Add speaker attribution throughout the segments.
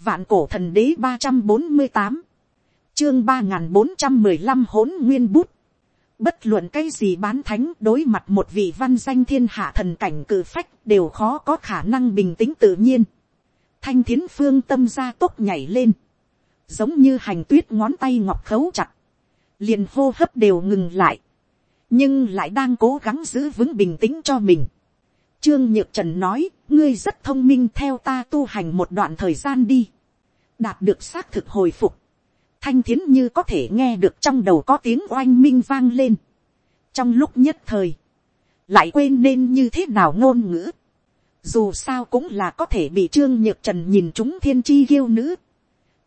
Speaker 1: Vạn cổ thần đế ba trăm bốn mươi tám Chương ba bốn trăm mười lăm hỗn nguyên bút. Bất luận cái gì bán thánh đối mặt một vị văn danh thiên hạ thần cảnh cử phách đều khó có khả năng bình tĩnh tự nhiên. Thanh thiến phương tâm ra tốc nhảy lên. Giống như hành tuyết ngón tay ngọc khấu chặt. Liền hô hấp đều ngừng lại. Nhưng lại đang cố gắng giữ vững bình tĩnh cho mình. Trương Nhược Trần nói, ngươi rất thông minh theo ta tu hành một đoạn thời gian đi. Đạt được xác thực hồi phục. Thanh thiến như có thể nghe được trong đầu có tiếng oanh minh vang lên. Trong lúc nhất thời, lại quên nên như thế nào ngôn ngữ. Dù sao cũng là có thể bị Trương Nhược Trần nhìn chúng thiên chi yêu nữ.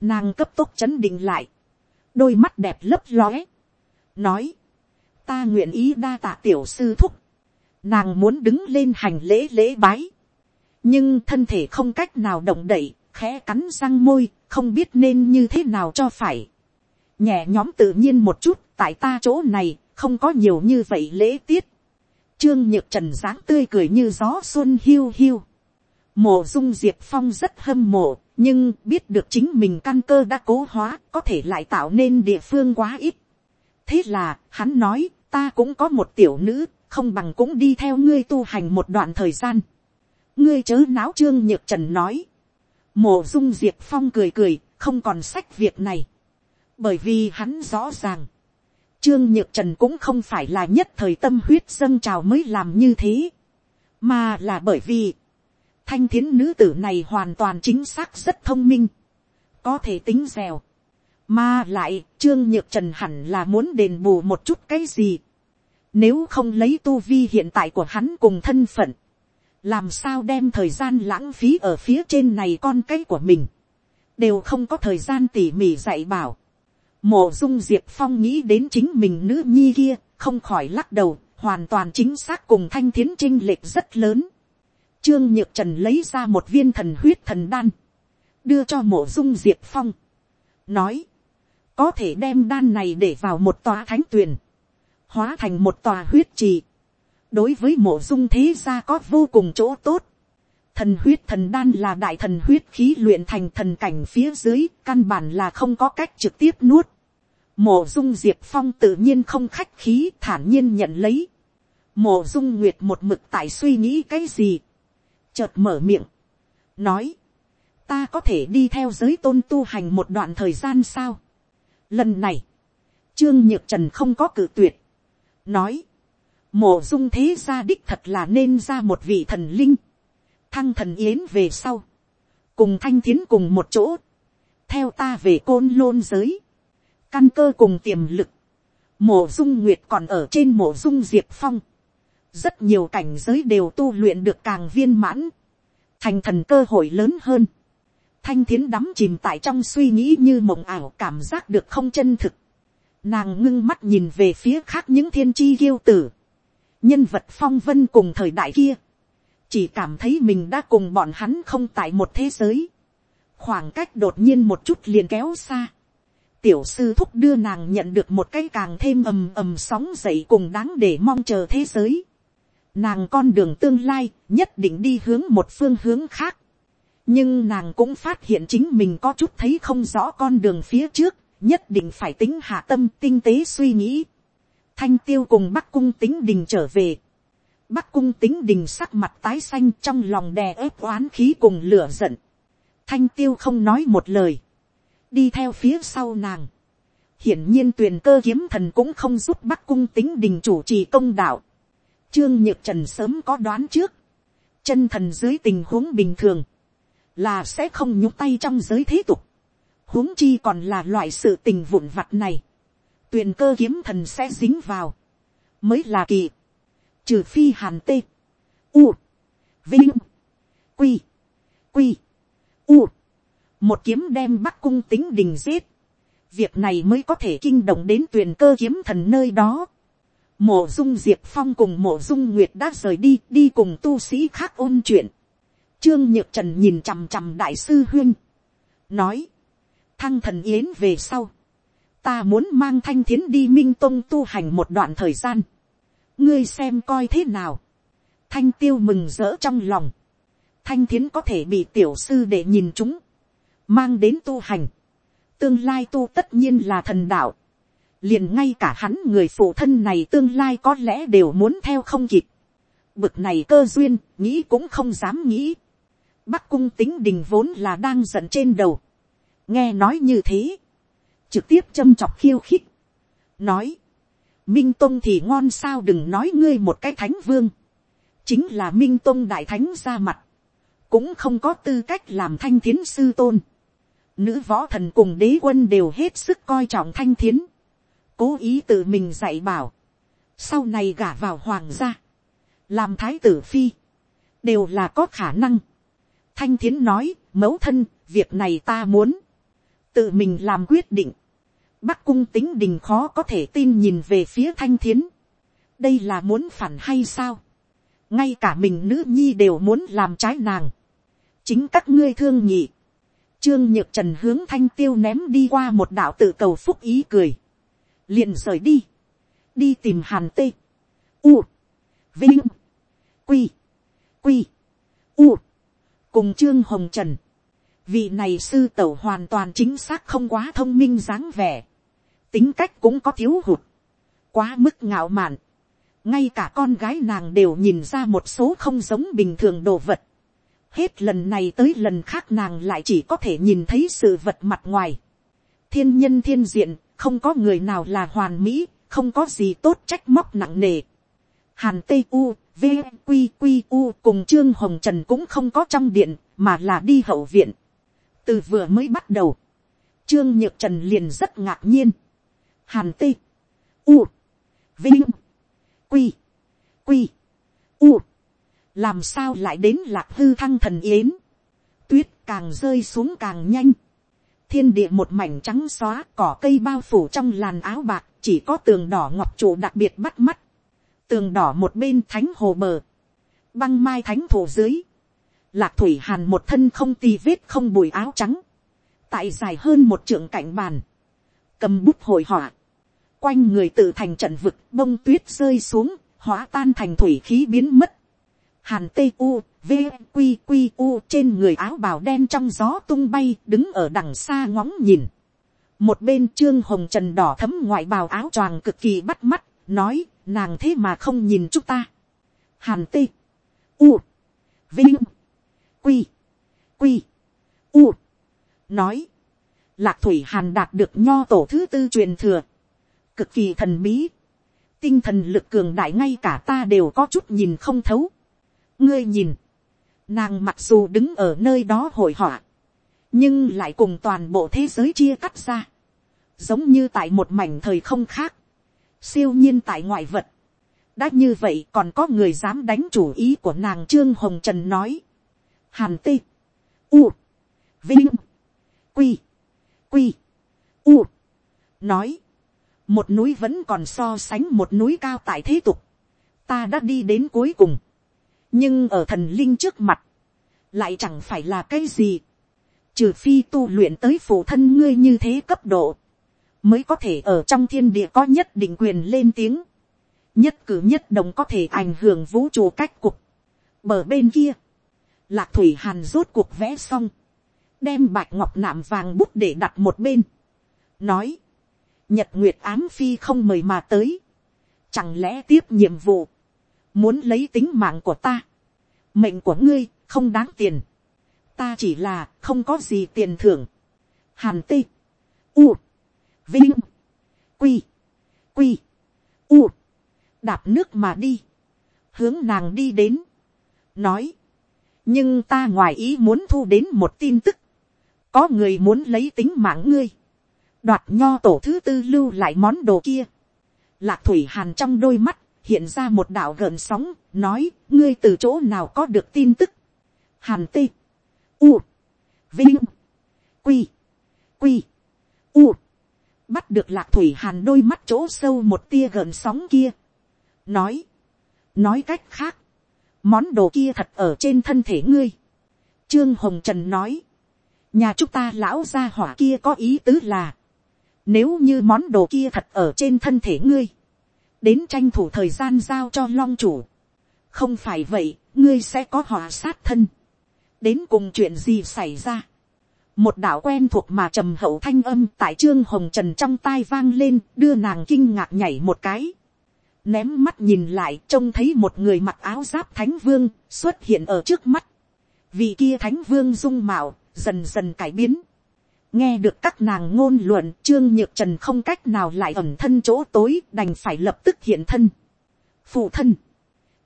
Speaker 1: Nàng cấp tốc chấn định lại. Đôi mắt đẹp lấp lóe. Nói. Ta nguyện ý đa tạ tiểu sư thúc Nàng muốn đứng lên hành lễ lễ bái. Nhưng thân thể không cách nào động đậy, khẽ cắn răng môi, không biết nên như thế nào cho phải. Nhẹ nhóm tự nhiên một chút, tại ta chỗ này, không có nhiều như vậy lễ tiết. Trương Nhược Trần dáng tươi cười như gió xuân hiu hiu. Mộ dung diệp phong rất hâm mộ, nhưng biết được chính mình căn cơ đã cố hóa, có thể lại tạo nên địa phương quá ít. Thế là, hắn nói, ta cũng có một tiểu nữ, không bằng cũng đi theo ngươi tu hành một đoạn thời gian. ngươi chớ náo trương nhược trần nói. mổ dung diệp phong cười cười, không còn sách việc này. bởi vì hắn rõ ràng, trương nhược trần cũng không phải là nhất thời tâm huyết dâng trào mới làm như thế, mà là bởi vì, thanh thiến nữ tử này hoàn toàn chính xác rất thông minh, có thể tính dèo, mà lại trương nhược trần hẳn là muốn đền bù một chút cái gì, nếu không lấy tu vi hiện tại của hắn cùng thân phận. Làm sao đem thời gian lãng phí ở phía trên này con cái của mình. Đều không có thời gian tỉ mỉ dạy bảo. Mộ dung diệp phong nghĩ đến chính mình nữ nhi kia. Không khỏi lắc đầu. Hoàn toàn chính xác cùng thanh thiến trinh lệch rất lớn. Trương Nhược Trần lấy ra một viên thần huyết thần đan. Đưa cho mộ dung diệp phong. Nói. Có thể đem đan này để vào một tòa thánh tuyển hóa thành một tòa huyết trì. đối với mộ dung thế gia có vô cùng chỗ tốt. thần huyết thần đan là đại thần huyết khí luyện thành thần cảnh phía dưới, căn bản là không có cách trực tiếp nuốt. mộ dung diệp phong tự nhiên không khách khí thản nhiên nhận lấy. mộ dung nguyệt một mực tại suy nghĩ cái gì. chợt mở miệng. nói, ta có thể đi theo giới tôn tu hành một đoạn thời gian sao. lần này, trương nhược trần không có cử tuyệt nói, mộ dung thế gia đích thật là nên ra một vị thần linh, thăng thần yến về sau, cùng thanh thiến cùng một chỗ, theo ta về côn lôn giới, căn cơ cùng tiềm lực, mộ dung nguyệt còn ở trên mộ dung diệp phong, rất nhiều cảnh giới đều tu luyện được càng viên mãn, thành thần cơ hội lớn hơn, thanh thiến đắm chìm tại trong suy nghĩ như mộng ảo cảm giác được không chân thực, Nàng ngưng mắt nhìn về phía khác những thiên chi kiêu tử. Nhân vật phong vân cùng thời đại kia. Chỉ cảm thấy mình đã cùng bọn hắn không tại một thế giới. Khoảng cách đột nhiên một chút liền kéo xa. Tiểu sư thúc đưa nàng nhận được một cái càng thêm ầm ầm sóng dậy cùng đáng để mong chờ thế giới. Nàng con đường tương lai nhất định đi hướng một phương hướng khác. Nhưng nàng cũng phát hiện chính mình có chút thấy không rõ con đường phía trước nhất định phải tính hạ tâm tinh tế suy nghĩ. Thanh tiêu cùng bắc cung tính đình trở về. Bắc cung tính đình sắc mặt tái xanh trong lòng đè ép oán khí cùng lửa giận. Thanh tiêu không nói một lời. Đi theo phía sau nàng. Hiển nhiên tuyền cơ kiếm thần cũng không giúp bắc cung tính đình chủ trì công đạo. Trương Nhược Trần sớm có đoán trước. Chân thần dưới tình huống bình thường. Là sẽ không nhúc tay trong giới thế tục huống chi còn là loại sự tình vụn vặt này, tuyền cơ kiếm thần sẽ dính vào, mới là kỳ, trừ phi hàn tê, u, vinh, quy, quy, u, một kiếm đem bắc cung tính đình giết, việc này mới có thể kinh động đến tuyền cơ kiếm thần nơi đó. Mộ dung diệp phong cùng mộ dung nguyệt đã rời đi, đi cùng tu sĩ khác ôn chuyện. Trương nhược trần nhìn chằm chằm đại sư huyên. Nói, thăng thần yến về sau, ta muốn mang thanh thiến đi minh tông tu hành một đoạn thời gian, ngươi xem coi thế nào, thanh tiêu mừng rỡ trong lòng, thanh thiến có thể bị tiểu sư để nhìn chúng, mang đến tu hành, tương lai tu tất nhiên là thần đạo, liền ngay cả hắn người phụ thân này tương lai có lẽ đều muốn theo không kịp. Bực này cơ duyên, nghĩ cũng không dám nghĩ. Bắc cung tính đình vốn là đang giận trên đầu. Nghe nói như thế. Trực tiếp châm chọc khiêu khích. Nói. Minh Tông thì ngon sao đừng nói ngươi một cái thánh vương. Chính là Minh Tông đại thánh ra mặt. Cũng không có tư cách làm thanh thiến sư tôn. Nữ võ thần cùng đế quân đều hết sức coi trọng thanh thiến cố ý tự mình dạy bảo, sau này gả vào hoàng gia, làm thái tử phi, đều là có khả năng. Thanh thiến nói, mẫu thân, việc này ta muốn, tự mình làm quyết định. Bắc cung tính đình khó có thể tin nhìn về phía thanh thiến. đây là muốn phản hay sao. ngay cả mình nữ nhi đều muốn làm trái nàng. chính các ngươi thương nhị. trương nhược trần hướng thanh tiêu ném đi qua một đạo tự cầu phúc ý cười liền rời đi, đi tìm hàn tê, u, vinh, quy, quy, u, cùng trương hồng trần, vị này sư tẩu hoàn toàn chính xác không quá thông minh dáng vẻ, tính cách cũng có thiếu hụt, quá mức ngạo mạn, ngay cả con gái nàng đều nhìn ra một số không giống bình thường đồ vật, hết lần này tới lần khác nàng lại chỉ có thể nhìn thấy sự vật mặt ngoài, thiên nhân thiên diện, không có người nào là hoàn mỹ, không có gì tốt trách móc nặng nề. Hàn Tây U, V, Quy Quy U cùng Trương Hồng Trần cũng không có trong điện, mà là đi hậu viện. Từ vừa mới bắt đầu, Trương Nhược Trần liền rất ngạc nhiên. Hàn tê, U, Vinh, Quy, Quy, U. Làm sao lại đến lạc hư thăng thần yến. Tuyết càng rơi xuống càng nhanh thiên địa một mảnh trắng xóa cỏ cây bao phủ trong làn áo bạc chỉ có tường đỏ ngọc trụ đặc biệt bắt mắt tường đỏ một bên thánh hồ bờ băng mai thánh thổ dưới lạc thủy hàn một thân không tì vết không bùi áo trắng. Tại dài hơn một trượng cạnh bàn. Cầm bút hồi họa. Quanh người tự thành trận vực, bông tuyết rơi xuống, hóa tan thành thủy khí biến mất. Hàn tê u, v, q q, u trên người áo bào đen trong gió tung bay, đứng ở đằng xa ngóng nhìn. Một bên trương hồng trần đỏ thấm ngoại bào áo choàng cực kỳ bắt mắt, nói, nàng thế mà không nhìn chúng ta. Hàn tê u, vinh quy. Quy. U. Nói. Lạc thủy hàn đạt được nho tổ thứ tư truyền thừa. Cực kỳ thần bí. Tinh thần lực cường đại ngay cả ta đều có chút nhìn không thấu. Ngươi nhìn, nàng mặc dù đứng ở nơi đó hội họa, nhưng lại cùng toàn bộ thế giới chia cắt ra, giống như tại một mảnh thời không khác, siêu nhiên tại ngoại vật. đã như vậy còn có người dám đánh chủ ý của nàng trương hồng trần nói, hàn tê, u, vinh, quy, quy, u, nói, một núi vẫn còn so sánh một núi cao tại thế tục, ta đã đi đến cuối cùng, nhưng ở thần linh trước mặt, lại chẳng phải là cái gì, trừ phi tu luyện tới phụ thân ngươi như thế cấp độ, mới có thể ở trong thiên địa có nhất định quyền lên tiếng, nhất cử nhất đồng có thể ảnh hưởng vũ trụ cách cục. Bờ bên kia, lạc thủy hàn rốt cuộc vẽ xong, đem bạch ngọc nạm vàng bút để đặt một bên, nói, nhật nguyệt ám phi không mời mà tới, chẳng lẽ tiếp nhiệm vụ, muốn lấy tính mạng của ta, mệnh của ngươi không đáng tiền, ta chỉ là không có gì tiền thưởng, hàn tê, u, vinh, quy, quy, u, đạp nước mà đi, hướng nàng đi đến, nói, nhưng ta ngoài ý muốn thu đến một tin tức, có người muốn lấy tính mạng ngươi, đoạt nho tổ thứ tư lưu lại món đồ kia, lạc thủy hàn trong đôi mắt hiện ra một đạo gợn sóng, nói, ngươi từ chỗ nào có được tin tức. Hàn tê, u, vinh, quy, quy, u, bắt được lạc thủy hàn đôi mắt chỗ sâu một tia gợn sóng kia. Nói, nói cách khác, món đồ kia thật ở trên thân thể ngươi. Trương Hồng Trần nói, nhà chúng ta lão gia hỏa kia có ý tứ là, nếu như món đồ kia thật ở trên thân thể ngươi, đến tranh thủ thời gian giao cho long chủ. không phải vậy, ngươi sẽ có họa sát thân. đến cùng chuyện gì xảy ra. một đạo quen thuộc mà trầm hậu thanh âm tại trương hồng trần trong tai vang lên đưa nàng kinh ngạc nhảy một cái ném mắt nhìn lại, trông thấy một người mặc áo giáp thánh vương xuất hiện ở trước mắt. Vì kia thánh vương dung mạo, dần dần cải biến. Nghe được các nàng ngôn luận, trương nhược trần không cách nào lại ẩn thân chỗ tối, đành phải lập tức hiện thân. Phụ thân.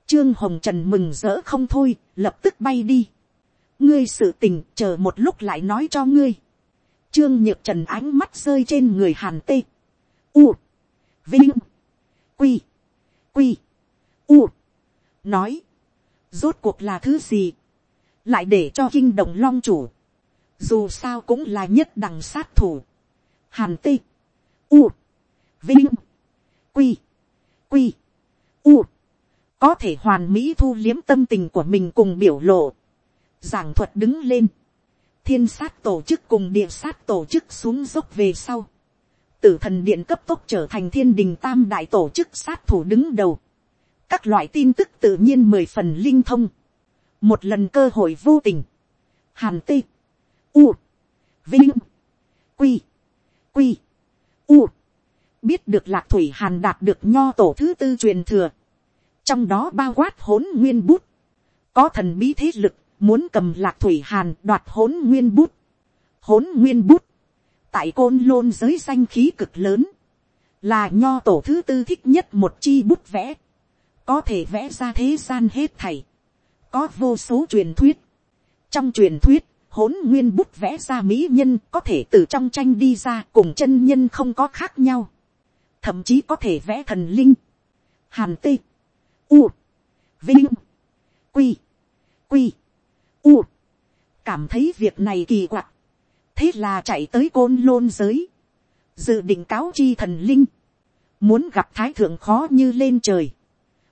Speaker 1: Trương hồng trần mừng rỡ không thôi, lập tức bay đi. Ngươi sự tình, chờ một lúc lại nói cho ngươi. Trương nhược trần ánh mắt rơi trên người hàn tê. U. Vinh. Quy quy u. Nói. Rốt cuộc là thứ gì? Lại để cho kinh động long chủ. Dù sao cũng là nhất đẳng sát thủ, hàn tê, u, vinh, quy, quy, u, có thể hoàn mỹ thu liếm tâm tình của mình cùng biểu lộ, giảng thuật đứng lên, thiên sát tổ chức cùng địa sát tổ chức xuống dốc về sau, tử thần điện cấp tốc trở thành thiên đình tam đại tổ chức sát thủ đứng đầu, các loại tin tức tự nhiên mười phần linh thông, một lần cơ hội vô tình, hàn tê, u, vinh, quy, quy, u, biết được lạc thủy hàn đạt được nho tổ thứ tư truyền thừa, trong đó bao quát hỗn nguyên bút, có thần bí thế lực muốn cầm lạc thủy hàn đoạt hỗn nguyên bút, hỗn nguyên bút, tại côn lôn giới danh khí cực lớn, là nho tổ thứ tư thích nhất một chi bút vẽ, có thể vẽ ra thế gian hết thảy, có vô số truyền thuyết. trong truyền thuyết, hỗn nguyên bút vẽ ra mỹ nhân có thể từ trong tranh đi ra cùng chân nhân không có khác nhau. Thậm chí có thể vẽ thần linh. Hàn tê. U. Vinh. Quy. Quy. U. Cảm thấy việc này kỳ quặc. Thế là chạy tới côn lôn giới. Dự định cáo chi thần linh. Muốn gặp thái thượng khó như lên trời.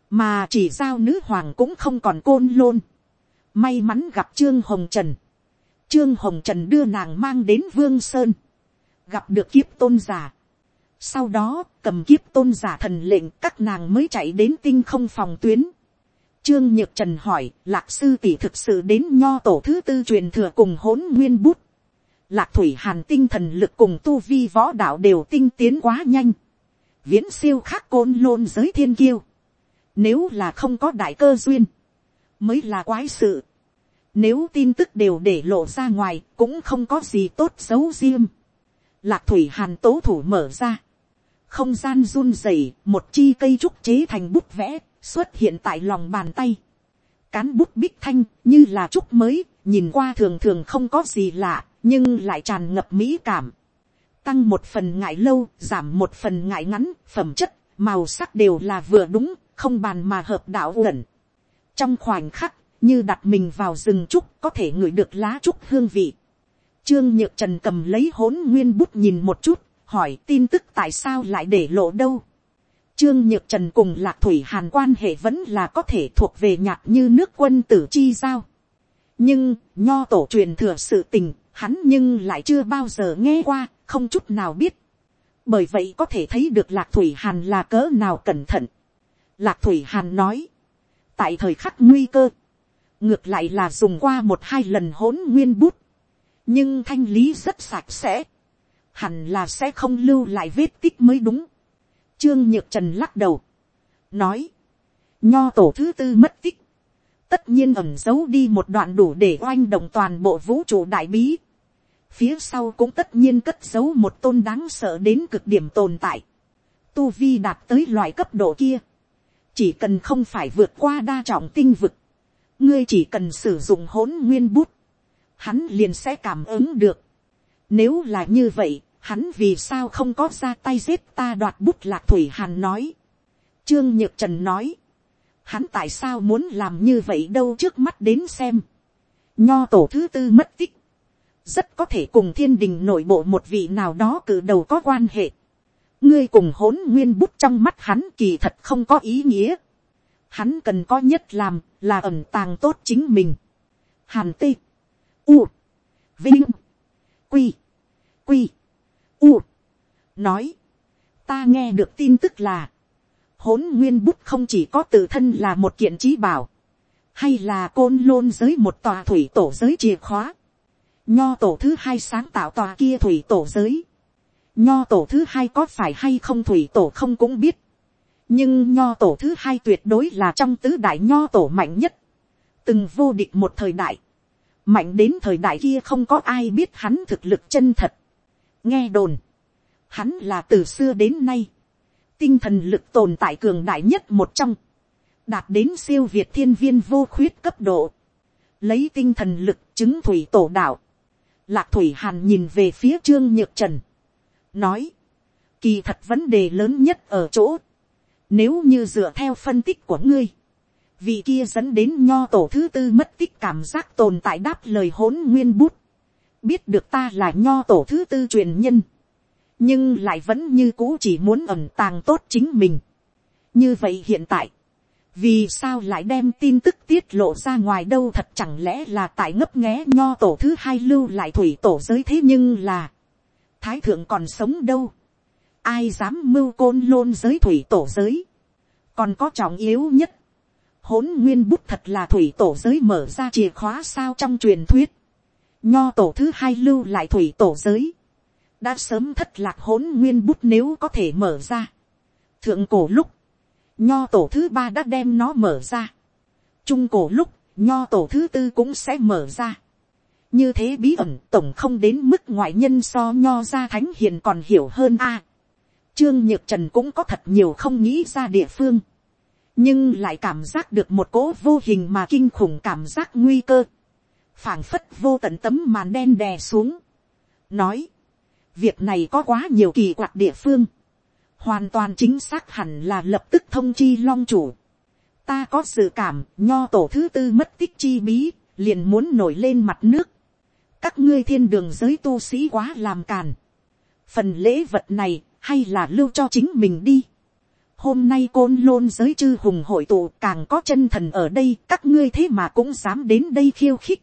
Speaker 1: Mà chỉ giao nữ hoàng cũng không còn côn lôn. May mắn gặp Trương Hồng Trần Trương Hồng Trần đưa nàng mang đến Vương Sơn. Gặp được kiếp tôn giả. Sau đó, cầm kiếp tôn giả thần lệnh các nàng mới chạy đến tinh không phòng tuyến. Trương Nhược Trần hỏi, Lạc Sư tỷ thực sự đến nho tổ thứ tư truyền thừa cùng hỗn nguyên bút. Lạc Thủy Hàn tinh thần lực cùng tu vi võ đạo đều tinh tiến quá nhanh. Viễn siêu khác côn lôn giới thiên kiêu. Nếu là không có đại cơ duyên, mới là quái sự. Nếu tin tức đều để lộ ra ngoài, cũng không có gì tốt xấu riêng. Lạc thủy hàn tố thủ mở ra. Không gian run rẩy, một chi cây trúc chế thành bút vẽ, xuất hiện tại lòng bàn tay. Cán bút bích thanh, như là trúc mới, nhìn qua thường thường không có gì lạ, nhưng lại tràn ngập mỹ cảm. Tăng một phần ngại lâu, giảm một phần ngại ngắn, phẩm chất, màu sắc đều là vừa đúng, không bàn mà hợp đạo uẩn. Trong khoảnh khắc, như đặt mình vào rừng trúc có thể ngửi được lá trúc hương vị. Trương nhược trần cầm lấy hỗn nguyên bút nhìn một chút, hỏi tin tức tại sao lại để lộ đâu. Trương nhược trần cùng lạc thủy hàn quan hệ vẫn là có thể thuộc về nhạc như nước quân tử chi giao. nhưng nho tổ truyền thừa sự tình, hắn nhưng lại chưa bao giờ nghe qua, không chút nào biết. bởi vậy có thể thấy được lạc thủy hàn là cỡ nào cẩn thận. lạc thủy hàn nói, tại thời khắc nguy cơ, ngược lại là dùng qua một hai lần hỗn nguyên bút, nhưng thanh lý rất sạch sẽ, hẳn là sẽ không lưu lại vết tích mới đúng. Trương nhược trần lắc đầu, nói, nho tổ thứ tư mất tích, tất nhiên ẩm giấu đi một đoạn đủ để oanh động toàn bộ vũ trụ đại bí. Phía sau cũng tất nhiên cất giấu một tôn đáng sợ đến cực điểm tồn tại. Tu vi đạt tới loại cấp độ kia. Chỉ cần không phải vượt qua đa trọng tinh vực ngươi chỉ cần sử dụng hỗn nguyên bút, hắn liền sẽ cảm ứng được. Nếu là như vậy, hắn vì sao không có ra tay giết ta đoạt bút lạc thủy hàn nói. Trương nhược trần nói, hắn tại sao muốn làm như vậy đâu trước mắt đến xem. Nho tổ thứ tư mất tích, rất có thể cùng thiên đình nội bộ một vị nào đó cử đầu có quan hệ. ngươi cùng hỗn nguyên bút trong mắt hắn kỳ thật không có ý nghĩa. Hắn cần có nhất làm là ẩn tàng tốt chính mình. Hàn tê, u, vinh, quy, quy, u, nói, ta nghe được tin tức là, hỗn nguyên bút không chỉ có tự thân là một kiện trí bảo, hay là côn lôn giới một tòa thủy tổ giới chìa khóa. nho tổ thứ hai sáng tạo tòa kia thủy tổ giới, nho tổ thứ hai có phải hay không thủy tổ không cũng biết, nhưng nho tổ thứ hai tuyệt đối là trong tứ đại nho tổ mạnh nhất, từng vô địch một thời đại, mạnh đến thời đại kia không có ai biết hắn thực lực chân thật. nghe đồn, hắn là từ xưa đến nay, tinh thần lực tồn tại cường đại nhất một trong, đạt đến siêu việt thiên viên vô khuyết cấp độ, lấy tinh thần lực chứng thủy tổ đạo, lạc thủy hàn nhìn về phía trương nhược trần, nói, kỳ thật vấn đề lớn nhất ở chỗ, nếu như dựa theo phân tích của ngươi, vị kia dẫn đến nho tổ thứ tư mất tích cảm giác tồn tại đáp lời hỗn nguyên bút, biết được ta là nho tổ thứ tư truyền nhân, nhưng lại vẫn như cũ chỉ muốn ẩm tàng tốt chính mình. như vậy hiện tại, vì sao lại đem tin tức tiết lộ ra ngoài đâu thật chẳng lẽ là tại ngấp nghé nho tổ thứ hai lưu lại thủy tổ giới thế nhưng là, thái thượng còn sống đâu, ai dám mưu côn lôn giới thủy tổ giới, còn có trọng yếu nhất, hỗn nguyên bút thật là thủy tổ giới mở ra chìa khóa sao trong truyền thuyết, nho tổ thứ hai lưu lại thủy tổ giới, đã sớm thất lạc hỗn nguyên bút nếu có thể mở ra. thượng cổ lúc, nho tổ thứ ba đã đem nó mở ra. trung cổ lúc, nho tổ thứ tư cũng sẽ mở ra. như thế bí ẩn tổng không đến mức ngoại nhân so nho ra thánh hiền còn hiểu hơn a. trương nhược trần cũng có thật nhiều không nghĩ ra địa phương nhưng lại cảm giác được một cỗ vô hình mà kinh khủng cảm giác nguy cơ, phảng phất vô tận tấm màn đen đè xuống, nói, việc này có quá nhiều kỳ quặc địa phương, hoàn toàn chính xác hẳn là lập tức thông chi long chủ. ta có dự cảm nho tổ thứ tư mất tích chi bí, liền muốn nổi lên mặt nước. các ngươi thiên đường giới tu sĩ quá làm càn. phần lễ vật này hay là lưu cho chính mình đi hôm nay côn lôn giới chư hùng hội tụ càng có chân thần ở đây các ngươi thế mà cũng dám đến đây khiêu khích.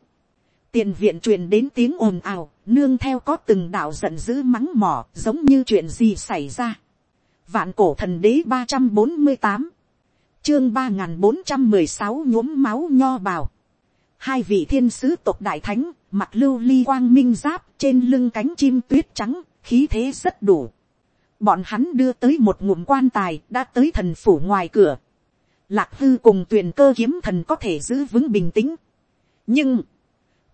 Speaker 1: tiền viện truyền đến tiếng ồn ào, nương theo có từng đạo giận dữ mắng mỏ giống như chuyện gì xảy ra. vạn cổ thần đế ba trăm bốn mươi tám, chương ba n g h n bốn trăm mười sáu nhuốm máu nho bào. hai vị thiên sứ tộc đại thánh, mặt lưu ly quang minh giáp trên lưng cánh chim tuyết trắng, khí thế rất đủ bọn hắn đưa tới một ngụm quan tài đã tới thần phủ ngoài cửa. Lạc hư cùng tuyển cơ kiếm thần có thể giữ vững bình tĩnh. nhưng,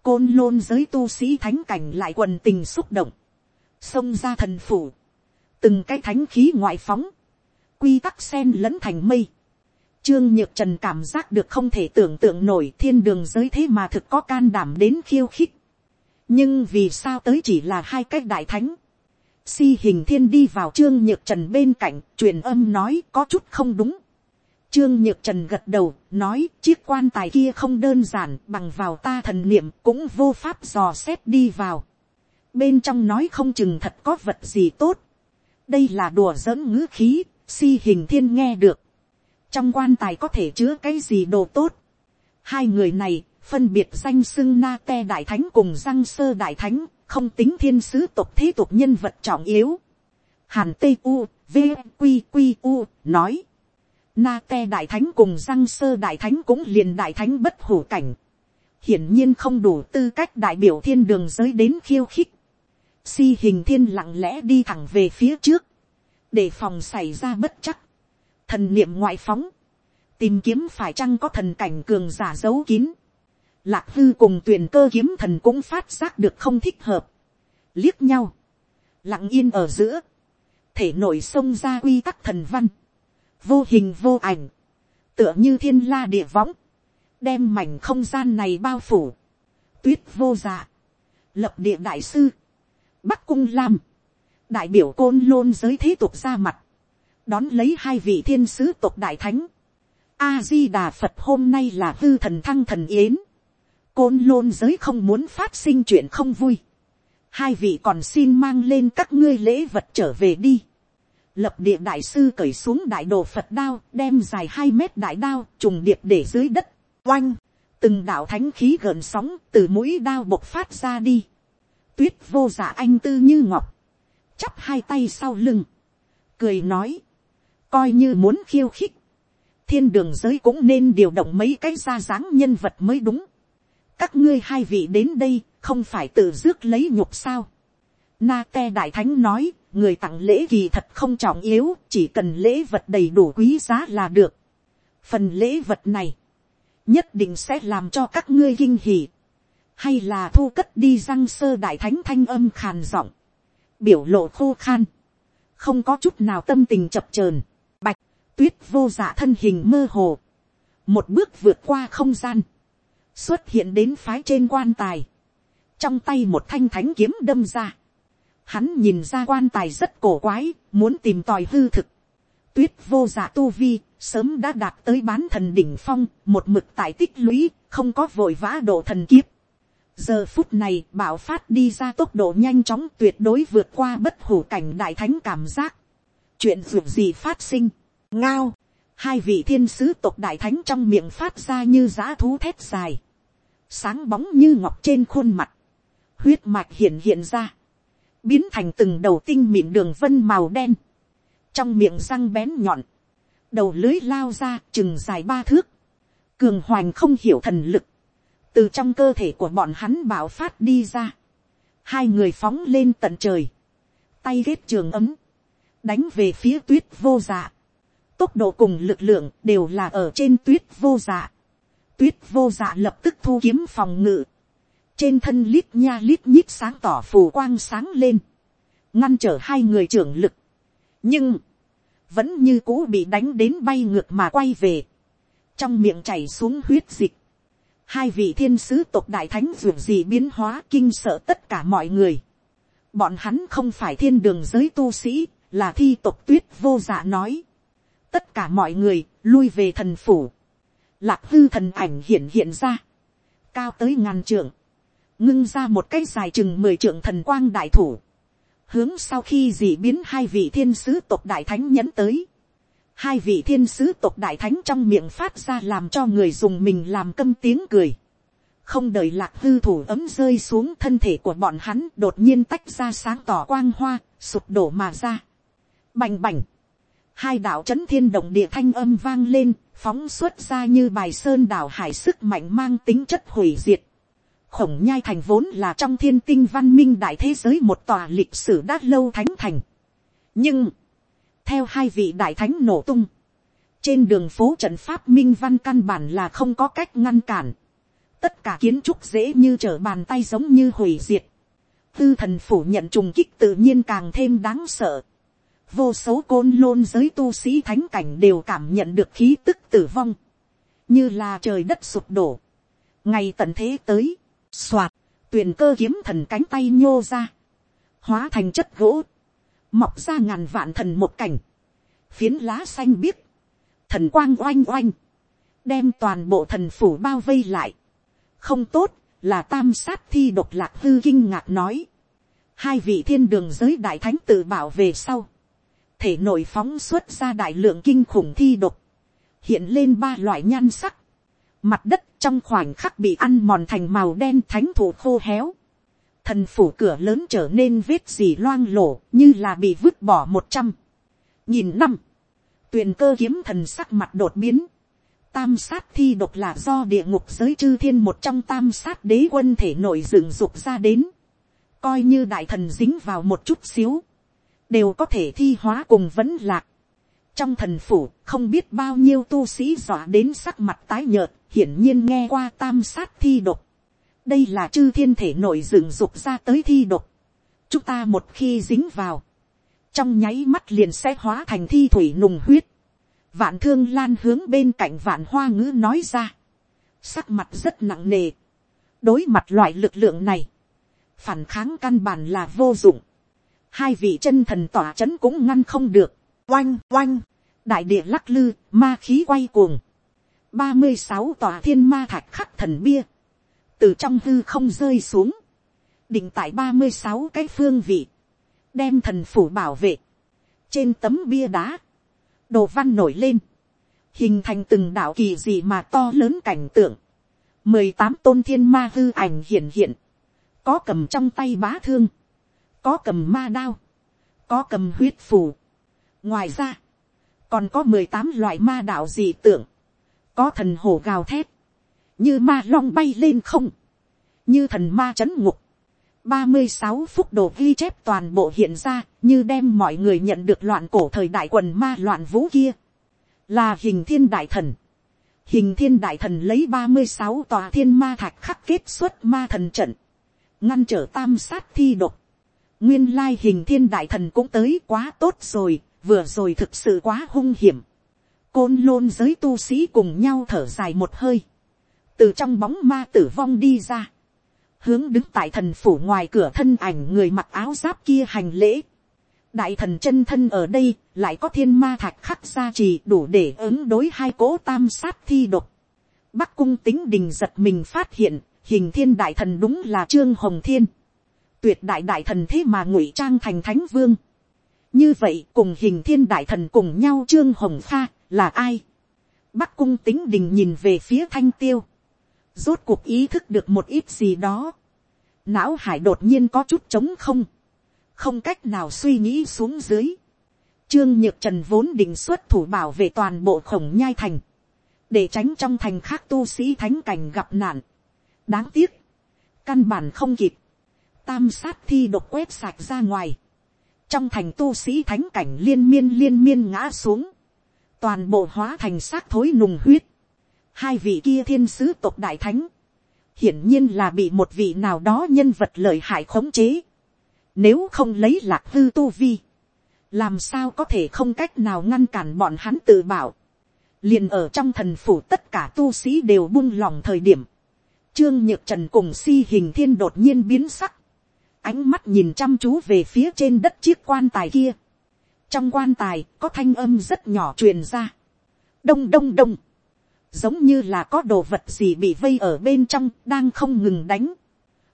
Speaker 1: côn lôn giới tu sĩ thánh cảnh lại quần tình xúc động. xông ra thần phủ. từng cái thánh khí ngoại phóng. quy tắc sen lẫn thành mây. Trương Nhược Trần cảm giác được không thể tưởng tượng nổi thiên đường giới thế mà thực có can đảm đến khiêu khích. Nhưng vì sao tới chỉ là hai cái đại thánh si hình thiên đi vào trương nhược trần bên cạnh, truyền âm nói có chút không đúng trương nhược trần gật đầu nói chiếc quan tài kia không đơn giản bằng vào ta thần niệm cũng vô pháp dò xét đi vào bên trong nói không chừng thật có vật gì tốt đây là đùa giỡn ngữ khí si hình thiên nghe được trong quan tài có thể chứa cái gì đồ tốt hai người này phân biệt danh xưng na te đại thánh cùng răng sơ đại thánh không tính thiên sứ tộc thế tục nhân vật trọng yếu. Hàn tây u, v, q q u, nói. Na te đại thánh cùng răng sơ đại thánh cũng liền đại thánh bất hủ cảnh. Hiển nhiên không đủ tư cách đại biểu thiên đường giới đến khiêu khích. Si hình thiên lặng lẽ đi thẳng về phía trước. Để phòng xảy ra bất chắc. Thần niệm ngoại phóng. Tìm kiếm phải chăng có thần cảnh cường giả giấu kín Lạc hư cùng tuyển cơ kiếm thần cũng phát giác được không thích hợp. Liếc nhau. Lặng yên ở giữa. Thể nổi sông ra quy tắc thần văn. Vô hình vô ảnh. Tựa như thiên la địa võng. Đem mảnh không gian này bao phủ. Tuyết vô dạ. Lập địa đại sư. Bắc cung lam. Đại biểu côn lôn giới thế tục ra mặt. Đón lấy hai vị thiên sứ tộc đại thánh. A-di-đà Phật hôm nay là hư thần thăng thần yến côn lôn giới không muốn phát sinh chuyện không vui. hai vị còn xin mang lên các ngươi lễ vật trở về đi lập địa đại sư cởi xuống đại đồ phật đao, đem dài hai mét đại đao, trùng điệp để dưới đất, oanh, từng đạo thánh khí gợn sóng từ mũi đao bộc phát ra đi. tuyết vô giả anh tư như ngọc, chắp hai tay sau lưng, cười nói, coi như muốn khiêu khích, thiên đường giới cũng nên điều động mấy cái ra dáng nhân vật mới đúng. Các ngươi hai vị đến đây không phải tự rước lấy nhục sao. Na te đại thánh nói, người tặng lễ kỳ thật không trọng yếu, chỉ cần lễ vật đầy đủ quý giá là được. Phần lễ vật này, nhất định sẽ làm cho các ngươi kinh hỉ. Hay là thu cất đi răng sơ đại thánh thanh âm khàn giọng. Biểu lộ khô khan. Không có chút nào tâm tình chập chờn Bạch, tuyết vô dạ thân hình mơ hồ. Một bước vượt qua không gian. Xuất hiện đến phái trên quan tài. Trong tay một thanh thánh kiếm đâm ra Hắn nhìn ra quan tài rất cổ quái, muốn tìm tòi hư thực. Tuyết vô giả tu vi, sớm đã đạt tới bán thần đỉnh phong, một mực tại tích lũy, không có vội vã độ thần kiếp. Giờ phút này bảo phát đi ra tốc độ nhanh chóng tuyệt đối vượt qua bất hủ cảnh đại thánh cảm giác. Chuyện dù gì phát sinh. Ngao. Hai vị thiên sứ tộc đại thánh trong miệng phát ra như giã thú thét dài. Sáng bóng như ngọc trên khuôn mặt. Huyết mạch hiện hiện ra biến thành từng đầu tinh mịn đường vân màu đen, trong miệng răng bén nhọn, đầu lưới lao ra chừng dài ba thước, cường hoành không hiểu thần lực, từ trong cơ thể của bọn hắn bảo phát đi ra, hai người phóng lên tận trời, tay ghét trường ấm, đánh về phía tuyết vô dạ, tốc độ cùng lực lượng đều là ở trên tuyết vô dạ, tuyết vô dạ lập tức thu kiếm phòng ngự, trên thân lít nha lít nhít sáng tỏ phù quang sáng lên, ngăn trở hai người trưởng lực, nhưng, vẫn như cũ bị đánh đến bay ngược mà quay về, trong miệng chảy xuống huyết dịch, hai vị thiên sứ tộc đại thánh ruột gì biến hóa kinh sợ tất cả mọi người, bọn hắn không phải thiên đường giới tu sĩ, là thi tộc tuyết vô dạ nói, tất cả mọi người lui về thần phủ, lạc hư thần ảnh hiện hiện ra, cao tới ngàn trượng, ngưng ra một cái dài chừng mười trượng thần quang đại thủ, hướng sau khi dị biến hai vị thiên sứ tộc đại thánh nhẫn tới, hai vị thiên sứ tộc đại thánh trong miệng phát ra làm cho người dùng mình làm câm tiếng cười, không đợi lạc hư thủ ấm rơi xuống thân thể của bọn hắn đột nhiên tách ra sáng tỏ quang hoa, sụp đổ mà ra. Bành bành, hai đạo c h ấ n thiên động địa thanh âm vang lên, phóng xuất ra như bài sơn đảo hải sức mạnh mang tính chất hủy diệt khổng nhai thành vốn là trong thiên tinh văn minh đại thế giới một tòa lịch sử đã lâu thánh thành. nhưng, theo hai vị đại thánh nổ tung, trên đường phố trận pháp minh văn căn bản là không có cách ngăn cản. tất cả kiến trúc dễ như trở bàn tay giống như hủy diệt. tư thần phủ nhận trùng kích tự nhiên càng thêm đáng sợ. vô số côn lôn giới tu sĩ thánh cảnh đều cảm nhận được khí tức tử vong. như là trời đất sụp đổ. ngày tận thế tới Xoạt, tuyển cơ kiếm thần cánh tay nhô ra. Hóa thành chất gỗ. Mọc ra ngàn vạn thần một cảnh. Phiến lá xanh biếc. Thần quang oanh oanh. Đem toàn bộ thần phủ bao vây lại. Không tốt, là tam sát thi độc lạc hư kinh ngạc nói. Hai vị thiên đường giới đại thánh tự bảo về sau. Thể nội phóng xuất ra đại lượng kinh khủng thi độc. Hiện lên ba loại nhan sắc Mặt đất trong khoảnh khắc bị ăn mòn thành màu đen thánh thủ khô héo. Thần phủ cửa lớn trở nên vết gì loang lổ, như là bị vứt bỏ một trăm. Nhìn năm. Tuyền cơ kiếm thần sắc mặt đột biến. Tam sát thi độc là do địa ngục giới chư thiên một trong tam sát đế quân thể nội dựng dục ra đến. Coi như đại thần dính vào một chút xíu. Đều có thể thi hóa cùng vẫn lạc trong thần phủ, không biết bao nhiêu tu sĩ dọa đến sắc mặt tái nhợt hiển nhiên nghe qua tam sát thi độc. đây là chư thiên thể nội dựng dục ra tới thi độc. chúng ta một khi dính vào, trong nháy mắt liền sẽ hóa thành thi thủy nùng huyết. vạn thương lan hướng bên cạnh vạn hoa ngữ nói ra. sắc mặt rất nặng nề. đối mặt loại lực lượng này, phản kháng căn bản là vô dụng. hai vị chân thần tỏa c h ấ n cũng ngăn không được. oanh oanh, đại địa lắc lư, ma khí quay cuồng ba mươi sáu tòa thiên ma thạch khắc thần bia, từ trong hư không rơi xuống, định tại ba mươi sáu cái phương vị, đem thần phủ bảo vệ, trên tấm bia đá, đồ văn nổi lên, hình thành từng đạo kỳ gì mà to lớn cảnh tượng, mười tám tôn thiên ma hư ảnh hiện hiện, có cầm trong tay bá thương, có cầm ma đao, có cầm huyết phù. ngoài ra, còn có mười tám loại ma đạo dị tượng, có thần hổ gào thét, như ma long bay lên không, như thần ma c h ấ n ngục, ba mươi sáu phút đồ ghi chép toàn bộ hiện ra như đem mọi người nhận được loạn cổ thời đại quần ma loạn vũ kia, là hình thiên đại thần, hình thiên đại thần lấy ba mươi sáu tòa thiên ma thạch khắc kết xuất ma thần trận, ngăn trở tam sát thi độc, nguyên lai hình thiên đại thần cũng tới quá tốt rồi, vừa rồi thực sự quá hung hiểm, côn lôn giới tu sĩ cùng nhau thở dài một hơi, từ trong bóng ma tử vong đi ra, hướng đứng tại thần phủ ngoài cửa thân ảnh người mặc áo giáp kia hành lễ. đại thần chân thân ở đây lại có thiên ma thạch khắc gia trì đủ để ứng đối hai cố tam sát thi độc. bắc cung tính đình giật mình phát hiện hình thiên đại thần đúng là trương hồng thiên. tuyệt đại đại thần thế mà ngụy trang thành thánh vương. như vậy cùng hình thiên đại thần cùng nhau trương hồng pha là ai. bắc cung tính đình nhìn về phía thanh tiêu. Rốt cuộc ý thức được một ít gì đó, não hải đột nhiên có chút trống không, không cách nào suy nghĩ xuống dưới. Trương Nhược Trần vốn định xuất thủ bảo vệ toàn bộ khổng nhai thành, để tránh trong thành khác tu sĩ thánh cảnh gặp nạn. Đáng tiếc, căn bản không kịp, tam sát thi độc quét sạch ra ngoài, trong thành tu sĩ thánh cảnh liên miên liên miên ngã xuống, toàn bộ hóa thành xác thối nùng huyết, hai vị kia thiên sứ tộc đại thánh, hiển nhiên là bị một vị nào đó nhân vật lợi hại khống chế. Nếu không lấy lạc hư tu vi, làm sao có thể không cách nào ngăn cản bọn hắn tự bảo. liền ở trong thần phủ tất cả tu sĩ đều buông lòng thời điểm. Trương Nhược Trần cùng si hình thiên đột nhiên biến sắc. Ánh mắt nhìn chăm chú về phía trên đất chiếc quan tài kia. Trong quan tài, có thanh âm rất nhỏ truyền ra. Đông đông đông giống như là có đồ vật gì bị vây ở bên trong, đang không ngừng đánh.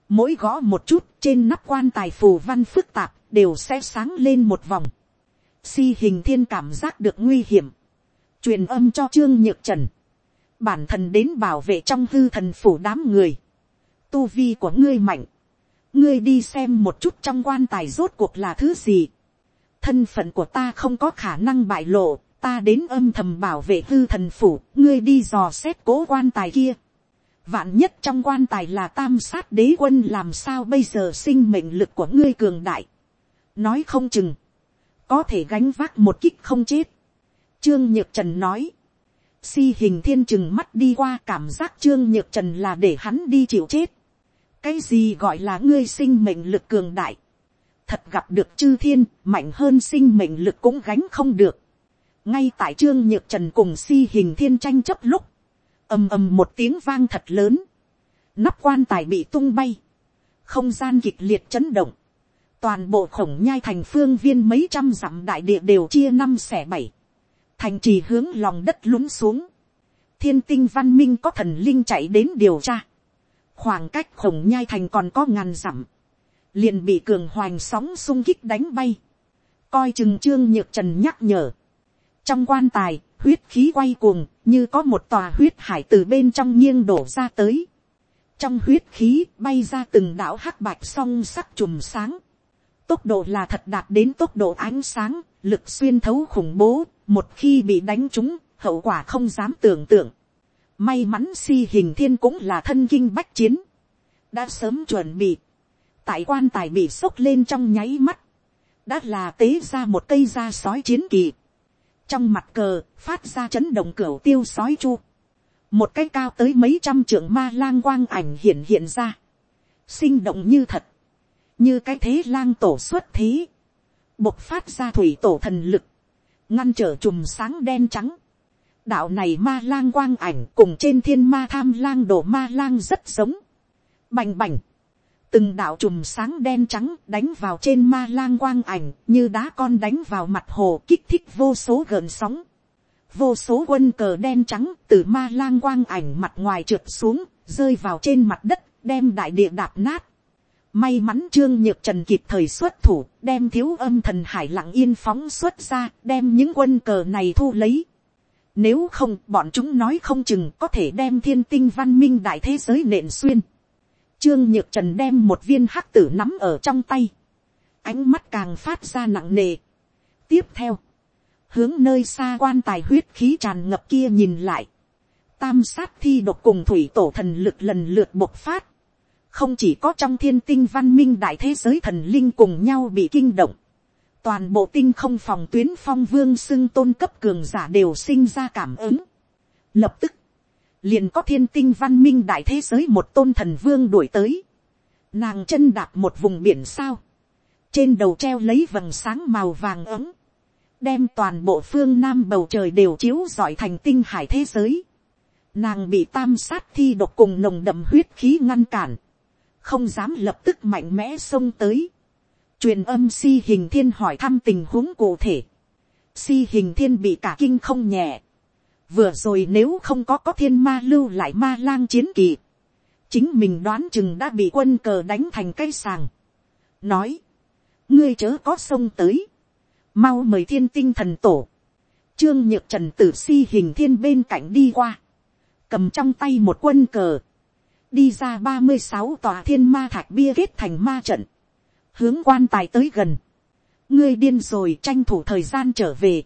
Speaker 1: Mỗi gõ một chút, trên nắp quan tài phù văn phức tạp, đều sẽ sáng lên một vòng. Si hình thiên cảm giác được nguy hiểm. truyền âm cho trương nhược trần. bản thân đến bảo vệ trong hư thần phủ đám người. tu vi của ngươi mạnh. ngươi đi xem một chút trong quan tài rốt cuộc là thứ gì thân phận của ta không có khả năng bại lộ ta đến âm thầm bảo vệ hư thần phủ, ngươi đi dò xét cố quan tài kia. Vạn nhất trong quan tài là tam sát đế quân làm sao bây giờ sinh mệnh lực của ngươi cường đại. Nói không chừng, có thể gánh vác một kích không chết. Trương Nhược Trần nói, si hình thiên chừng mắt đi qua cảm giác Trương Nhược Trần là để hắn đi chịu chết. Cái gì gọi là ngươi sinh mệnh lực cường đại. Thật gặp được chư thiên, mạnh hơn sinh mệnh lực cũng gánh không được. Ngay tại trương nhược trần cùng si hình thiên tranh chấp lúc, ầm ầm một tiếng vang thật lớn, nắp quan tài bị tung bay, không gian kịch liệt chấn động, toàn bộ khổng nhai thành phương viên mấy trăm dặm đại địa đều chia năm xẻ bảy, thành trì hướng lòng đất lún xuống, thiên tinh văn minh có thần linh chạy đến điều tra, khoảng cách khổng nhai thành còn có ngàn dặm, liền bị cường hoành sóng sung kích đánh bay, coi chừng trương nhược trần nhắc nhở, trong quan tài, huyết khí quay cuồng, như có một tòa huyết hải từ bên trong nghiêng đổ ra tới. Trong huyết khí bay ra từng đảo hắc bạch song sắc chùm sáng. Tốc độ là thật đạt đến tốc độ ánh sáng, lực xuyên thấu khủng bố, một khi bị đánh trúng, hậu quả không dám tưởng tượng. May mắn si hình thiên cũng là thân kinh bách chiến. Đã sớm chuẩn bị. Tại quan tài bị sốc lên trong nháy mắt. Đã là tế ra một cây da sói chiến kỳ. Trong mặt cờ phát ra chấn động cửa tiêu sói chu, một cái cao tới mấy trăm trưởng ma lang quang ảnh hiện hiện ra, sinh động như thật, như cái thế lang tổ xuất thế, bộc phát ra thủy tổ thần lực, ngăn trở chùm sáng đen trắng, đạo này ma lang quang ảnh cùng trên thiên ma tham lang đổ ma lang rất giống, bành bành, từng đạo chùm sáng đen trắng đánh vào trên ma lang quang ảnh, như đá con đánh vào mặt hồ, kích thích vô số gợn sóng. vô số quân cờ đen trắng từ ma lang quang ảnh mặt ngoài trượt xuống, rơi vào trên mặt đất, đem đại địa đạp nát. May mắn trương nhược trần kịp thời xuất thủ, đem thiếu âm thần hải lặng yên phóng xuất ra, đem những quân cờ này thu lấy. Nếu không, bọn chúng nói không chừng có thể đem thiên tinh văn minh đại thế giới nện xuyên Trương Nhược Trần đem một viên hắc tử nắm ở trong tay. Ánh mắt càng phát ra nặng nề. Tiếp theo. Hướng nơi xa quan tài huyết khí tràn ngập kia nhìn lại. Tam sát thi độc cùng thủy tổ thần lực lần lượt bộc phát. không chỉ có trong thiên tinh văn minh đại thế giới thần linh cùng nhau bị kinh động, toàn bộ tinh không phòng tuyến phong vương xưng tôn cấp cường giả đều sinh ra cảm ứng. Lập tức, liền có thiên tinh văn minh đại thế giới một tôn thần vương đuổi tới. Nàng chân đạp một vùng biển sao. Trên đầu treo lấy vầng sáng màu vàng ấm. Đem toàn bộ phương nam bầu trời đều chiếu rọi thành tinh hải thế giới. Nàng bị tam sát thi độc cùng nồng đậm huyết khí ngăn cản. Không dám lập tức mạnh mẽ xông tới. Truyền âm si hình thiên hỏi thăm tình huống cụ thể. Si hình thiên bị cả kinh không nhẹ. Vừa rồi nếu không có có thiên ma lưu lại ma lang chiến kỳ. Chính mình đoán chừng đã bị quân cờ đánh thành cây sàng. Nói. Ngươi chớ có sông tới. Mau mời thiên tinh thần tổ. Trương nhược trần tử si hình thiên bên cạnh đi qua cầm trong tay một quân cờ, đi ra ba mươi sáu tòa thiên ma thạch bia kết thành ma trận, hướng quan tài tới gần, ngươi điên rồi tranh thủ thời gian trở về,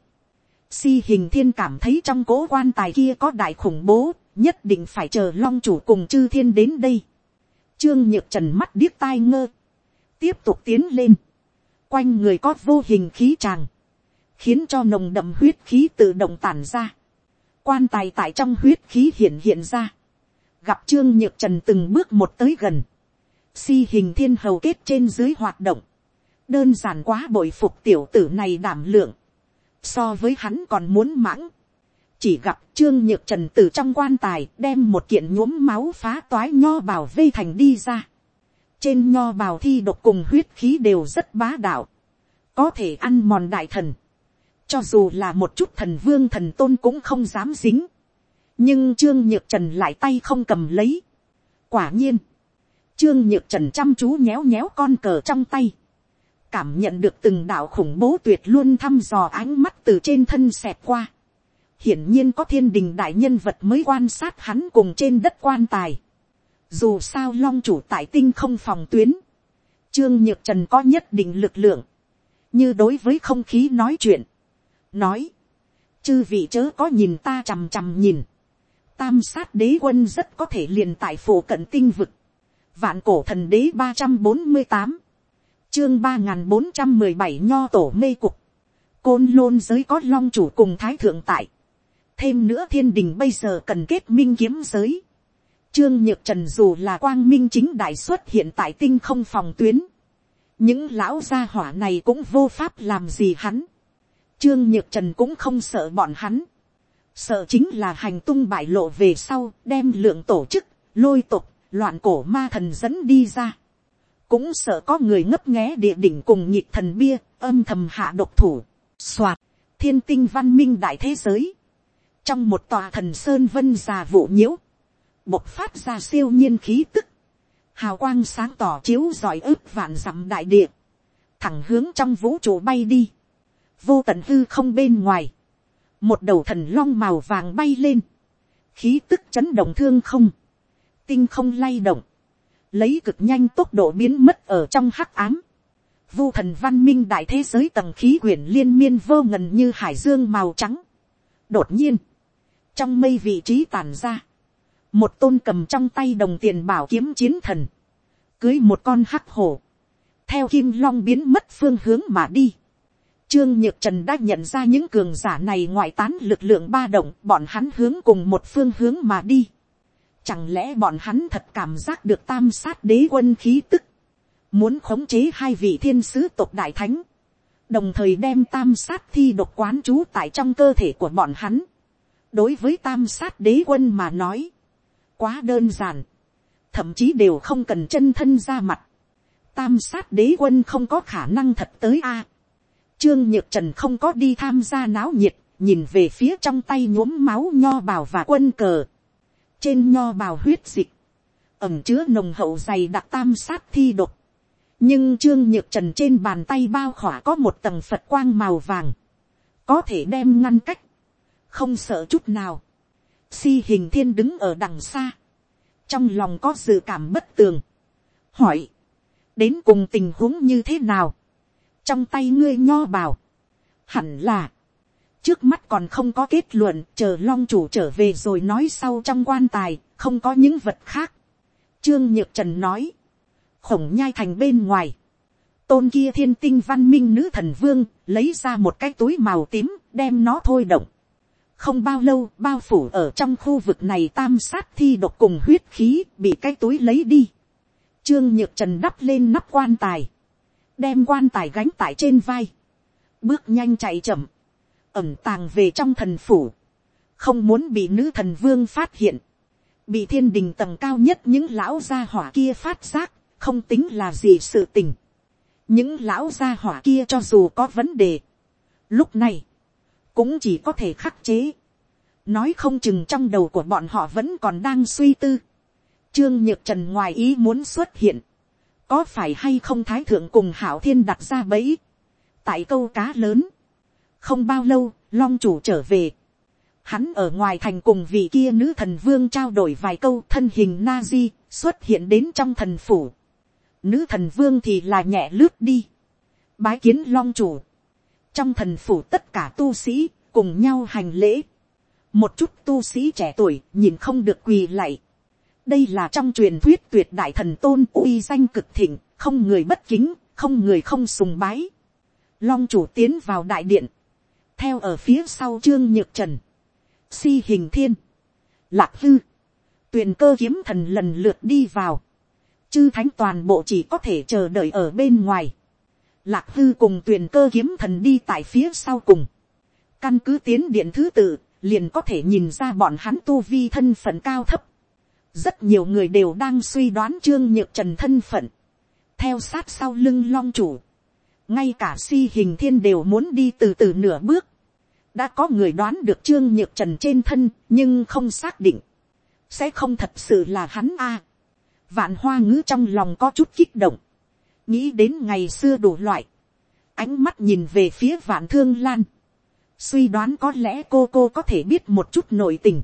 Speaker 1: si hình thiên cảm thấy trong cố quan tài kia có đại khủng bố, nhất định phải chờ long chủ cùng chư thiên đến đây, trương nhược trần mắt điếc tai ngơ, tiếp tục tiến lên, quanh người có vô hình khí tràng, khiến cho nồng đậm huyết khí tự động tản ra, quan tài tại trong huyết khí hiện hiện ra, gặp trương nhược trần từng bước một tới gần, si hình thiên hầu kết trên dưới hoạt động, đơn giản quá bội phục tiểu tử này đảm lượng, so với hắn còn muốn mãng, chỉ gặp trương nhược trần từ trong quan tài đem một kiện nhuốm máu phá toái nho bào vây thành đi ra, trên nho bào thi độc cùng huyết khí đều rất bá đạo, có thể ăn mòn đại thần, cho dù là một chút thần vương thần tôn cũng không dám dính. Nhưng Trương Nhược Trần lại tay không cầm lấy. Quả nhiên. Trương Nhược Trần chăm chú nhéo nhéo con cờ trong tay. Cảm nhận được từng đạo khủng bố tuyệt luôn thăm dò ánh mắt từ trên thân xẹt qua. Hiển nhiên có thiên đình đại nhân vật mới quan sát hắn cùng trên đất quan tài. Dù sao long chủ tại tinh không phòng tuyến. Trương Nhược Trần có nhất định lực lượng. Như đối với không khí nói chuyện nói, chư vị chớ có nhìn ta chằm chằm nhìn, tam sát đế quân rất có thể liền tại phổ cận tinh vực, vạn cổ thần đế ba trăm bốn mươi tám, chương ba n g h n bốn trăm mười bảy nho tổ mê cục, côn lôn giới có long chủ cùng thái thượng tại, thêm nữa thiên đình bây giờ cần kết minh kiếm giới, trương nhược trần dù là quang minh chính đại xuất hiện tại tinh không phòng tuyến, những lão gia hỏa này cũng vô pháp làm gì hắn, Trương Nhược Trần cũng không sợ bọn hắn. Sợ chính là hành tung bại lộ về sau, đem lượng tổ chức, lôi tục, loạn cổ ma thần dẫn đi ra. Cũng sợ có người ngấp nghé địa đỉnh cùng nhịp thần bia, âm thầm hạ độc thủ. Soạt, thiên tinh văn minh đại thế giới. Trong một tòa thần sơn vân già vụ nhiễu. Bộc phát ra siêu nhiên khí tức. Hào quang sáng tỏ chiếu giỏi ướp vạn dặm đại địa. Thẳng hướng trong vũ trụ bay đi vô tận hư không bên ngoài, một đầu thần long màu vàng bay lên, khí tức chấn động thương không, tinh không lay động, lấy cực nhanh tốc độ biến mất ở trong hắc ám, vu thần văn minh đại thế giới tầng khí quyển liên miên vô ngần như hải dương màu trắng. đột nhiên, trong mây vị trí tàn ra, một tôn cầm trong tay đồng tiền bảo kiếm chiến thần, cưới một con hắc hổ, theo kim long biến mất phương hướng mà đi. Trương Nhược Trần đã nhận ra những cường giả này ngoại tán lực lượng ba động, bọn hắn hướng cùng một phương hướng mà đi. Chẳng lẽ bọn hắn thật cảm giác được tam sát đế quân khí tức. Muốn khống chế hai vị thiên sứ tộc đại thánh. Đồng thời đem tam sát thi độc quán trú tại trong cơ thể của bọn hắn. Đối với tam sát đế quân mà nói. Quá đơn giản. Thậm chí đều không cần chân thân ra mặt. Tam sát đế quân không có khả năng thật tới a Trương Nhược Trần không có đi tham gia náo nhiệt, nhìn về phía trong tay nhuốm máu nho bào và quân cờ. Trên nho bào huyết dịch, ẩm chứa nồng hậu dày đặc tam sát thi độc. Nhưng Trương Nhược Trần trên bàn tay bao khỏa có một tầng Phật quang màu vàng. Có thể đem ngăn cách. Không sợ chút nào. Si hình thiên đứng ở đằng xa. Trong lòng có dự cảm bất tường. Hỏi. Đến cùng tình huống như thế nào? trong tay ngươi nho bào, hẳn là, trước mắt còn không có kết luận, chờ long chủ trở về rồi nói sau trong quan tài, không có những vật khác. Trương Nhược Trần nói, khổng nhai thành bên ngoài, tôn kia thiên tinh văn minh nữ thần vương lấy ra một cái túi màu tím đem nó thôi động. không bao lâu bao phủ ở trong khu vực này tam sát thi độc cùng huyết khí bị cái túi lấy đi. trương nhược trần đắp lên nắp quan tài, đem quan tài gánh tại trên vai, bước nhanh chạy chậm, ẩm tàng về trong thần phủ, không muốn bị nữ thần vương phát hiện, bị thiên đình tầng cao nhất những lão gia hỏa kia phát giác, không tính là gì sự tình. Những lão gia hỏa kia cho dù có vấn đề, lúc này, cũng chỉ có thể khắc chế, nói không chừng trong đầu của bọn họ vẫn còn đang suy tư, trương nhược trần ngoài ý muốn xuất hiện, có phải hay không thái thượng cùng hảo thiên đặt ra bẫy, tại câu cá lớn, không bao lâu, long chủ trở về, hắn ở ngoài thành cùng vị kia nữ thần vương trao đổi vài câu thân hình na di xuất hiện đến trong thần phủ Nữ thần vương thì là nhẹ lướt đi. Bái kiến long chủ. Trong thần phủ tất cả tu sĩ cùng nhau hành lễ. Một chút tu sĩ trẻ tuổi nhìn không được quỳ lạy. Đây là trong truyền thuyết tuyệt đại thần tôn uy danh cực thịnh, không người bất kính, không người không sùng bái. Long chủ tiến vào đại điện. Theo ở phía sau trương nhược trần. Si hình thiên. Lạc hư. Tuyền cơ kiếm thần lần lượt đi vào chư thánh toàn bộ chỉ có thể chờ đợi ở bên ngoài. Lạc hư cùng tuyền cơ kiếm thần đi tại phía sau cùng. Căn cứ tiến điện thứ tự, liền có thể nhìn ra bọn hắn tu vi thân phận cao thấp. Rất nhiều người đều đang suy đoán trương nhược trần thân phận. Theo sát sau lưng long chủ. Ngay cả si hình thiên đều muốn đi từ từ nửa bước. Đã có người đoán được trương nhược trần trên thân, nhưng không xác định. Sẽ không thật sự là hắn a Vạn hoa ngữ trong lòng có chút kích động. Nghĩ đến ngày xưa đủ loại. Ánh mắt nhìn về phía vạn thương lan. Suy đoán có lẽ cô cô có thể biết một chút nội tình.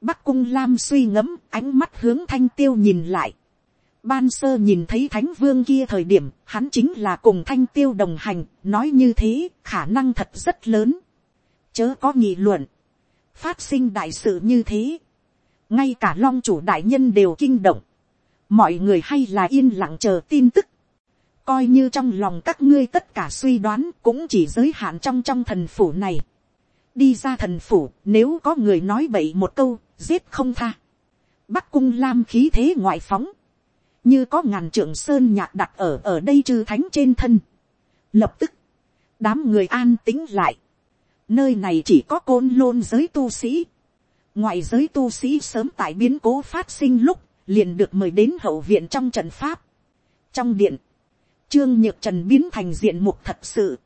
Speaker 1: Bắc cung lam suy ngẫm ánh mắt hướng thanh tiêu nhìn lại. Ban sơ nhìn thấy thánh vương kia thời điểm, hắn chính là cùng thanh tiêu đồng hành, nói như thế, khả năng thật rất lớn. Chớ có nghị luận. Phát sinh đại sự như thế. Ngay cả long chủ đại nhân đều kinh động mọi người hay là yên lặng chờ tin tức, coi như trong lòng các ngươi tất cả suy đoán cũng chỉ giới hạn trong trong thần phủ này. đi ra thần phủ, nếu có người nói bậy một câu, giết không tha. bắc cung lam khí thế ngoại phóng, như có ngàn trưởng sơn nhạc đặt ở ở đây trừ thánh trên thân. lập tức, đám người an tính lại. nơi này chỉ có côn lôn giới tu sĩ. ngoại giới tu sĩ sớm tại biến cố phát sinh lúc liền được mời đến hậu viện trong trận pháp. trong điện, trương nhược trần biến thành diện mục thật sự,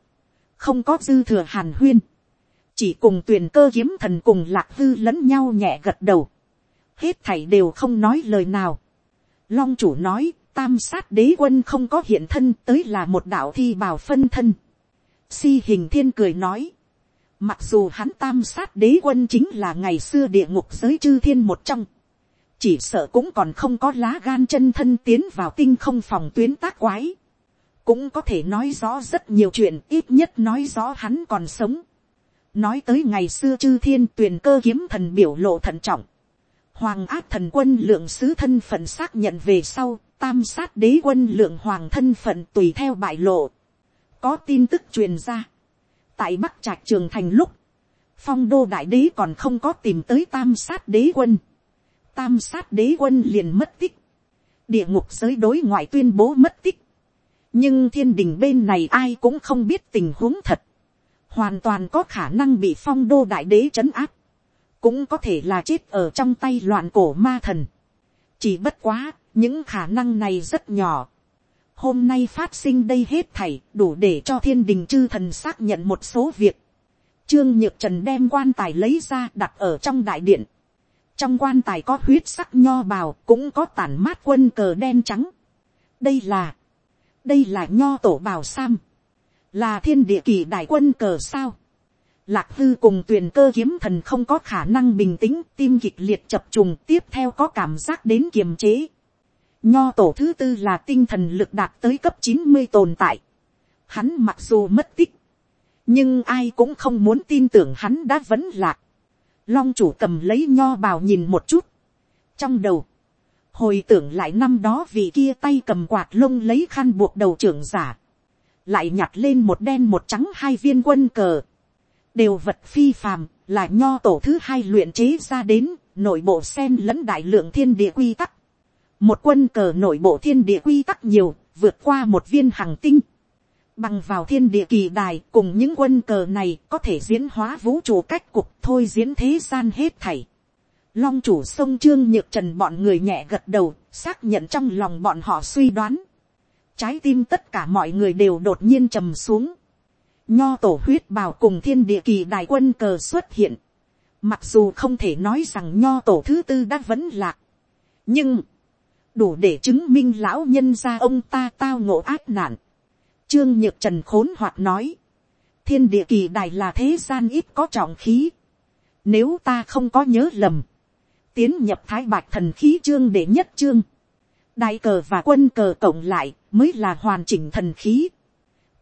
Speaker 1: không có dư thừa hàn huyên, chỉ cùng tuyển cơ kiếm thần cùng lạc hư lẫn nhau nhẹ gật đầu, hết thảy đều không nói lời nào. Long chủ nói, tam sát đế quân không có hiện thân tới là một đạo thi bào phân thân. Si hình thiên cười nói, mặc dù hắn tam sát đế quân chính là ngày xưa địa ngục giới chư thiên một trong, chỉ sợ cũng còn không có lá gan chân thân tiến vào tinh không phòng tuyến tác quái. cũng có thể nói rõ rất nhiều chuyện ít nhất nói rõ hắn còn sống. nói tới ngày xưa chư thiên tuyển cơ kiếm thần biểu lộ thận trọng hoàng áp thần quân lượng sứ thân phận xác nhận về sau, tam sát đế quân lượng hoàng thân phận tùy theo bại lộ. có tin tức truyền ra. tại bắc trạch trường thành lúc, phong đô đại đế còn không có tìm tới tam sát đế quân. Tam sát đế quân liền mất tích, địa ngục giới đối ngoại tuyên bố mất tích, nhưng thiên đình bên này ai cũng không biết tình huống thật, hoàn toàn có khả năng bị phong đô đại đế trấn áp, cũng có thể là chết ở trong tay loạn cổ ma thần, chỉ bất quá, những khả năng này rất nhỏ, hôm nay phát sinh đây hết thảy đủ để cho thiên đình chư thần xác nhận một số việc. Trương nhược trần đem quan tài lấy ra đặt ở trong đại điện trong quan tài có huyết sắc nho bào cũng có tản mát quân cờ đen trắng. đây là, đây là nho tổ bào sam, là thiên địa kỳ đại quân cờ sao. Lạc hư cùng tuyền cơ kiếm thần không có khả năng bình tĩnh tim kịch liệt chập trùng tiếp theo có cảm giác đến kiềm chế. Nho tổ thứ tư là tinh thần lực đạt tới cấp chín mươi tồn tại. Hắn mặc dù mất tích. Nhưng ai cũng không muốn tin tưởng hắn đã vẫn lạc. Long chủ cầm lấy nho bào nhìn một chút. Trong đầu. hồi tưởng lại năm đó vì kia tay cầm quạt lông lấy khăn buộc đầu trưởng giả, lại nhặt lên một đen một trắng hai viên quân cờ, đều vật phi phàm, là nho tổ thứ hai luyện chế ra đến, nội bộ sen lẫn đại lượng thiên địa quy tắc. Một quân cờ nội bộ thiên địa quy tắc nhiều, vượt qua một viên hàng tinh. Bằng vào thiên địa kỳ đài cùng những quân cờ này có thể diễn hóa vũ trụ cách cục thôi diễn thế gian hết thảy. Long chủ sông Trương Nhược Trần bọn người nhẹ gật đầu, xác nhận trong lòng bọn họ suy đoán. Trái tim tất cả mọi người đều đột nhiên trầm xuống. Nho tổ huyết bào cùng thiên địa kỳ đại quân cờ xuất hiện. Mặc dù không thể nói rằng nho tổ thứ tư đã vẫn lạc. Nhưng, đủ để chứng minh lão nhân gia ông ta tao ngộ ác nạn. Trương Nhược Trần khốn hoạt nói. Thiên địa kỳ đài là thế gian ít có trọng khí. Nếu ta không có nhớ lầm. Tiến nhập thái bạch thần khí trương để nhất trương. Đại cờ và quân cờ cộng lại mới là hoàn chỉnh thần khí.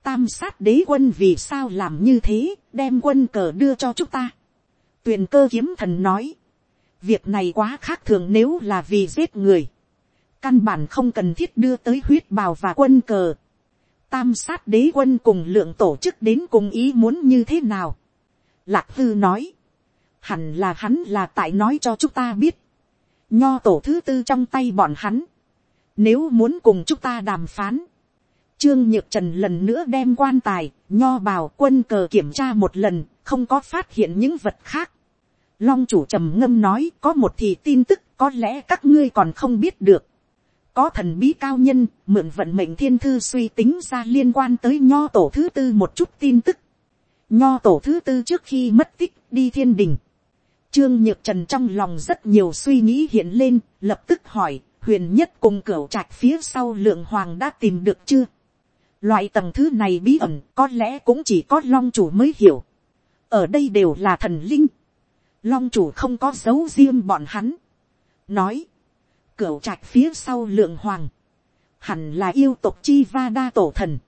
Speaker 1: Tam sát đế quân vì sao làm như thế, đem quân cờ đưa cho chúng ta. Tuyền cơ kiếm thần nói. Việc này quá khác thường nếu là vì giết người. Căn bản không cần thiết đưa tới huyết bào và quân cờ. Tam sát đế quân cùng lượng tổ chức đến cùng ý muốn như thế nào. Lạc hư nói. Hẳn là hắn là tại nói cho chúng ta biết. Nho tổ thứ tư trong tay bọn hắn. Nếu muốn cùng chúng ta đàm phán Trương Nhược Trần lần nữa đem quan tài, nho bào quân cờ kiểm tra một lần, không có phát hiện những vật khác. Long chủ trầm ngâm nói có một thì tin tức có lẽ các ngươi còn không biết được. Có thần bí cao nhân, mượn vận mệnh thiên thư suy tính ra liên quan tới nho tổ thứ tư một chút tin tức. Nho tổ thứ tư trước khi mất tích đi thiên đình. Trương Nhược Trần trong lòng rất nhiều suy nghĩ hiện lên, lập tức hỏi, huyền nhất cùng cửu trạch phía sau lượng hoàng đã tìm được chưa? Loại tầng thứ này bí ẩn có lẽ cũng chỉ có long chủ mới hiểu. Ở đây đều là thần linh. Long chủ không có dấu riêng bọn hắn. Nói. Cửu trạch phía sau lượng hoàng. Hẳn là yêu tộc chi va đa tổ thần.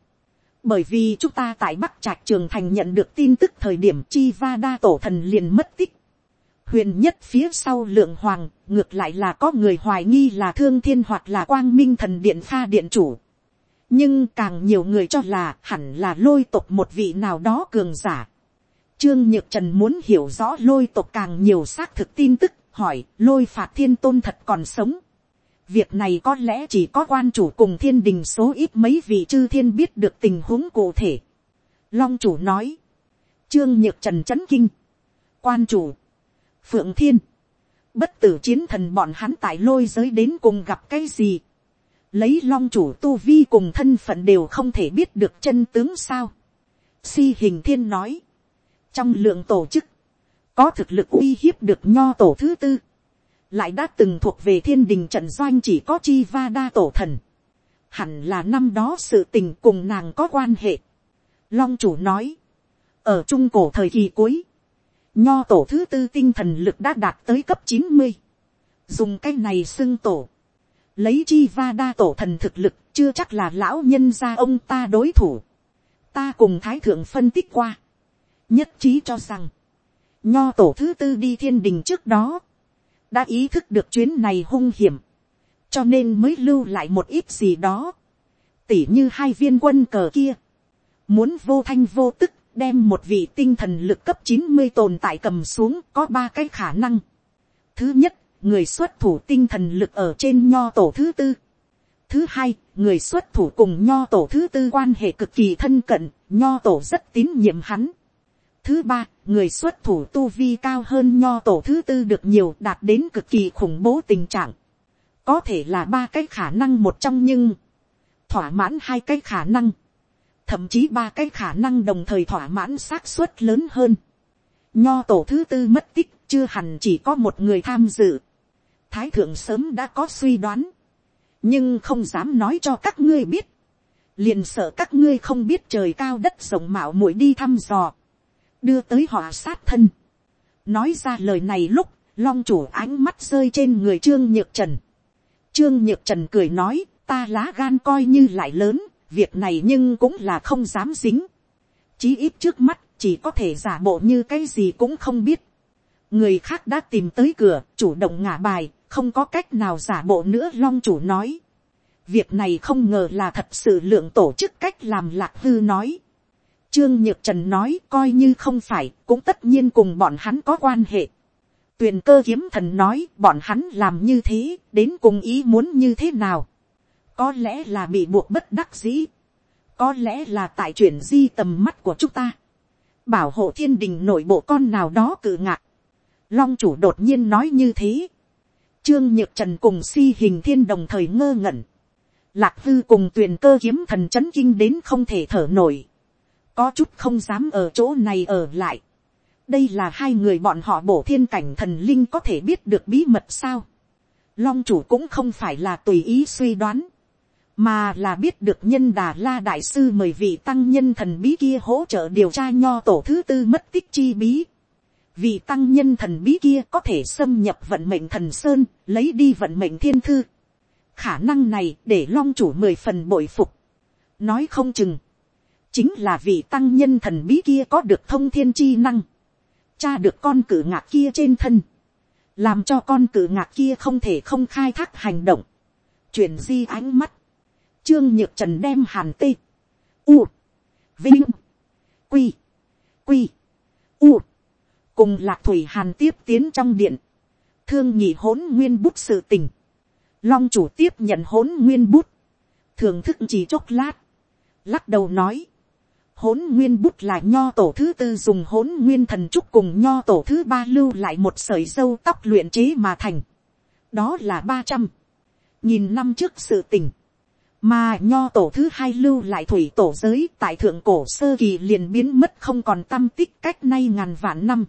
Speaker 1: Bởi vì chúng ta tại Bắc Trạch Trường Thành nhận được tin tức thời điểm chi va đa tổ thần liền mất tích. Huyền nhất phía sau lượng hoàng, ngược lại là có người hoài nghi là thương thiên hoặc là quang minh thần điện pha điện chủ nhưng càng nhiều người cho là hẳn là lôi tộc một vị nào đó cường giả. Trương Nhược Trần muốn hiểu rõ lôi tộc càng nhiều xác thực tin tức, hỏi lôi phạt thiên tôn thật còn sống. Việc này có lẽ chỉ có quan chủ cùng thiên đình số ít mấy vị chư thiên biết được tình huống cụ thể. Long chủ nói. Trương Nhược Trần chấn kinh. Quan chủ. Phượng Thiên. Bất tử chiến thần bọn hắn tại lôi giới đến cùng gặp cái gì lấy long chủ tu vi cùng thân phận đều không thể biết được chân tướng sao. Si hình thiên nói, trong lượng tổ chức, có thực lực uy hiếp được nho tổ thứ tư, lại đã từng thuộc về thiên đình trận doanh chỉ có chi va đa tổ thần, hẳn là năm đó sự tình cùng nàng có quan hệ. Long chủ nói, ở trung cổ thời kỳ cuối, nho tổ thứ tư tinh thần lực đã đạt tới cấp chín mươi, dùng cái này xưng tổ, lấy chi va đa tổ thần thực lực chưa chắc là lão nhân gia ông ta đối thủ. ta cùng thái thượng phân tích qua. nhất trí cho rằng, nho tổ thứ tư đi thiên đình trước đó, đã ý thức được chuyến này hung hiểm, cho nên mới lưu lại một ít gì đó, tỉ như hai viên quân cờ kia, muốn vô thanh vô tức đem một vị tinh thần lực cấp chín mươi tồn tại cầm xuống có ba cái khả năng. Thứ nhất, người xuất thủ tinh thần lực ở trên nho tổ thứ tư. Thứ hai, người xuất thủ cùng nho tổ thứ tư quan hệ cực kỳ thân cận, nho tổ rất tín nhiệm hắn. Thứ ba, người xuất thủ tu vi cao hơn nho tổ thứ tư được nhiều đạt đến cực kỳ khủng bố tình trạng. Có thể là ba cái khả năng một trong nhưng thỏa mãn hai cái khả năng. Thậm chí ba cái khả năng đồng thời thỏa mãn xác suất lớn hơn. Nho tổ thứ tư mất tích chưa hẳn chỉ có một người tham dự thái thượng sớm đã có suy đoán, nhưng không dám nói cho các ngươi biết, liền sợ các ngươi không biết trời cao đất rộng mạo muội đi thăm dò, đưa tới họ sát thân. nói ra lời này lúc, long chủ ánh mắt rơi trên người trương nhược trần. trương nhược trần cười nói, ta lá gan coi như lại lớn, việc này nhưng cũng là không dám dính. chí ít trước mắt, chỉ có thể giả bộ như cái gì cũng không biết. người khác đã tìm tới cửa, chủ động ngả bài, không có cách nào giả bộ nữa, long chủ nói. việc này không ngờ là thật sự lượng tổ chức cách làm lạc hư nói. trương nhược trần nói, coi như không phải, cũng tất nhiên cùng bọn hắn có quan hệ. tuyền cơ kiếm thần nói, bọn hắn làm như thế, đến cùng ý muốn như thế nào. có lẽ là bị buộc bất đắc dĩ. có lẽ là tại chuyển di tầm mắt của chúng ta. bảo hộ thiên đình nội bộ con nào đó cự ngạc. long chủ đột nhiên nói như thế Trương Nhược Trần cùng si hình thiên đồng thời ngơ ngẩn. Lạc hư cùng tuyển cơ kiếm thần chấn kinh đến không thể thở nổi. Có chút không dám ở chỗ này ở lại. Đây là hai người bọn họ bổ thiên cảnh thần linh có thể biết được bí mật sao. Long chủ cũng không phải là tùy ý suy đoán. Mà là biết được nhân đà la đại sư mời vị tăng nhân thần bí kia hỗ trợ điều tra nho tổ thứ tư mất tích chi bí vì tăng nhân thần bí kia có thể xâm nhập vận mệnh thần sơn, lấy đi vận mệnh thiên thư. khả năng này để long chủ mười phần bội phục. nói không chừng, chính là vì tăng nhân thần bí kia có được thông thiên chi năng, cha được con cử ngạc kia trên thân, làm cho con cử ngạc kia không thể không khai thác hành động, chuyển di ánh mắt, trương nhược trần đem hàn tê, u, vinh, quy, quy, u, cùng lạc thủy hàn tiếp tiến trong điện, thương nhị hỗn nguyên bút sự tình, long chủ tiếp nhận hỗn nguyên bút, thưởng thức chỉ chốc lát, lắc đầu nói, hỗn nguyên bút là nho tổ thứ tư dùng hỗn nguyên thần trúc cùng nho tổ thứ ba lưu lại một sợi dâu tóc luyện chế mà thành, đó là ba trăm, nhìn năm trước sự tình, mà nho tổ thứ hai lưu lại thủy tổ giới tại thượng cổ sơ kỳ liền biến mất không còn tâm tích cách nay ngàn vạn năm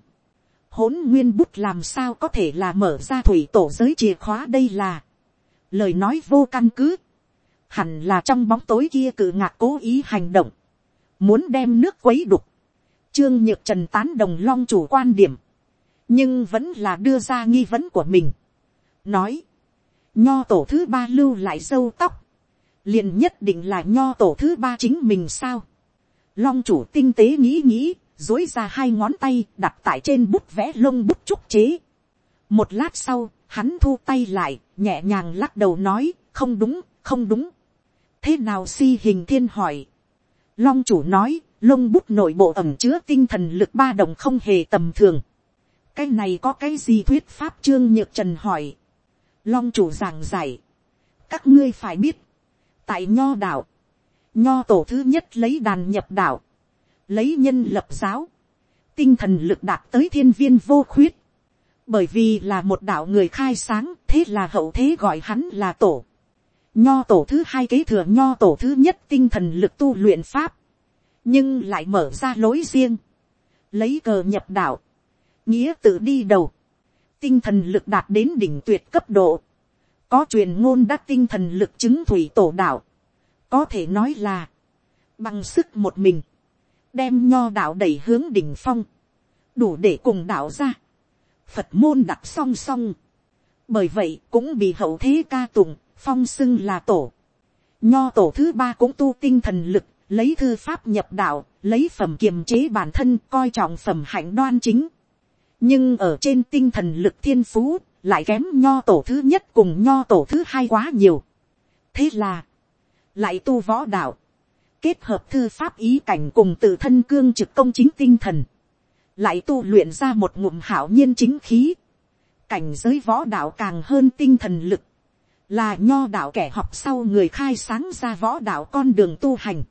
Speaker 1: hỗn nguyên bút làm sao có thể là mở ra thủy tổ giới chìa khóa đây là? Lời nói vô căn cứ. Hẳn là trong bóng tối kia cự ngạc cố ý hành động. Muốn đem nước quấy đục. Trương nhược trần tán đồng long chủ quan điểm. Nhưng vẫn là đưa ra nghi vấn của mình. Nói. Nho tổ thứ ba lưu lại dâu tóc. Liền nhất định là nho tổ thứ ba chính mình sao? Long chủ tinh tế nghĩ nghĩ dối ra hai ngón tay đặt tại trên bút vẽ lông bút trúc chế. một lát sau, hắn thu tay lại, nhẹ nhàng lắc đầu nói, không đúng, không đúng. thế nào si hình thiên hỏi. long chủ nói, lông bút nội bộ ẩm chứa tinh thần lực ba đồng không hề tầm thường. cái này có cái gì thuyết pháp trương nhược trần hỏi. long chủ giảng giải. các ngươi phải biết, tại nho đạo, nho tổ thứ nhất lấy đàn nhập đạo, lấy nhân lập giáo, tinh thần lực đạt tới thiên viên vô khuyết, bởi vì là một đạo người khai sáng, thế là hậu thế gọi hắn là tổ. Nho tổ thứ hai kế thừa nho tổ thứ nhất tinh thần lực tu luyện pháp, nhưng lại mở ra lối riêng, lấy cờ nhập đạo, nghĩa tự đi đầu, tinh thần lực đạt đến đỉnh tuyệt cấp độ, có truyền ngôn đắc tinh thần lực chứng thủy tổ đạo, có thể nói là, bằng sức một mình, đem nho đạo đẩy hướng đỉnh phong, đủ để cùng đạo ra, phật môn đặt song song, bởi vậy cũng bị hậu thế ca tụng, phong xưng là tổ. Nho tổ thứ ba cũng tu tinh thần lực, lấy thư pháp nhập đạo, lấy phẩm kiềm chế bản thân coi trọng phẩm hạnh đoan chính. nhưng ở trên tinh thần lực thiên phú, lại kém nho tổ thứ nhất cùng nho tổ thứ hai quá nhiều. thế là, lại tu võ đạo, kết hợp thư pháp ý cảnh cùng tự thân cương trực công chính tinh thần, lại tu luyện ra một ngụm hảo nhiên chính khí, cảnh giới võ đạo càng hơn tinh thần lực, là nho đạo kẻ học sau người khai sáng ra võ đạo con đường tu hành.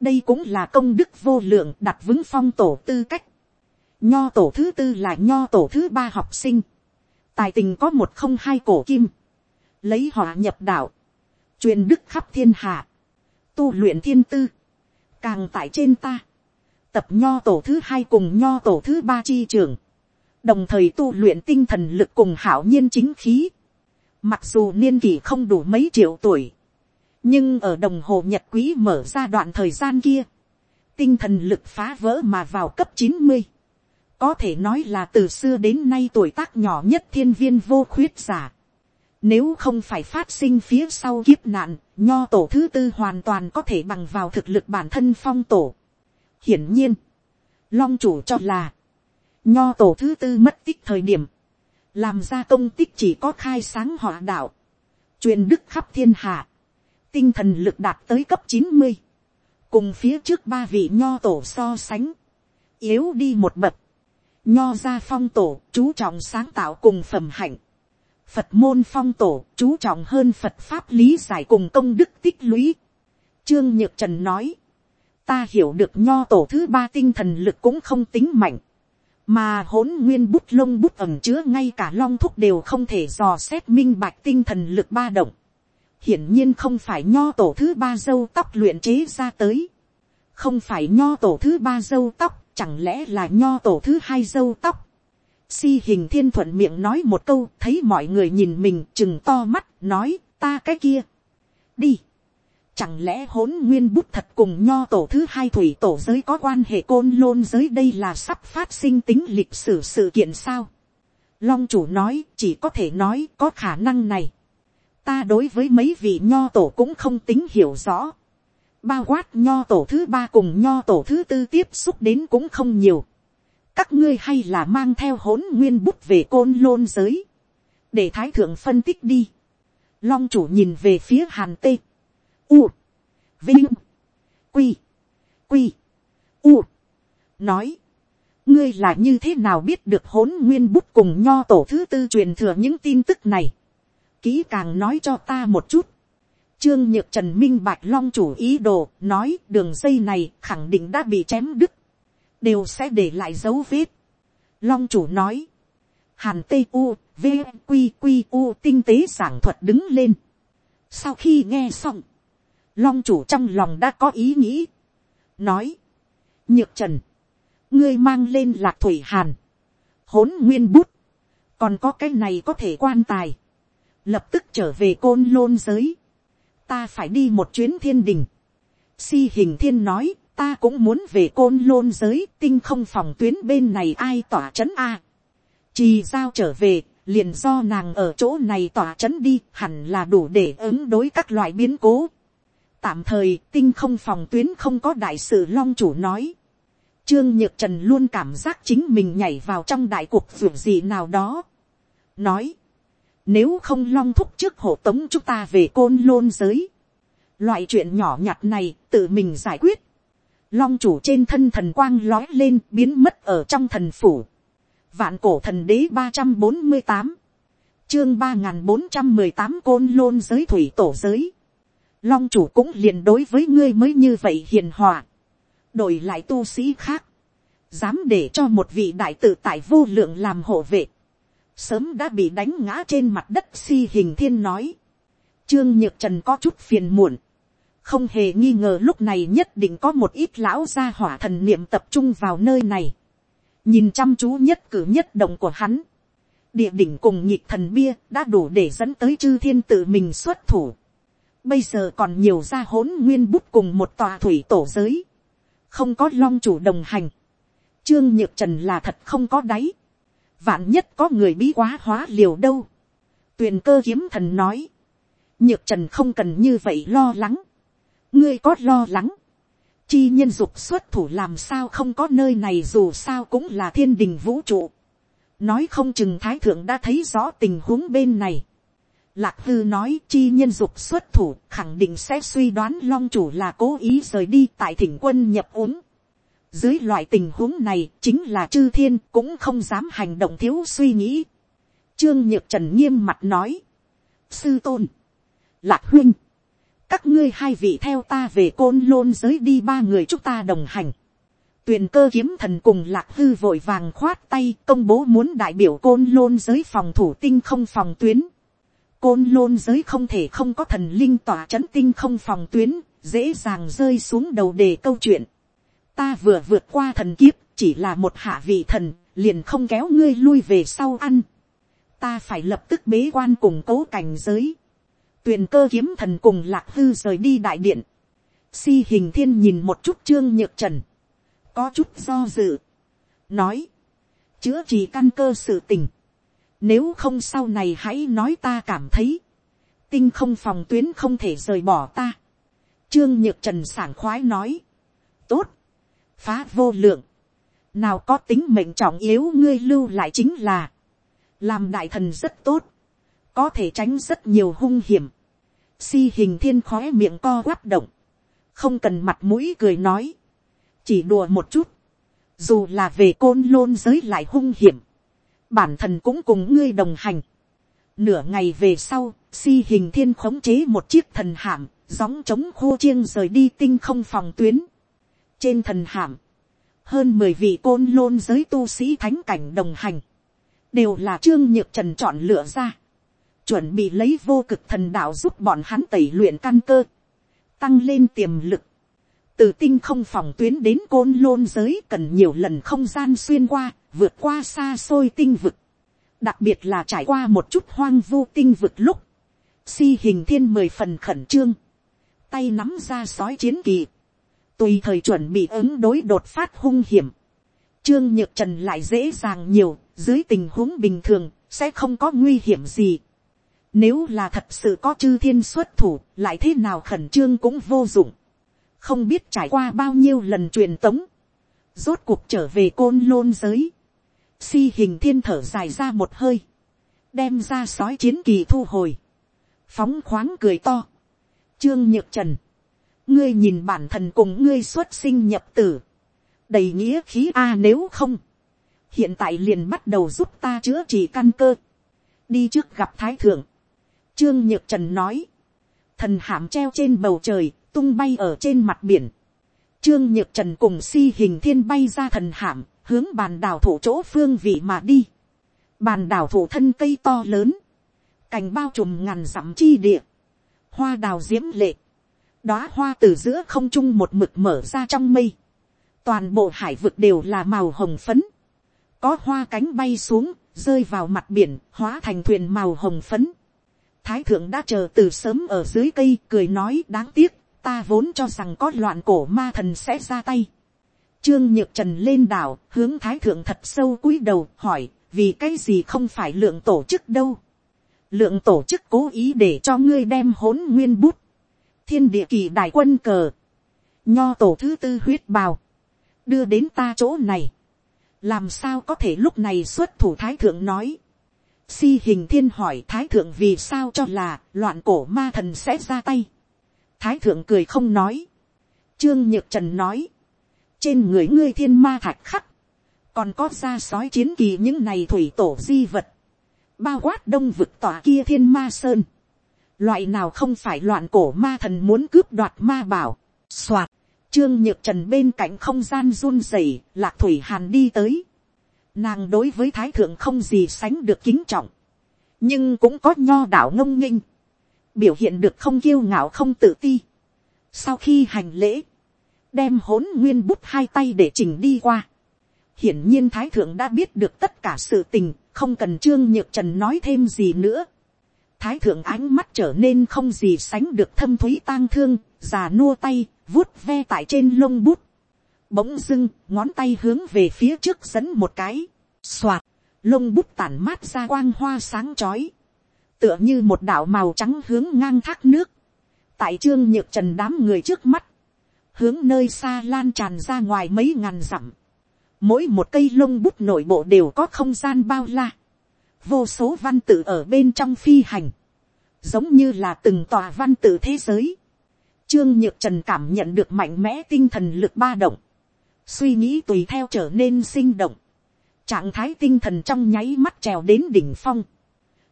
Speaker 1: đây cũng là công đức vô lượng đặt vững phong tổ tư cách. nho tổ thứ tư là nho tổ thứ ba học sinh. tài tình có một không hai cổ kim. lấy họ nhập đạo. truyền đức khắp thiên hạ tu luyện thiên tư, càng tại trên ta, tập nho tổ thứ hai cùng nho tổ thứ ba chi trường, đồng thời tu luyện tinh thần lực cùng hảo nhiên chính khí, mặc dù niên kỷ không đủ mấy triệu tuổi, nhưng ở đồng hồ nhật quý mở ra đoạn thời gian kia, tinh thần lực phá vỡ mà vào cấp chín mươi, có thể nói là từ xưa đến nay tuổi tác nhỏ nhất thiên viên vô khuyết giả. Nếu không phải phát sinh phía sau kiếp nạn, nho tổ thứ tư hoàn toàn có thể bằng vào thực lực bản thân phong tổ. Hiển nhiên, long chủ cho là, nho tổ thứ tư mất tích thời điểm, làm ra công tích chỉ có khai sáng họa đạo, truyền đức khắp thiên hạ, tinh thần lực đạt tới cấp chín mươi, cùng phía trước ba vị nho tổ so sánh, yếu đi một bậc, nho gia phong tổ chú trọng sáng tạo cùng phẩm hạnh, phật môn phong tổ chú trọng hơn phật pháp lý giải cùng công đức tích lũy. trương nhược trần nói, ta hiểu được nho tổ thứ ba tinh thần lực cũng không tính mạnh, mà hỗn nguyên bút lông bút ẩm chứa ngay cả long thúc đều không thể dò xét minh bạch tinh thần lực ba động. hiển nhiên không phải nho tổ thứ ba dâu tóc luyện chế ra tới, không phải nho tổ thứ ba dâu tóc, chẳng lẽ là nho tổ thứ hai dâu tóc. Si hình thiên thuận miệng nói một câu, thấy mọi người nhìn mình chừng to mắt, nói, ta cái kia. Đi Chẳng lẽ hỗn nguyên bút thật cùng nho tổ thứ hai thủy tổ giới có quan hệ côn lôn giới đây là sắp phát sinh tính lịch sử sự kiện sao? Long chủ nói chỉ có thể nói có khả năng này. Ta đối với mấy vị nho tổ cũng không tính hiểu rõ. Bao quát nho tổ thứ ba cùng nho tổ thứ tư tiếp xúc đến cũng không nhiều. Các ngươi hay là mang theo hỗn nguyên bút về côn lôn giới. Để thái thượng phân tích đi. Long chủ nhìn về phía hàn tê. U, vinh, quy, quy, u, nói, ngươi là như thế nào biết được hỗn nguyên bút cùng nho tổ thứ tư truyền thừa những tin tức này, kỹ càng nói cho ta một chút, trương nhược trần minh bạch long chủ ý đồ nói đường dây này khẳng định đã bị chém đứt, đều sẽ để lại dấu vết. long chủ nói, hàn tây u, v, q q u tinh tế giảng thuật đứng lên. sau khi nghe xong, long chủ trong lòng đã có ý nghĩ, nói, nhược trần, ngươi mang lên lạc thủy hàn, hỗn nguyên bút, còn có cái này có thể quan tài, lập tức trở về côn lôn giới, ta phải đi một chuyến thiên đình, si hình thiên nói, ta cũng muốn về côn lôn giới tinh không phòng tuyến bên này ai tỏa c h ấ n a, trì giao trở về, liền do nàng ở chỗ này tỏa c h ấ n đi hẳn là đủ để ứng đối các loại biến cố tạm thời tinh không phòng tuyến không có đại sự long chủ nói. Trương Nhược Trần luôn cảm giác chính mình nhảy vào trong đại cuộc vượt gì nào đó. Nói. Nếu không long thúc trước hộ tống chúng ta về côn lôn giới. Loại chuyện nhỏ nhặt này tự mình giải quyết. Long chủ trên thân thần quang lói lên biến mất ở trong thần phủ. Vạn cổ thần đế ba trăm bốn mươi tám. Chương ba bốn trăm mười tám côn lôn giới thủy tổ giới. Long chủ cũng liền đối với ngươi mới như vậy hiền hòa, đổi lại tu sĩ khác, dám để cho một vị đại tự tại vô lượng làm hộ vệ, sớm đã bị đánh ngã trên mặt đất si hình thiên nói, trương nhược trần có chút phiền muộn, không hề nghi ngờ lúc này nhất định có một ít lão gia hỏa thần niệm tập trung vào nơi này, nhìn chăm chú nhất cử nhất động của hắn, địa đỉnh cùng nhịp thần bia đã đủ để dẫn tới chư thiên tự mình xuất thủ. Bây giờ còn nhiều gia hỗn nguyên bút cùng một tòa thủy tổ giới. Không có long chủ đồng hành. Trương Nhược Trần là thật không có đáy. Vạn nhất có người bí quá hóa liều đâu. Tuyền cơ kiếm thần nói. Nhược Trần không cần như vậy lo lắng. Ngươi có lo lắng. Chi nhân dục xuất thủ làm sao không có nơi này dù sao cũng là thiên đình vũ trụ. Nói không chừng thái thượng đã thấy rõ tình huống bên này Lạc hư nói chi nhân dục xuất thủ khẳng định sẽ suy đoán long chủ là cố ý rời đi tại thỉnh quân nhập uống. Dưới loại tình huống này, chính là chư thiên cũng không dám hành động thiếu suy nghĩ. Trương Nhược Trần nghiêm mặt nói. Sư tôn. Lạc huynh. Các ngươi hai vị theo ta về côn lôn giới đi ba người chúng ta đồng hành. Tuyền cơ kiếm thần cùng lạc hư vội vàng khoát tay công bố muốn đại biểu côn lôn giới phòng thủ tinh không phòng tuyến côn lôn giới không thể không có thần linh tỏa c h ấ n tinh không phòng tuyến, dễ dàng rơi xuống đầu đề câu chuyện. ta vừa vượt qua thần kiếp, chỉ là một hạ vị thần, liền không kéo ngươi lui về sau ăn. ta phải lập tức bế quan cùng cố cảnh giới tuyền cơ kiếm thần cùng lạc hư rời đi đại điện. si hình thiên nhìn một chút trương nhược trần. có chút do dự. nói, chữa trị căn cơ sự tình nếu không sau này hãy nói ta cảm thấy. Tinh không phòng tuyến không thể rời bỏ ta. Trương Nhược Trần sảng khoái nói. Tốt. Phá vô lượng. Nào có tính mệnh trọng yếu ngươi lưu lại chính là. làm đại thần rất tốt, có thể tránh rất nhiều hung hiểm, si hình thiên khói miệng co quắp động, không cần mặt mũi cười nói, chỉ đùa một chút, dù là về côn lôn giới lại hung hiểm, bản thân cũng cùng ngươi đồng hành. Nửa ngày về sau, si hình thiên khống chế một chiếc thần hạm, gióng chống khô chiêng rời đi tinh không phòng tuyến. Trên thần hạm, hơn mười vị côn lôn giới tu sĩ thánh cảnh đồng hành, đều là trương nhược trần chọn lựa ra, chuẩn bị lấy vô cực thần đạo giúp bọn hắn tẩy luyện căn cơ, tăng lên tiềm lực, từ tinh không phòng tuyến đến côn lôn giới cần nhiều lần không gian xuyên qua, vượt qua xa xôi tinh vực, đặc biệt là trải qua một chút hoang vu tinh vực lúc, si hình thiên mười phần khẩn trương, tay nắm ra sói chiến kỳ, tùy thời chuẩn bị ứng đối đột phát hung hiểm, trương nhược trần lại dễ dàng nhiều, dưới tình huống bình thường, sẽ không có nguy hiểm gì. Nếu là thật sự có chư thiên xuất thủ, lại thế nào khẩn trương cũng vô dụng. Không biết trải qua bao nhiêu lần truyền tống. Rốt cuộc trở về côn lôn giới. Si hình thiên thở dài ra một hơi. Đem ra sói chiến kỳ thu hồi. Phóng khoáng cười to. Trương Nhược Trần. Ngươi nhìn bản thân cùng ngươi xuất sinh nhập tử. Đầy nghĩa khí a nếu không. Hiện tại liền bắt đầu giúp ta chữa trị căn cơ. Đi trước gặp Thái Thượng. Trương Nhược Trần nói. Thần hàm treo trên bầu trời, tung bay ở trên mặt biển. Trương Nhược Trần cùng si hình thiên bay ra thần hàm, hướng bàn đảo thủ chỗ phương vị mà đi. Bàn đảo thủ thân cây to lớn, cành bao trùm ngàn dặm chi địa, hoa đào diễm lệ, đóa hoa từ giữa không trung một mực mở ra trong mây, toàn bộ hải vực đều là màu hồng phấn, có hoa cánh bay xuống, rơi vào mặt biển, hóa thành thuyền màu hồng phấn. Thái thượng đã chờ từ sớm ở dưới cây, cười nói đáng tiếc, ta vốn cho rằng có loạn cổ ma thần sẽ ra tay. Trương Nhược Trần lên đảo, hướng Thái Thượng thật sâu cúi đầu, hỏi, vì cái gì không phải lượng tổ chức đâu. Lượng tổ chức cố ý để cho ngươi đem hỗn nguyên bút. Thiên địa kỳ đại quân cờ. Nho tổ thứ tư huyết bào. Đưa đến ta chỗ này. Làm sao có thể lúc này xuất thủ Thái Thượng nói. Si hình thiên hỏi Thái Thượng vì sao cho là loạn cổ ma thần sẽ ra tay. Thái Thượng cười không nói. Trương Nhược Trần nói. Trên người ngươi thiên ma thạch khắc, còn có ra sói chiến kỳ những này thủy tổ di vật, bao quát đông vực tỏa kia thiên ma sơn, loại nào không phải loạn cổ ma thần muốn cướp đoạt ma bảo, soạt, trương nhược trần bên cạnh không gian run rẩy, lạc thủy hàn đi tới, nàng đối với thái thượng không gì sánh được kính trọng, nhưng cũng có nho đạo ngông nghênh, biểu hiện được không kiêu ngạo không tự ti. Sau khi hành lễ, đem hỗn nguyên bút hai tay để chỉnh đi qua. hiển nhiên thái thượng đã biết được tất cả sự tình, không cần trương nhược trần nói thêm gì nữa. thái thượng ánh mắt trở nên không gì sánh được thâm thúy tang thương, già nua tay, vuốt ve tại trên lông bút bỗng dưng, ngón tay hướng về phía trước dẫn một cái, xoạt, lông bút tản mát ra quang hoa sáng chói, tựa như một đạo màu trắng hướng ngang thác nước, tại trương nhược trần đám người trước mắt, hướng nơi xa lan tràn ra ngoài mấy ngàn dặm. Mỗi một cây lông bút nội bộ đều có không gian bao la. Vô số văn tự ở bên trong phi hành. Giống như là từng tòa văn tự thế giới. Trương Nhược Trần cảm nhận được mạnh mẽ tinh thần lực ba động. Suy nghĩ tùy theo trở nên sinh động. Trạng thái tinh thần trong nháy mắt trèo đến đỉnh phong.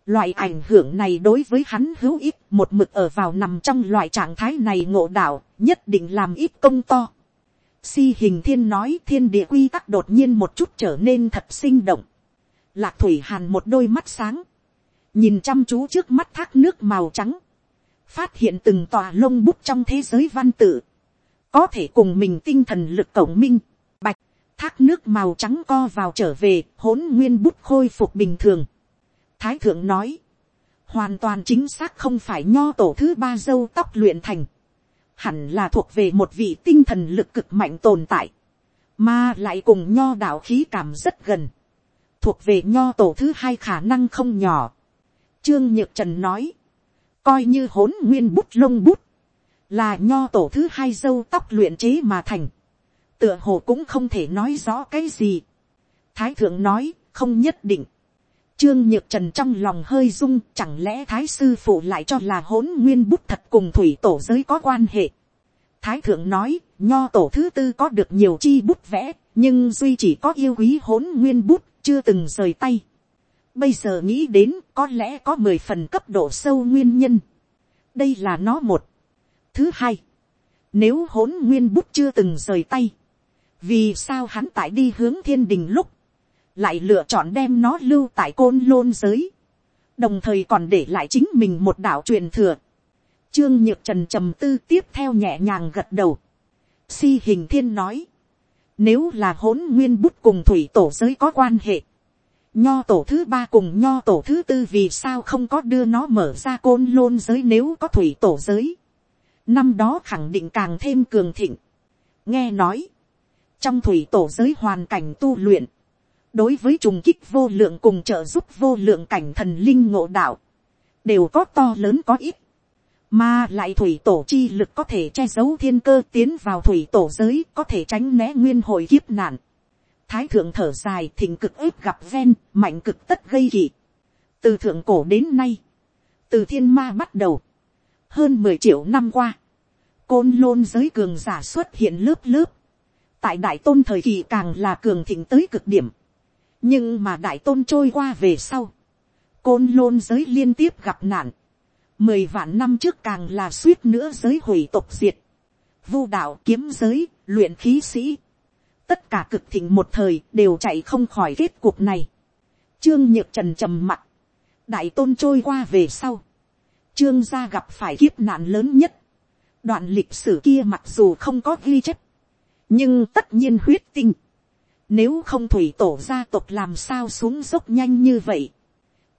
Speaker 1: Loại ảnh hưởng này đối với hắn hữu ích một mực ở vào nằm trong loại trạng thái này ngộ đạo, nhất định làm ít công to. Si hình thiên nói thiên địa quy tắc đột nhiên một chút trở nên thật sinh động. Lạc thủy hàn một đôi mắt sáng. Nhìn chăm chú trước mắt thác nước màu trắng. Phát hiện từng tòa lông bút trong thế giới văn tự. Có thể cùng mình tinh thần lực cổng minh. Bạch, thác nước màu trắng co vào trở về, hỗn nguyên bút khôi phục bình thường Thái thượng nói, hoàn toàn chính xác không phải nho tổ thứ ba dâu tóc luyện thành, hẳn là thuộc về một vị tinh thần lực cực mạnh tồn tại, mà lại cùng nho đạo khí cảm rất gần, thuộc về nho tổ thứ hai khả năng không nhỏ. Trương Nhược Trần nói, coi như hỗn nguyên bút lông bút, là nho tổ thứ hai dâu tóc luyện chế mà thành, tựa hồ cũng không thể nói rõ cái gì. Thái thượng nói, không nhất định, Trương Nhược Trần trong lòng hơi rung, chẳng lẽ Thái Sư Phụ lại cho là hỗn nguyên bút thật cùng thủy tổ giới có quan hệ. Thái Thượng nói, nho tổ thứ tư có được nhiều chi bút vẽ, nhưng duy chỉ có yêu quý hỗn nguyên bút, chưa từng rời tay. Bây giờ nghĩ đến, có lẽ có mười phần cấp độ sâu nguyên nhân. Đây là nó một. Thứ hai, nếu hỗn nguyên bút chưa từng rời tay, vì sao hắn tại đi hướng thiên đình lúc, lại lựa chọn đem nó lưu tại côn lôn giới, đồng thời còn để lại chính mình một đạo truyền thừa. Trương nhược trần trầm tư tiếp theo nhẹ nhàng gật đầu. Si hình thiên nói, nếu là hỗn nguyên bút cùng thủy tổ giới có quan hệ, nho tổ thứ ba cùng nho tổ thứ tư vì sao không có đưa nó mở ra côn lôn giới nếu có thủy tổ giới. Năm đó khẳng định càng thêm cường thịnh. Nghe nói, trong thủy tổ giới hoàn cảnh tu luyện, đối với trùng kích vô lượng cùng trợ giúp vô lượng cảnh thần linh ngộ đạo, đều có to lớn có ít, mà lại thủy tổ chi lực có thể che giấu thiên cơ tiến vào thủy tổ giới có thể tránh né nguyên hồi kiếp nạn. Thái thượng thở dài thỉnh cực ếp gặp ven, mạnh cực tất gây kỵ. Từ thượng cổ đến nay, từ thiên ma bắt đầu, hơn mười triệu năm qua, côn lôn giới cường giả xuất hiện lớp lớp, tại đại tôn thời kỳ càng là cường thịnh tới cực điểm, nhưng mà đại tôn trôi qua về sau, côn lôn giới liên tiếp gặp nạn, mười vạn năm trước càng là suýt nữa giới hủy tộc diệt, vu đạo kiếm giới, luyện khí sĩ, tất cả cực thịnh một thời đều chạy không khỏi kết cuộc này. Trương nhược trần trầm mặt, đại tôn trôi qua về sau, trương gia gặp phải kiếp nạn lớn nhất, đoạn lịch sử kia mặc dù không có ghi chép, nhưng tất nhiên huyết tinh, nếu không thủy tổ gia tộc làm sao xuống dốc nhanh như vậy.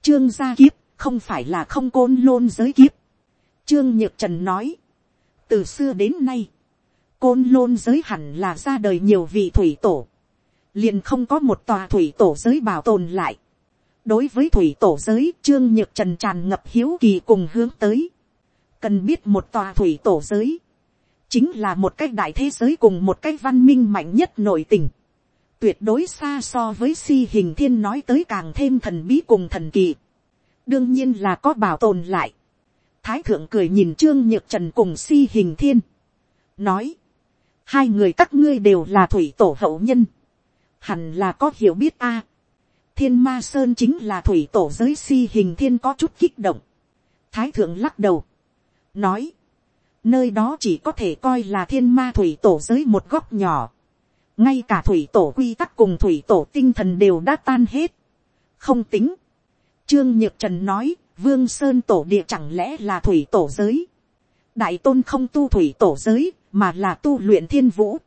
Speaker 1: Trương gia kiếp không phải là không côn lôn giới kiếp. Trương Nhược Trần nói. Từ xưa đến nay. Côn lôn giới hẳn là ra đời nhiều vị thủy tổ. Liền không có một tòa thủy tổ giới bảo tồn lại. Đối với thủy tổ giới Trương Nhược Trần tràn ngập hiếu kỳ cùng hướng tới. Cần biết một tòa thủy tổ giới. Chính là một cái đại thế giới cùng một cái văn minh mạnh nhất nội tình tuyệt đối xa so với si hình thiên nói tới càng thêm thần bí cùng thần kỳ. đương nhiên là có bảo tồn lại. thái thượng cười nhìn trương nhược trần cùng si hình thiên. nói, hai người các ngươi đều là thủy tổ hậu nhân. hẳn là có hiểu biết a thiên ma sơn chính là thủy tổ giới si hình thiên có chút kích động. thái thượng lắc đầu. nói, nơi đó chỉ có thể coi là thiên ma thủy tổ giới một góc nhỏ ngay cả thủy tổ quy tắc cùng thủy tổ tinh thần đều đã tan hết. không tính. trương nhược trần nói, vương sơn tổ địa chẳng lẽ là thủy tổ giới. đại tôn không tu thủy tổ giới, mà là tu luyện thiên vũ.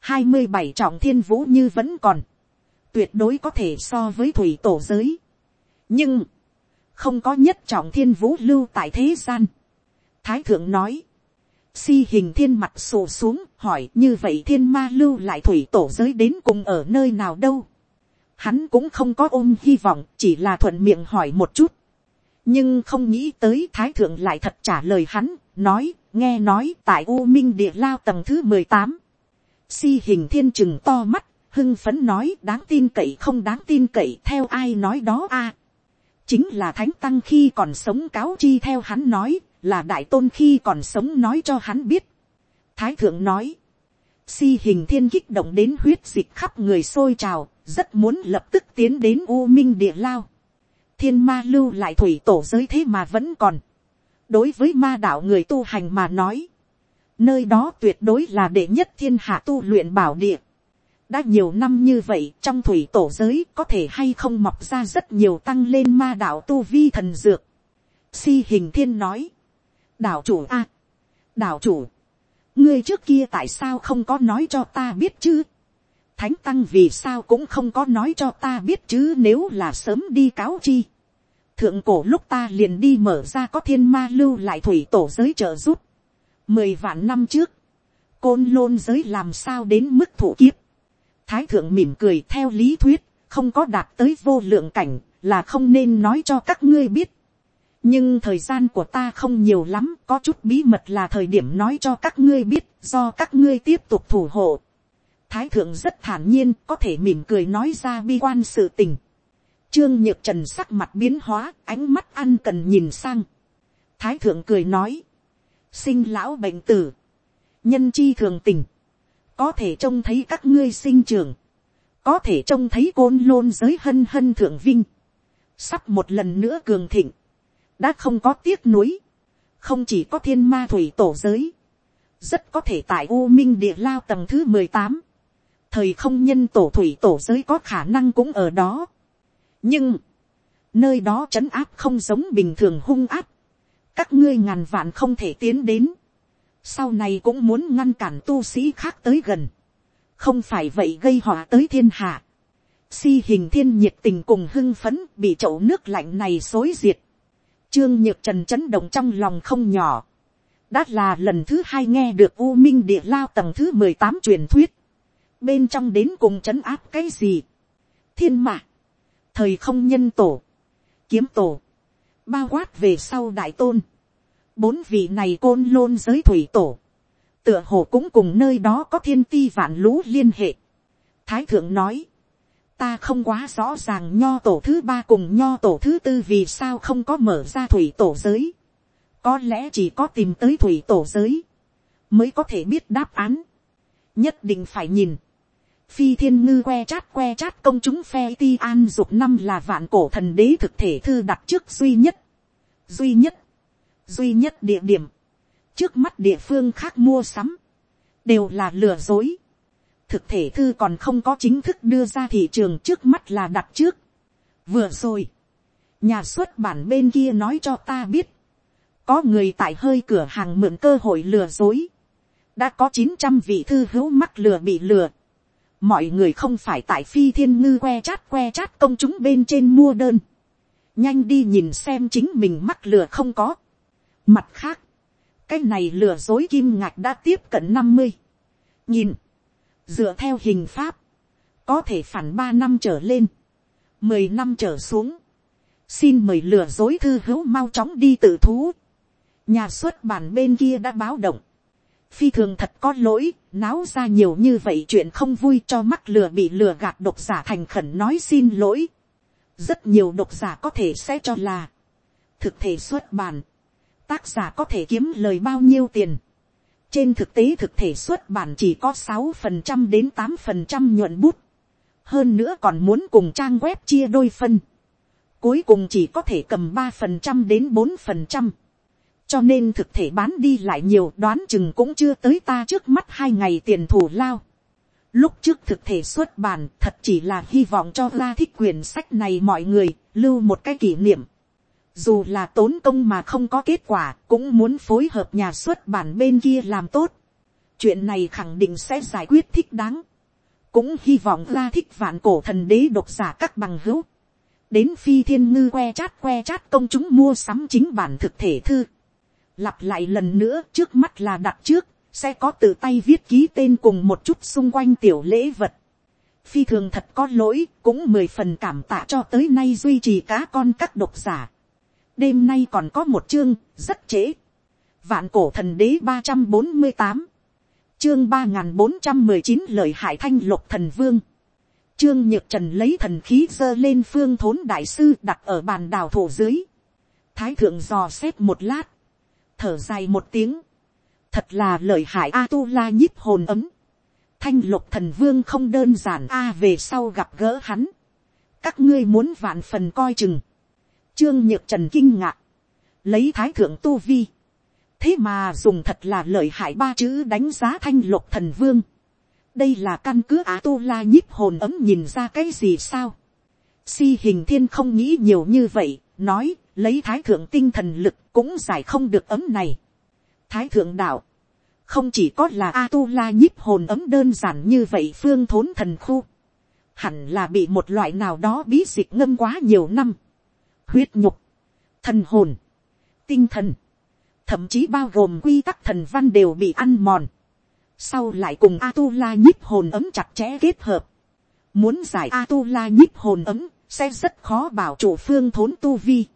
Speaker 1: hai mươi bảy trọng thiên vũ như vẫn còn tuyệt đối có thể so với thủy tổ giới. nhưng, không có nhất trọng thiên vũ lưu tại thế gian. thái thượng nói, Si hình thiên mặt sổ xuống hỏi như vậy thiên ma lưu lại thủy tổ giới đến cùng ở nơi nào đâu. Hắn cũng không có ôm hy vọng chỉ là thuận miệng hỏi một chút. Nhưng không nghĩ tới thái thượng lại thật trả lời hắn, nói, nghe nói tại U Minh địa lao tầng thứ mười tám Si hình thiên chừng to mắt, hưng phấn nói đáng tin cậy không đáng tin cậy theo ai nói đó a Chính là thánh tăng khi còn sống cáo chi theo hắn nói, là đại tôn khi còn sống nói cho hắn biết. Thái thượng nói, si hình thiên kích động đến huyết dịch khắp người sôi trào, rất muốn lập tức tiến đến u minh địa lao. thiên ma lưu lại thủy tổ giới thế mà vẫn còn. đối với ma đạo người tu hành mà nói, nơi đó tuyệt đối là đệ nhất thiên hạ tu luyện bảo địa đã nhiều năm như vậy trong thủy tổ giới có thể hay không mọc ra rất nhiều tăng lên ma đạo tu vi thần dược. Si hình thiên nói, đạo chủ a, đạo chủ, ngươi trước kia tại sao không có nói cho ta biết chứ, thánh tăng vì sao cũng không có nói cho ta biết chứ nếu là sớm đi cáo chi, thượng cổ lúc ta liền đi mở ra có thiên ma lưu lại thủy tổ giới trợ giúp, mười vạn năm trước, côn lôn giới làm sao đến mức thủ kiếp, thái thượng mỉm cười theo lý thuyết, không có đạt tới vô lượng cảnh, là không nên nói cho các ngươi biết nhưng thời gian của ta không nhiều lắm có chút bí mật là thời điểm nói cho các ngươi biết do các ngươi tiếp tục thủ hộ thái thượng rất thản nhiên có thể mỉm cười nói ra bi quan sự tình Trương Nhược Trần sắc mặt biến hóa, ánh mắt ăn cần nhìn sang. Thái thượng cười nói. Sinh lão bệnh tử. Nhân chi thường tình. Có thể trông thấy các ngươi sinh trường. Có thể trông thấy côn lôn giới hân hân thượng vinh. Sắp một lần nữa cường thịnh. Đã không có tiếc nuối. Không chỉ có thiên ma thủy tổ giới. Rất có thể tại U Minh địa lao tầng thứ mười tám Thời không nhân tổ thủy tổ giới có khả năng cũng ở đó nhưng, nơi đó trấn áp không giống bình thường hung áp, các ngươi ngàn vạn không thể tiến đến, sau này cũng muốn ngăn cản tu sĩ khác tới gần, không phải vậy gây họa tới thiên hạ, si hình thiên nhiệt tình cùng hưng phấn bị chậu nước lạnh này xối diệt, trương nhược trần chấn động trong lòng không nhỏ, đã là lần thứ hai nghe được u minh địa lao tầng thứ mười tám truyền thuyết, bên trong đến cùng trấn áp cái gì, thiên mạc, thời không nhân tổ, kiếm tổ, bao quát về sau đại tôn, bốn vị này côn lôn giới thủy tổ, tựa hồ cũng cùng nơi đó có thiên ti vạn lũ liên hệ. Thái thượng nói, ta không quá rõ ràng nho tổ thứ ba cùng nho tổ thứ tư vì sao không có mở ra thủy tổ giới. có lẽ chỉ có tìm tới thủy tổ giới, mới có thể biết đáp án. nhất định phải nhìn phi thiên ngư que chát que chát công chúng phe ti an dục năm là vạn cổ thần đế thực thể thư đặt trước duy nhất, duy nhất, duy nhất địa điểm, trước mắt địa phương khác mua sắm, đều là lừa dối. thực thể thư còn không có chính thức đưa ra thị trường trước mắt là đặt trước. vừa rồi, nhà xuất bản bên kia nói cho ta biết, có người tại hơi cửa hàng mượn cơ hội lừa dối, đã có chín trăm vị thư hữu mắc lừa bị lừa, mọi người không phải tại phi thiên ngư que chát que chát công chúng bên trên mua đơn, nhanh đi nhìn xem chính mình mắc lừa không có mặt khác, cái này lừa dối kim ngạch đã tiếp cận năm mươi, nhìn, dựa theo hình pháp, có thể phản ba năm trở lên, mười năm trở xuống, xin mời lừa dối thư hữu mau chóng đi tự thú, nhà xuất bản bên kia đã báo động, phi thường thật có lỗi, náo ra nhiều như vậy chuyện không vui cho mắt lừa bị lừa gạt độc giả thành khẩn nói xin lỗi. rất nhiều độc giả có thể sẽ cho là, thực thể xuất bản, tác giả có thể kiếm lời bao nhiêu tiền. trên thực tế thực thể xuất bản chỉ có sáu phần trăm đến tám phần trăm nhuận bút. hơn nữa còn muốn cùng trang web chia đôi phân. cuối cùng chỉ có thể cầm ba phần trăm đến bốn phần trăm cho nên thực thể bán đi lại nhiều, đoán chừng cũng chưa tới ta trước mắt hai ngày tiền thủ lao. Lúc trước thực thể xuất bản, thật chỉ là hy vọng cho ra thích quyển sách này mọi người, lưu một cái kỷ niệm. Dù là tốn công mà không có kết quả cũng muốn phối hợp nhà xuất bản bên kia làm tốt. Chuyện này khẳng định sẽ giải quyết thích đáng. Cũng hy vọng ra thích vạn cổ thần đế độc giả các bằng hữu. Đến phi thiên ngư que chát que chát công chúng mua sắm chính bản thực thể thư lặp lại lần nữa trước mắt là đặt trước, sẽ có tự tay viết ký tên cùng một chút xung quanh tiểu lễ vật. Phi thường thật có lỗi, cũng mười phần cảm tạ cho tới nay duy trì cá con các độc giả. Đêm nay còn có một chương, rất trễ. Vạn cổ thần đế ba trăm bốn mươi tám Chương ba bốn trăm mười chín lời hại thanh lục thần vương. Trương Nhược Trần lấy thần khí dơ lên phương thốn đại sư đặt ở bàn đào thổ dưới. Thái thượng dò xét một lát thở dài một tiếng, thật là lợi hại a tu la nhíp hồn ấm, thanh lục thần vương không đơn giản a về sau gặp gỡ hắn, các ngươi muốn vạn phần coi chừng, trương nhược trần kinh ngạc, lấy thái thượng tu vi, thế mà dùng thật là lợi hại ba chữ đánh giá thanh lục thần vương, đây là căn cứ á tu la nhíp hồn ấm nhìn ra cái gì sao, si hình thiên không nghĩ nhiều như vậy, nói, lấy thái thượng tinh thần lực cũng giải không được ấm này. Thái thượng đạo, không chỉ có là a tu la nhíp hồn ấm đơn giản như vậy phương thốn thần khu, hẳn là bị một loại nào đó bí dịch ngâm quá nhiều năm, huyết nhục, thần hồn, tinh thần, thậm chí bao gồm quy tắc thần văn đều bị ăn mòn, sau lại cùng a tu la nhíp hồn ấm chặt chẽ kết hợp, muốn giải a tu la nhíp hồn ấm sẽ rất khó bảo chủ phương thốn tu vi.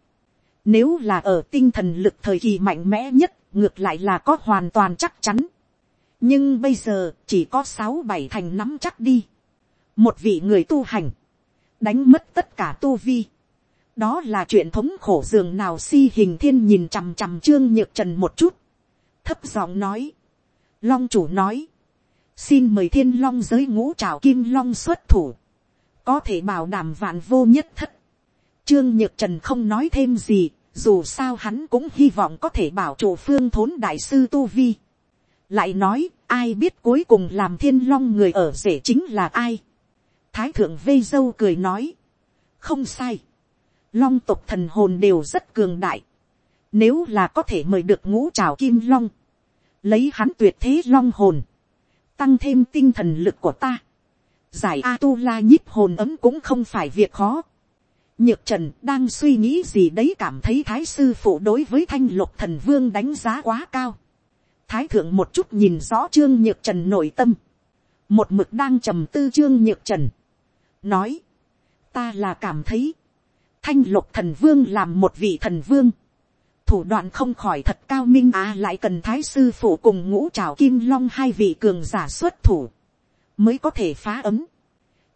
Speaker 1: Nếu là ở tinh thần lực thời kỳ mạnh mẽ nhất, ngược lại là có hoàn toàn chắc chắn. Nhưng bây giờ chỉ có sáu bảy thành nắm chắc đi. Một vị người tu hành, đánh mất tất cả tu vi đó là chuyện thống khổ giường nào si hình thiên nhìn chằm chằm trương nhược trần một chút, thấp giọng nói, long chủ nói, xin mời thiên long giới ngũ trào kim long xuất thủ, có thể bảo đảm vạn vô nhất thất. Trương nhược trần không nói thêm gì, dù sao hắn cũng hy vọng có thể bảo chủ phương thốn đại sư tu vi. lại nói, ai biết cuối cùng làm thiên long người ở rể chính là ai. thái thượng vây dâu cười nói, không sai, long tộc thần hồn đều rất cường đại. Nếu là có thể mời được ngũ trào kim long, lấy hắn tuyệt thế long hồn, tăng thêm tinh thần lực của ta. Giải A-tu-la nhíp hồn ấm cũng không phải việc khó. Nhược trần đang suy nghĩ gì đấy cảm thấy thái sư phụ đối với thanh lục thần vương đánh giá quá cao. Thái thượng một chút nhìn rõ trương nhược trần nội tâm. Một mực đang trầm tư trương nhược trần. Nói. Ta là cảm thấy. Thanh lục thần vương làm một vị thần vương. Thủ đoạn không khỏi thật cao minh à lại cần thái sư phụ cùng ngũ trào kim long hai vị cường giả xuất thủ. Mới có thể phá ấm.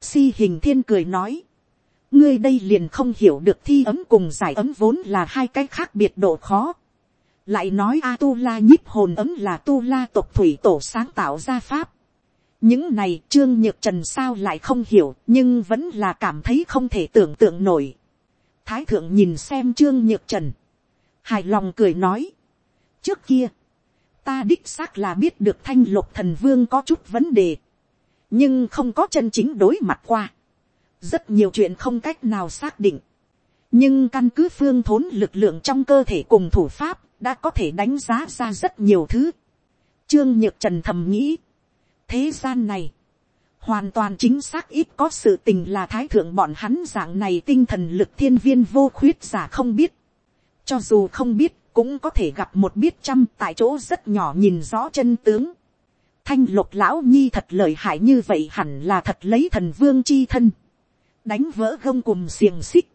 Speaker 1: Si hình thiên cười nói, ngươi đây liền không hiểu được thi ấm cùng giải ấm vốn là hai cái khác biệt độ khó. lại nói a tu la nhíp hồn ấm là tu la tộc thủy tổ sáng tạo ra pháp. những này trương nhược trần sao lại không hiểu, nhưng vẫn là cảm thấy không thể tưởng tượng nổi thái thượng nhìn xem trương nhược trần. hài lòng cười nói. trước kia, ta đích xác là biết được thanh lục thần vương có chút vấn đề. nhưng không có chân chính đối mặt qua rất nhiều chuyện không cách nào xác định, nhưng căn cứ phương thốn lực lượng trong cơ thể cùng thủ pháp đã có thể đánh giá ra rất nhiều thứ. Trương nhược trần thầm nghĩ, thế gian này, hoàn toàn chính xác ít có sự tình là thái thượng bọn hắn dạng này tinh thần lực thiên viên vô khuyết giả không biết. cho dù không biết, cũng có thể gặp một biết trăm tại chỗ rất nhỏ nhìn rõ chân tướng. thanh lục lão nhi thật lợi hại như vậy hẳn là thật lấy thần vương chi thân đánh vỡ gông cùng xiềng xích,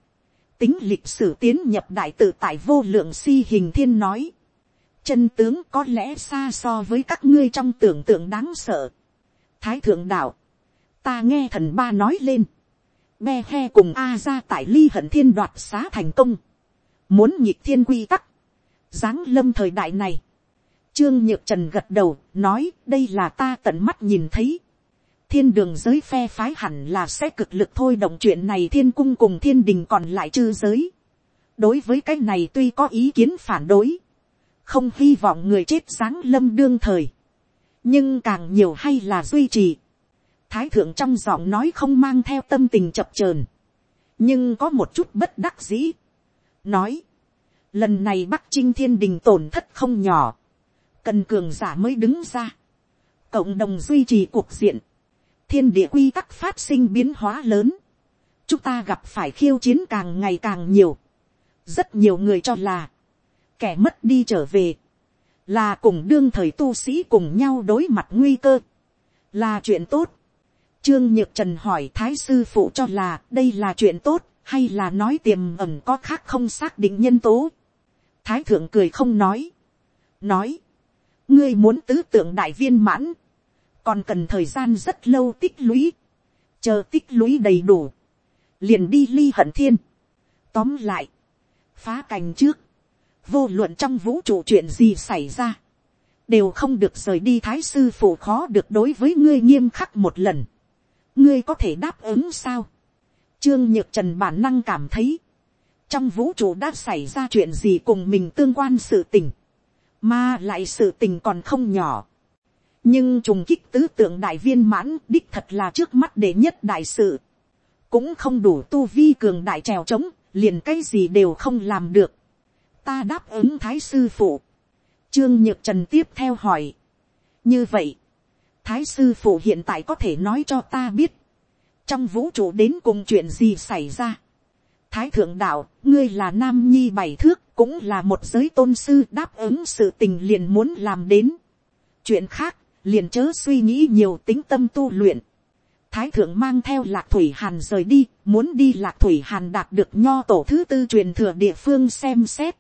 Speaker 1: tính lịch sử tiến nhập đại tự tại vô lượng si hình thiên nói, chân tướng có lẽ xa so với các ngươi trong tưởng tượng đáng sợ. thái thượng đạo, ta nghe thần ba nói lên, be he cùng a ra tại ly hận thiên đoạt xá thành công, muốn nhịp thiên quy tắc, giáng lâm thời đại này, trương nhược trần gật đầu nói đây là ta tận mắt nhìn thấy, thiên đường giới phe phái hẳn là sẽ cực lực thôi động chuyện này thiên cung cùng thiên đình còn lại chư giới. đối với cái này tuy có ý kiến phản đối, không hy vọng người chết giáng lâm đương thời, nhưng càng nhiều hay là duy trì thái thượng trong giọng nói không mang theo tâm tình chập chờn, nhưng có một chút bất đắc dĩ. nói, lần này bắc trinh thiên đình tổn thất không nhỏ, cần cường giả mới đứng ra, cộng đồng duy trì cuộc diện, thiên địa quy tắc phát sinh biến hóa lớn, chúng ta gặp phải khiêu chiến càng ngày càng nhiều, rất nhiều người cho là, kẻ mất đi trở về, là cùng đương thời tu sĩ cùng nhau đối mặt nguy cơ, là chuyện tốt. Trương Nhược Trần hỏi Thái Sư Phụ cho là đây là chuyện tốt, hay là nói tiềm ẩn có khác không xác định nhân tố. Thái Thượng cười không nói. Nói, ngươi muốn tứ tượng đại viên mãn, còn cần thời gian rất lâu tích lũy, chờ tích lũy đầy đủ, liền đi ly hận thiên. Tóm lại, phá cành trước, vô luận trong vũ trụ chuyện gì xảy ra, đều không được rời đi thái sư phụ khó được đối với ngươi nghiêm khắc một lần ngươi có thể đáp ứng sao. trương nhược trần bản năng cảm thấy, trong vũ trụ đã xảy ra chuyện gì cùng mình tương quan sự tình, mà lại sự tình còn không nhỏ nhưng trùng kích tứ tượng đại viên mãn đích thật là trước mắt đệ nhất đại sự, cũng không đủ tu vi cường đại trèo trống, liền cái gì đều không làm được. ta đáp ứng thái sư phụ. trương nhược trần tiếp theo hỏi. như vậy, thái sư phụ hiện tại có thể nói cho ta biết, trong vũ trụ đến cùng chuyện gì xảy ra. thái thượng đạo, ngươi là nam nhi bảy thước, cũng là một giới tôn sư đáp ứng sự tình liền muốn làm đến. chuyện khác, liền chớ suy nghĩ nhiều tính tâm tu luyện. Thái thượng mang theo lạc thủy hàn rời đi, muốn đi lạc thủy hàn đạt được nho tổ thứ tư truyền thừa địa phương xem xét.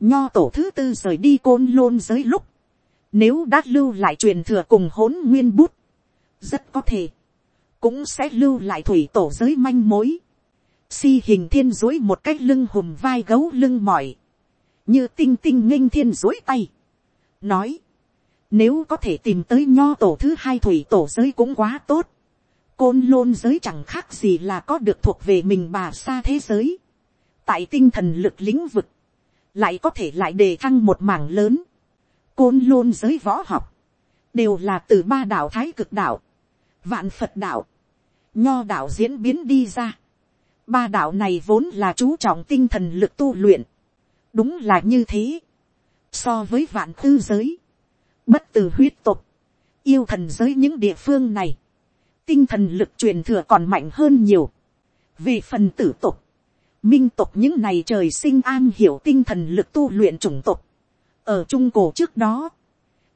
Speaker 1: Nho tổ thứ tư rời đi côn lôn giới lúc. Nếu đã lưu lại truyền thừa cùng hỗn nguyên bút. Rất có thể. Cũng sẽ lưu lại thủy tổ giới manh mối. si hình thiên dối một cái lưng hùm vai gấu lưng mỏi, như tinh tinh nghênh thiên dối tay, nói, nếu có thể tìm tới nho tổ thứ hai thủy tổ giới cũng quá tốt, côn lôn giới chẳng khác gì là có được thuộc về mình bà xa thế giới, tại tinh thần lực lĩnh vực, lại có thể lại đề thăng một mảng lớn, côn lôn giới võ học, đều là từ ba đạo thái cực đạo, vạn phật đạo, nho đạo diễn biến đi ra. Ba đạo này vốn là chú trọng tinh thần lực tu luyện. đúng là như thế. so với vạn tư giới, bất từ huyết tục, yêu thần giới những địa phương này, tinh thần lực truyền thừa còn mạnh hơn nhiều. về phần tử tục, minh tục những này trời sinh an hiểu tinh thần lực tu luyện chủng tục ở trung cổ trước đó,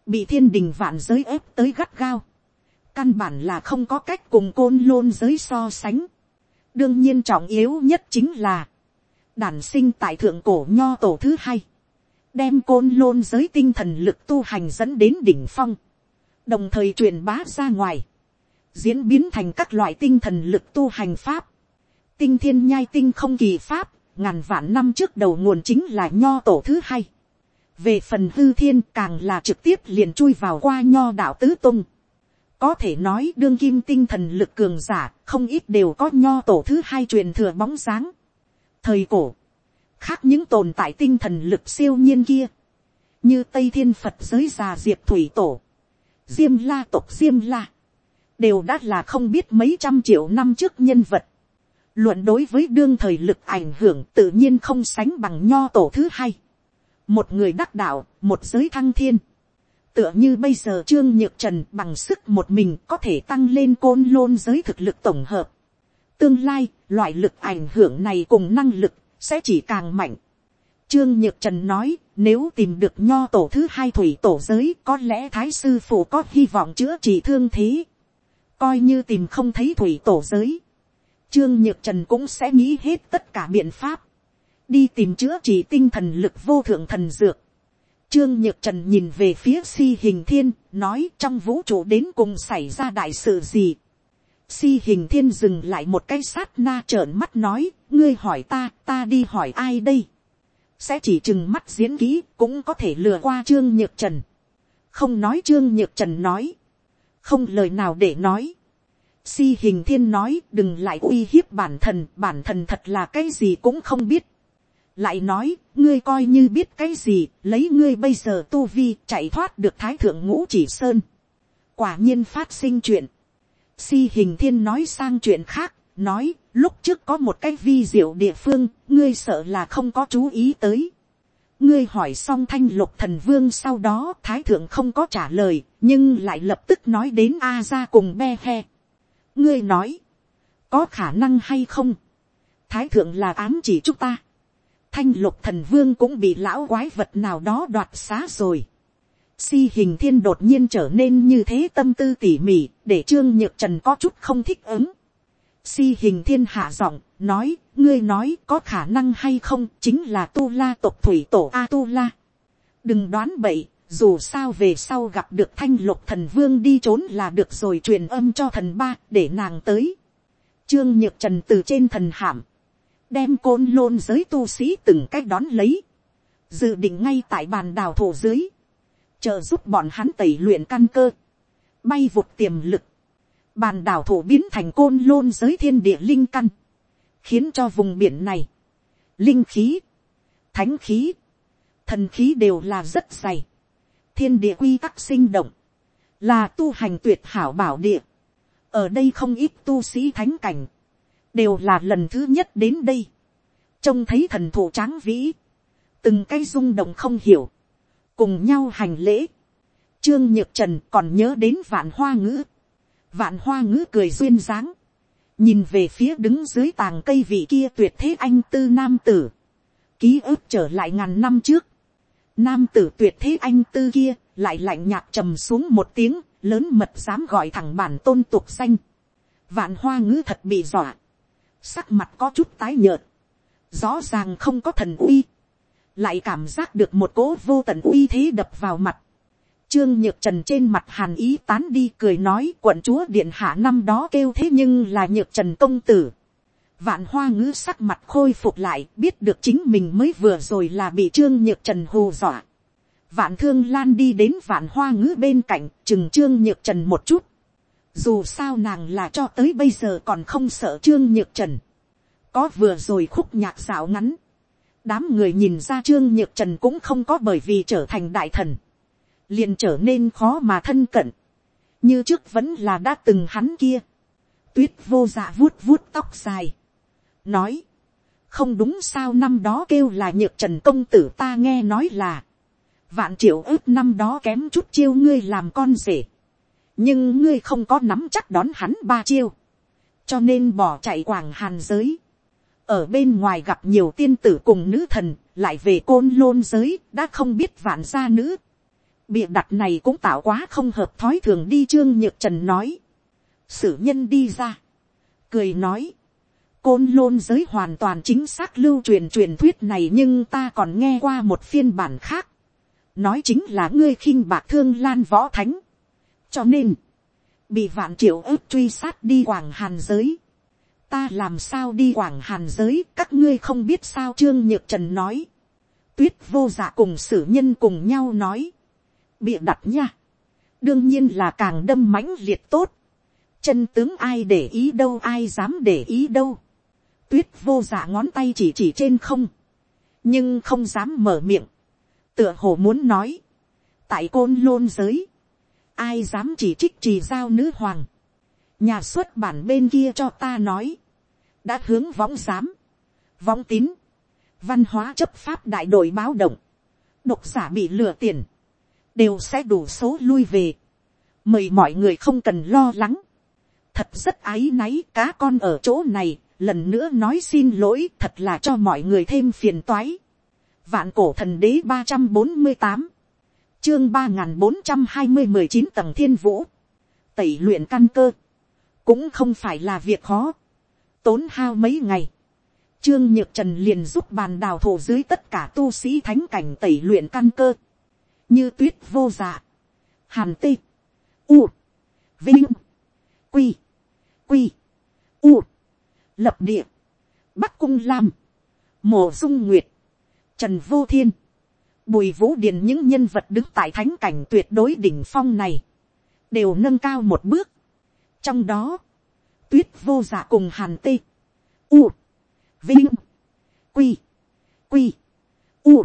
Speaker 1: bị thiên đình vạn giới ép tới gắt gao. Căn bản là không có cách cùng côn lôn giới so sánh. đương nhiên trọng yếu nhất chính là, đản sinh tại thượng cổ nho tổ thứ hai, đem côn lôn giới tinh thần lực tu hành dẫn đến đỉnh phong, đồng thời truyền bá ra ngoài, diễn biến thành các loại tinh thần lực tu hành pháp, tinh thiên nhai tinh không kỳ pháp, ngàn vạn năm trước đầu nguồn chính là nho tổ thứ hai, về phần hư thiên càng là trực tiếp liền chui vào qua nho đạo tứ tung, có thể nói đương kim tinh thần lực cường giả không ít đều có nho tổ thứ hai truyền thừa bóng dáng. thời cổ, khác những tồn tại tinh thần lực siêu nhiên kia, như tây thiên phật giới già diệp thủy tổ, diêm la tộc diêm la, đều đã là không biết mấy trăm triệu năm trước nhân vật. luận đối với đương thời lực ảnh hưởng tự nhiên không sánh bằng nho tổ thứ hai một người đắc đạo, một giới thăng thiên tựa như bây giờ trương nhược trần bằng sức một mình có thể tăng lên côn lôn giới thực lực tổng hợp. tương lai, loại lực ảnh hưởng này cùng năng lực sẽ chỉ càng mạnh. trương nhược trần nói, nếu tìm được nho tổ thứ hai thủy tổ giới có lẽ thái sư phụ có hy vọng chữa trị thương thế. coi như tìm không thấy thủy tổ giới. trương nhược trần cũng sẽ nghĩ hết tất cả biện pháp đi tìm chữa trị tinh thần lực vô thượng thần dược Trương Nhược Trần nhìn về phía si hình thiên, nói trong vũ trụ đến cùng xảy ra đại sự gì. Si hình thiên dừng lại một cái sát na trợn mắt nói, ngươi hỏi ta, ta đi hỏi ai đây. Sẽ chỉ chừng mắt diễn kỹ, cũng có thể lừa qua Trương Nhược Trần. Không nói Trương Nhược Trần nói. Không lời nào để nói. Si hình thiên nói đừng lại uy hiếp bản thân, bản thân thật là cái gì cũng không biết lại nói, ngươi coi như biết cái gì, lấy ngươi bây giờ tu vi chạy thoát được thái thượng ngũ chỉ sơn. quả nhiên phát sinh chuyện. si hình thiên nói sang chuyện khác, nói, lúc trước có một cái vi diệu địa phương, ngươi sợ là không có chú ý tới. ngươi hỏi xong thanh lục thần vương sau đó thái thượng không có trả lời, nhưng lại lập tức nói đến a ra cùng be he. ngươi nói, có khả năng hay không, thái thượng là ám chỉ chúng ta thanh lục thần vương cũng bị lão quái vật nào đó đoạt xá rồi. Si hình thiên đột nhiên trở nên như thế tâm tư tỉ mỉ, để trương nhược trần có chút không thích ứng. Si hình thiên hạ giọng, nói, ngươi nói có khả năng hay không chính là tu la tộc thủy tổ A tu la. Đừng đoán bậy, dù sao về sau gặp được thanh lục thần vương đi trốn là được rồi truyền âm cho thần ba để nàng tới. Trương nhược trần từ trên thần hàm đem côn lôn giới tu sĩ từng cách đón lấy, dự định ngay tại bàn đào thổ dưới, chờ giúp bọn hắn tẩy luyện căn cơ, bay vụt tiềm lực, bàn đảo thổ biến thành côn lôn giới thiên địa linh căn, khiến cho vùng biển này, linh khí, thánh khí, thần khí đều là rất dày, thiên địa quy tắc sinh động, là tu hành tuyệt hảo bảo địa, ở đây không ít tu sĩ thánh cảnh, đều là lần thứ nhất đến đây, trông thấy thần thụ tráng vĩ, từng cái rung động không hiểu, cùng nhau hành lễ, trương nhược trần còn nhớ đến vạn hoa ngữ, vạn hoa ngữ cười duyên dáng, nhìn về phía đứng dưới tàng cây vị kia tuyệt thế anh tư nam tử, ký ức trở lại ngàn năm trước, nam tử tuyệt thế anh tư kia lại lạnh nhạt trầm xuống một tiếng lớn mật dám gọi thẳng bản tôn tục xanh vạn hoa ngữ thật bị dọa, sắc mặt có chút tái nhợt, rõ ràng không có thần uy, lại cảm giác được một cỗ vô tận uy thế đập vào mặt. Trương nhược trần trên mặt hàn ý tán đi cười nói quận chúa điện hạ năm đó kêu thế nhưng là nhược trần công tử. vạn hoa ngữ sắc mặt khôi phục lại biết được chính mình mới vừa rồi là bị trương nhược trần hù dọa. vạn thương lan đi đến vạn hoa ngữ bên cạnh chừng trương nhược trần một chút dù sao nàng là cho tới bây giờ còn không sợ trương nhược trần. có vừa rồi khúc nhạc dạo ngắn. đám người nhìn ra trương nhược trần cũng không có bởi vì trở thành đại thần. liền trở nên khó mà thân cận. như trước vẫn là đã từng hắn kia. tuyết vô dạ vuốt vuốt tóc dài nói, không đúng sao năm đó kêu là nhược trần công tử ta nghe nói là, vạn triệu ước năm đó kém chút chiêu ngươi làm con rể, nhưng ngươi không có nắm chắc đón hắn ba chiêu, cho nên bỏ chạy quảng hàn giới, ở bên ngoài gặp nhiều tiên tử cùng nữ thần, lại về côn lôn giới, đã không biết vạn gia nữ. Bịa đặt này cũng tạo quá không hợp thói thường đi trương nhược trần nói. Sử nhân đi ra. Cười nói côn lôn giới hoàn toàn chính xác lưu truyền truyền thuyết này nhưng ta còn nghe qua một phiên bản khác. nói chính là ngươi khinh bạc thương lan võ thánh cho nên, bị vạn triệu ước truy sát đi quảng hàn giới. ta làm sao đi quảng hàn giới các ngươi không biết sao trương nhược trần nói. tuyết vô dạ cùng sử nhân cùng nhau nói. bịa đặt nha. đương nhiên là càng đâm mãnh liệt tốt chân tướng ai để ý đâu ai dám để ý đâu tuyết vô dạ ngón tay chỉ chỉ trên không, nhưng không dám mở miệng, tựa hồ muốn nói, tại côn lôn giới, ai dám chỉ trích trì giao nữ hoàng, nhà xuất bản bên kia cho ta nói, đã hướng võng giám, võng tín, văn hóa chấp pháp đại đội báo động, độc giả bị lừa tiền, đều sẽ đủ số lui về, mời mọi người không cần lo lắng, thật rất áy náy cá con ở chỗ này. Lần nữa nói xin lỗi thật là cho mọi người thêm phiền toái. vạn cổ thần đế ba trăm bốn mươi tám, chương ba nghìn bốn trăm hai mươi mười chín tầng thiên vũ, tẩy luyện căn cơ, cũng không phải là việc khó, tốn hao mấy ngày, trương nhược trần liền giúp bàn đào thổ dưới tất cả tu sĩ thánh cảnh tẩy luyện căn cơ, như tuyết vô dạ, hàn tê, u, vinh, quy, quy, u, lập địa, bắc cung lam, mổ dung nguyệt, trần vô thiên, bùi vũ điền những nhân vật đứng tại thánh cảnh tuyệt đối đỉnh phong này, đều nâng cao một bước. trong đó, tuyết vô giả cùng hàn tê, u, vinh, quy, quy, u,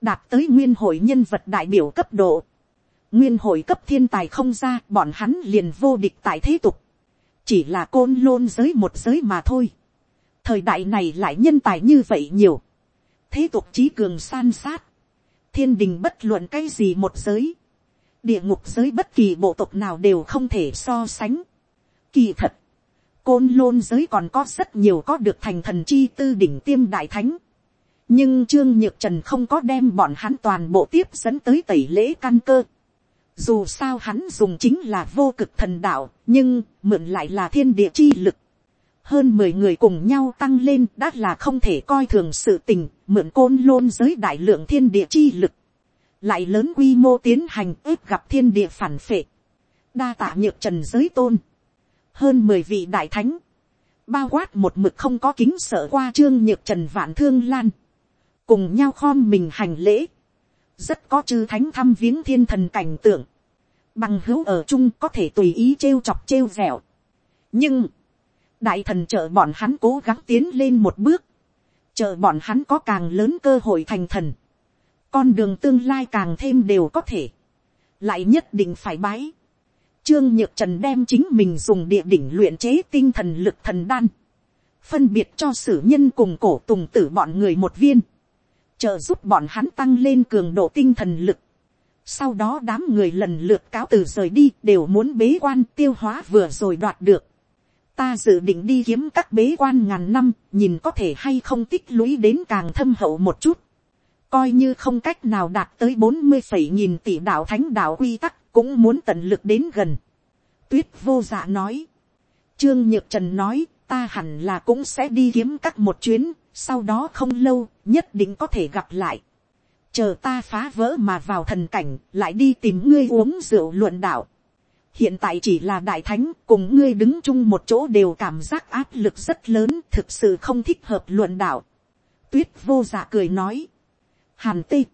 Speaker 1: đạt tới nguyên hội nhân vật đại biểu cấp độ, nguyên hội cấp thiên tài không ra bọn hắn liền vô địch tại thế tục chỉ là côn lôn giới một giới mà thôi. thời đại này lại nhân tài như vậy nhiều. thế tục trí cường san sát thiên đình bất luận cái gì một giới. địa ngục giới bất kỳ bộ tộc nào đều không thể so sánh. kỳ thật, côn lôn giới còn có rất nhiều có được thành thần chi tư đỉnh tiêm đại thánh. nhưng trương nhược trần không có đem bọn hắn toàn bộ tiếp dẫn tới tẩy lễ căn cơ dù sao hắn dùng chính là vô cực thần đạo, nhưng mượn lại là thiên địa chi lực. Hơn mười người cùng nhau tăng lên đã là không thể coi thường sự tình, mượn côn lôn giới đại lượng thiên địa chi lực. Lại lớn quy mô tiến hành ếp gặp thiên địa phản phệ. Đa tạ nhược trần giới tôn. Hơn mười vị đại thánh. Bao quát một mực không có kính sợ qua trương nhược trần vạn thương lan. Cùng nhau khom mình hành lễ rất có chư thánh thăm viếng thiên thần cảnh tượng, bằng hữu ở chung có thể tùy ý trêu chọc trêu dẻo. nhưng, đại thần trợ bọn hắn cố gắng tiến lên một bước, trợ bọn hắn có càng lớn cơ hội thành thần, con đường tương lai càng thêm đều có thể, lại nhất định phải bái. Trương Nhược Trần đem chính mình dùng địa đỉnh luyện chế tinh thần lực thần đan. Phân biệt cho sử nhân cùng cổ tùng tử bọn người một viên trợ giúp bọn hắn tăng lên cường độ tinh thần lực. Sau đó đám người lần lượt cáo từ rời đi đều muốn bế quan tiêu hóa vừa rồi đoạt được. Ta dự định đi kiếm các bế quan ngàn năm, nhìn có thể hay không tích lũy đến càng thâm hậu một chút. Coi như không cách nào đạt tới bốn mươi phẩy nghìn tỷ đạo thánh đạo quy tắc, cũng muốn tận lực đến gần. Tuyết vô dạ nói. Trương Nhược Trần nói, ta hẳn là cũng sẽ đi kiếm các một chuyến, sau đó không lâu, nhất định có thể gặp lại. chờ ta phá vỡ mà vào thần cảnh, lại đi tìm ngươi uống rượu luận đạo hiện tại chỉ là đại thánh, cùng ngươi đứng chung một chỗ đều cảm giác áp lực rất lớn, thực sự không thích hợp luận đạo. Tuyết vô giả cười nói. Hàn tê.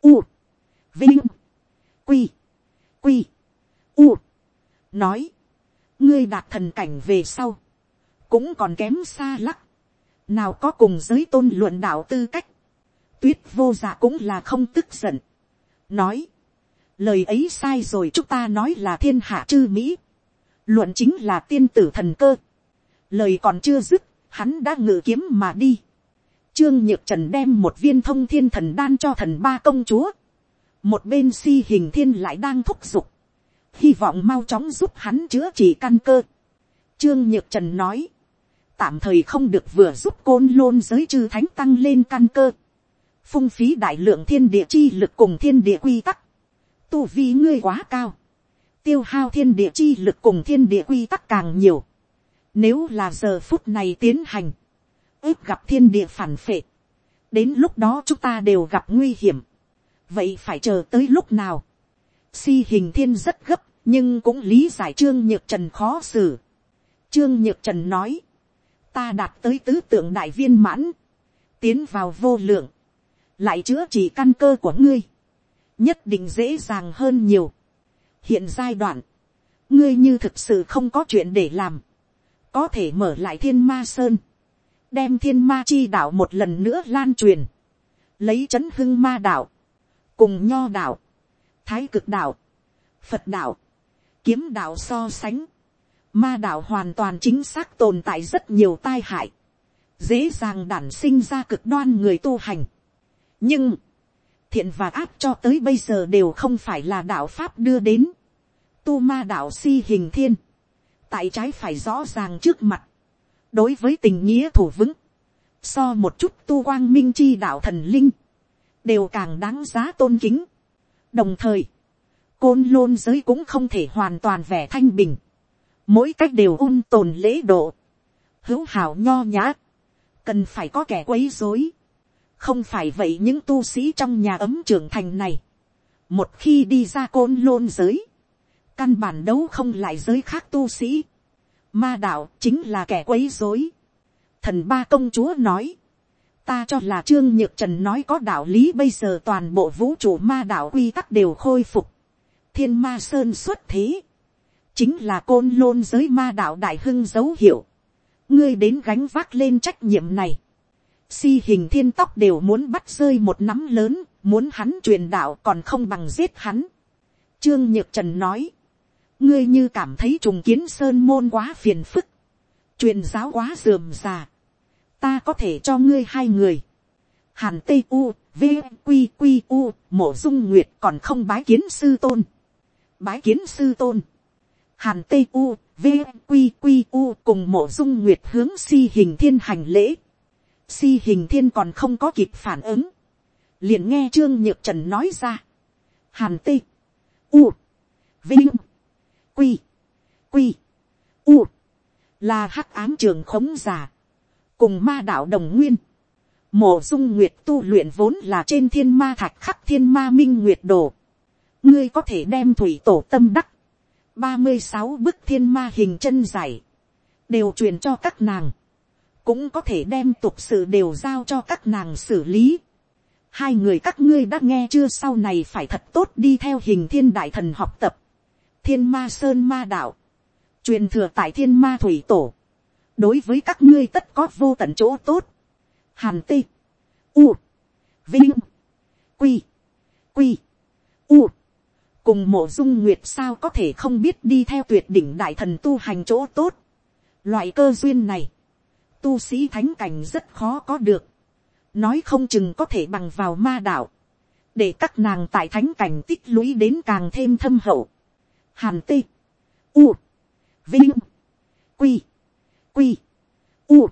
Speaker 1: U. Vinh. Quy. Quy. U. Nói. Ngươi đạt thần cảnh về sau. Cũng còn kém xa lắc. Nào có cùng giới tôn luận đạo tư cách. Tuyết vô giả cũng là không tức giận. Nói lời ấy sai rồi, chúng ta nói là thiên hạ chư mỹ. Luận chính là tiên tử thần cơ. Lời còn chưa dứt, hắn đã ngự kiếm mà đi. Trương nhược trần đem một viên thông thiên thần đan cho thần ba công chúa. Một bên si hình thiên lại đang thúc giục. Hy vọng mau chóng giúp hắn chữa trị căn cơ. Trương nhược trần nói, tạm thời không được vừa giúp côn lôn giới chư thánh tăng lên căn cơ. Phung phí đại lượng thiên địa chi lực cùng thiên địa quy tắc tu vi ngươi quá cao, tiêu hao thiên địa chi lực cùng thiên địa quy tắc càng nhiều. Nếu là giờ phút này tiến hành, ước gặp thiên địa phản phệ, đến lúc đó chúng ta đều gặp nguy hiểm. vậy phải chờ tới lúc nào. si hình thiên rất gấp, nhưng cũng lý giải trương nhược trần khó xử. trương nhược trần nói, ta đạt tới tứ tượng đại viên mãn, tiến vào vô lượng, lại chữa trị căn cơ của ngươi nhất định dễ dàng hơn nhiều. hiện giai đoạn, ngươi như thực sự không có chuyện để làm, có thể mở lại thiên ma sơn, đem thiên ma chi đạo một lần nữa lan truyền, lấy c h ấ n hưng ma đạo, cùng nho đạo, thái cực đạo, phật đạo, kiếm đạo so sánh, ma đạo hoàn toàn chính xác tồn tại rất nhiều tai hại, dễ dàng đản sinh ra cực đoan người tu hành. nhưng, thiện và áp cho tới bây giờ đều không phải là đạo pháp đưa đến. Tu ma đạo si hình thiên. Tại trái phải rõ ràng trước mặt. Đối với tình nghĩa thủ vững. So một chút tu quang minh chi đạo thần linh. Đều càng đáng giá tôn kính. Đồng thời. Côn lôn giới cũng không thể hoàn toàn vẻ thanh bình. Mỗi cách đều ung tồn lễ độ. Hữu hảo nho nhã. Cần phải có kẻ quấy rối không phải vậy những tu sĩ trong nhà ấm trưởng thành này, một khi đi ra côn lôn giới, căn bản đấu không lại giới khác tu sĩ, ma đạo chính là kẻ quấy dối. thần ba công chúa nói, ta cho là trương nhược trần nói có đạo lý bây giờ toàn bộ vũ trụ ma đạo quy tắc đều khôi phục, thiên ma sơn xuất thế, chính là côn lôn giới ma đạo đại hưng dấu hiệu, ngươi đến gánh vác lên trách nhiệm này, si hình thiên tóc đều muốn bắt rơi một nắm lớn, muốn hắn truyền đạo còn không bằng giết hắn. Trương Nhược Trần nói, ngươi như cảm thấy trùng kiến sơn môn quá phiền phức, truyền giáo quá dườm già, ta có thể cho ngươi hai người. Hàn Tây U, V, Quy Quy U, mổ dung nguyệt còn không bái kiến sư tôn. Bái kiến sư tôn. Hàn Tây U, V, Quy Quy U cùng mổ dung nguyệt hướng si hình thiên hành lễ si hình thiên còn không có kịp phản ứng, liền nghe trương nhược trần nói ra, hàn tê, u, vinh, quy, quy, u, là hắc ám trường khống giả, cùng ma đạo đồng nguyên, mổ dung nguyệt tu luyện vốn là trên thiên ma thạch khắc thiên ma minh nguyệt đồ, ngươi có thể đem thủy tổ tâm đắc, ba mươi sáu bức thiên ma hình chân giải, đều truyền cho các nàng, cũng có thể đem tục sự đều giao cho các nàng xử lý. Hai người các ngươi đã nghe chưa sau này phải thật tốt đi theo hình thiên đại thần học tập. Thiên ma sơn ma đạo. Truyền thừa tại thiên ma thủy tổ. Đối với các ngươi tất có vô tận chỗ tốt. Hàn tê. U. Vinh. Quy. Quy. U. Cùng mộ dung nguyệt sao có thể không biết đi theo tuyệt đỉnh đại thần tu hành chỗ tốt. Loại cơ duyên này tu sĩ thánh cảnh rất khó có được, nói không chừng có thể bằng vào ma đạo, để các nàng tại thánh cảnh tích lũy đến càng thêm thâm hậu. Hàn tê, u, vinh, quy, quy, u,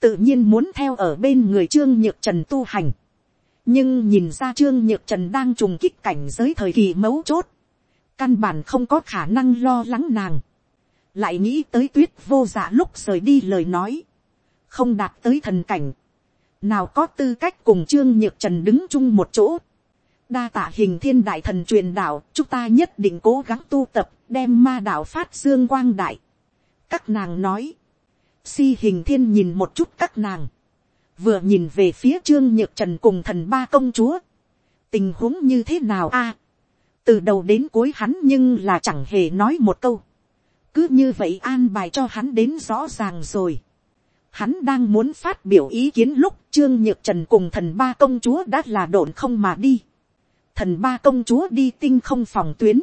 Speaker 1: tự nhiên muốn theo ở bên người trương nhược trần tu hành, nhưng nhìn ra trương nhược trần đang trùng kích cảnh giới thời kỳ mấu chốt, căn bản không có khả năng lo lắng nàng, lại nghĩ tới tuyết vô dạ lúc rời đi lời nói, không đạt tới thần cảnh, nào có tư cách cùng trương nhược trần đứng chung một chỗ, đa tạ hình thiên đại thần truyền đạo, chúng ta nhất định cố gắng tu tập, đem ma đạo phát dương quang đại. các nàng nói, si hình thiên nhìn một chút các nàng, vừa nhìn về phía trương nhược trần cùng thần ba công chúa, tình huống như thế nào a, từ đầu đến cuối hắn nhưng là chẳng hề nói một câu, cứ như vậy an bài cho hắn đến rõ ràng rồi. Hắn đang muốn phát biểu ý kiến lúc trương nhược trần cùng thần ba công chúa đã là đồn không mà đi. Thần ba công chúa đi tinh không phòng tuyến.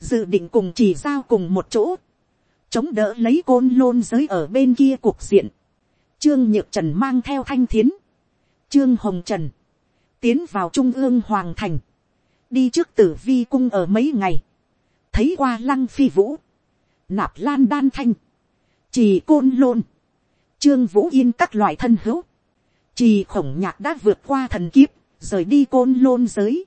Speaker 1: Dự định cùng chỉ giao cùng một chỗ. Chống đỡ lấy côn lôn giới ở bên kia cuộc diện. Trương nhược trần mang theo thanh thiến. Trương hồng trần. Tiến vào trung ương hoàng thành. Đi trước tử vi cung ở mấy ngày. Thấy qua lăng phi vũ. Nạp lan đan thanh. Chỉ côn lôn trương vũ yên các loại thân hữu, trì khổng nhạc đã vượt qua thần kiếp, rời đi côn lôn giới.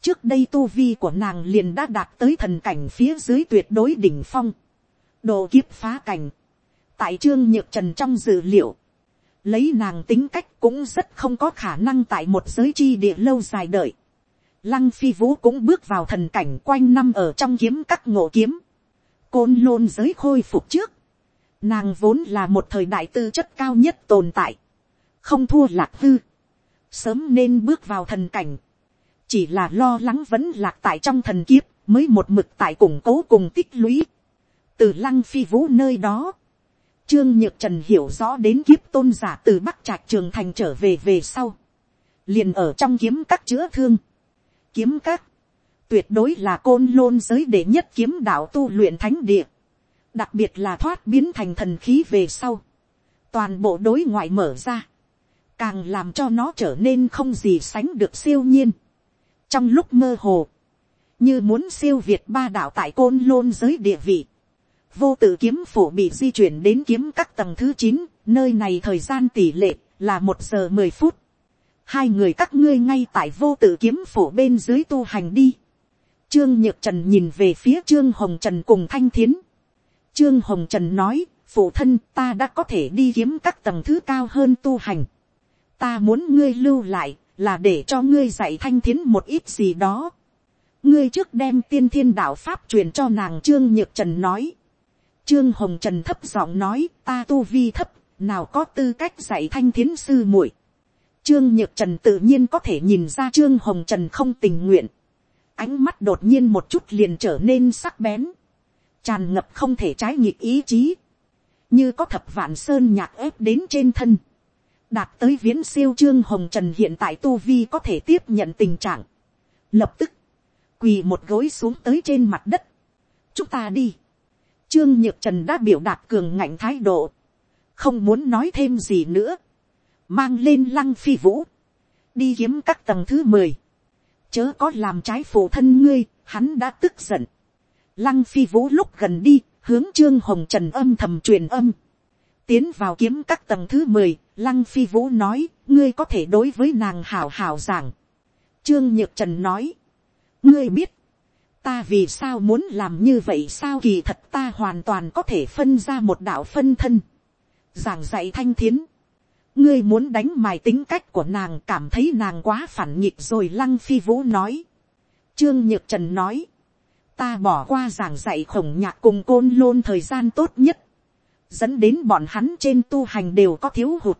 Speaker 1: trước đây tu vi của nàng liền đã đạt tới thần cảnh phía dưới tuyệt đối đỉnh phong, đồ kiếp phá cảnh, tại trương nhược trần trong dự liệu, lấy nàng tính cách cũng rất không có khả năng tại một giới chi địa lâu dài đợi. Lăng phi vũ cũng bước vào thần cảnh quanh năm ở trong kiếm các ngộ kiếm. Côn lôn giới khôi phục trước. Nàng vốn là một thời đại tư chất cao nhất tồn tại. Không thua lạc hư. Sớm nên bước vào thần cảnh. Chỉ là lo lắng vẫn lạc tại trong thần kiếp. Mới một mực tại củng cố cùng tích lũy. Từ lăng phi vũ nơi đó. Trương Nhược Trần hiểu rõ đến kiếp tôn giả từ Bắc Trạch Trường Thành trở về về sau. Liền ở trong kiếm các chữa thương. Kiếm các. Tuyệt đối là côn lôn giới đệ nhất kiếm đạo tu luyện thánh địa đặc biệt là thoát biến thành thần khí về sau, toàn bộ đối ngoại mở ra, càng làm cho nó trở nên không gì sánh được siêu nhiên. trong lúc mơ hồ, như muốn siêu việt ba đạo tại côn lôn giới địa vị, vô tự kiếm phổ bị di chuyển đến kiếm các tầng thứ chín, nơi này thời gian tỷ lệ là một giờ mười phút. hai người các ngươi ngay tại vô tự kiếm phổ bên dưới tu hành đi. Trương Nhược Trần nhìn về phía Trương Hồng Trần cùng Thanh Thiến. Trương Hồng Trần nói, phụ thân ta đã có thể đi kiếm các tầng thứ cao hơn tu hành. Ta muốn ngươi lưu lại, là để cho ngươi dạy thanh thiến một ít gì đó. Ngươi trước đem tiên thiên đạo Pháp truyền cho nàng Trương Nhược Trần nói. Trương Hồng Trần thấp giọng nói, ta tu vi thấp, nào có tư cách dạy thanh thiến sư muội. Trương Nhược Trần tự nhiên có thể nhìn ra Trương Hồng Trần không tình nguyện. Ánh mắt đột nhiên một chút liền trở nên sắc bén tràn ngập không thể trái nghịch ý chí, như có thập vạn sơn nhạc ép đến trên thân, đạt tới viễn siêu trương hồng trần hiện tại tu vi có thể tiếp nhận tình trạng, lập tức, quỳ một gối xuống tới trên mặt đất, chúng ta đi, trương nhược trần đã biểu đạt cường ngạnh thái độ, không muốn nói thêm gì nữa, mang lên lăng phi vũ, đi kiếm các tầng thứ mười, chớ có làm trái phụ thân ngươi, hắn đã tức giận, Lăng phi vũ lúc gần đi, hướng trương hồng trần âm thầm truyền âm. Tiến vào kiếm các tầng thứ mười, lăng phi vũ nói, ngươi có thể đối với nàng hảo hảo giảng. Trương nhược trần nói, ngươi biết, ta vì sao muốn làm như vậy sao kỳ thật ta hoàn toàn có thể phân ra một đạo phân thân. Giảng dạy thanh thiến. ngươi muốn đánh mài tính cách của nàng cảm thấy nàng quá phản nghịch rồi lăng phi vũ nói. Trương nhược trần nói, ta bỏ qua giảng dạy khổng nhạc cùng côn lôn thời gian tốt nhất, dẫn đến bọn hắn trên tu hành đều có thiếu hụt.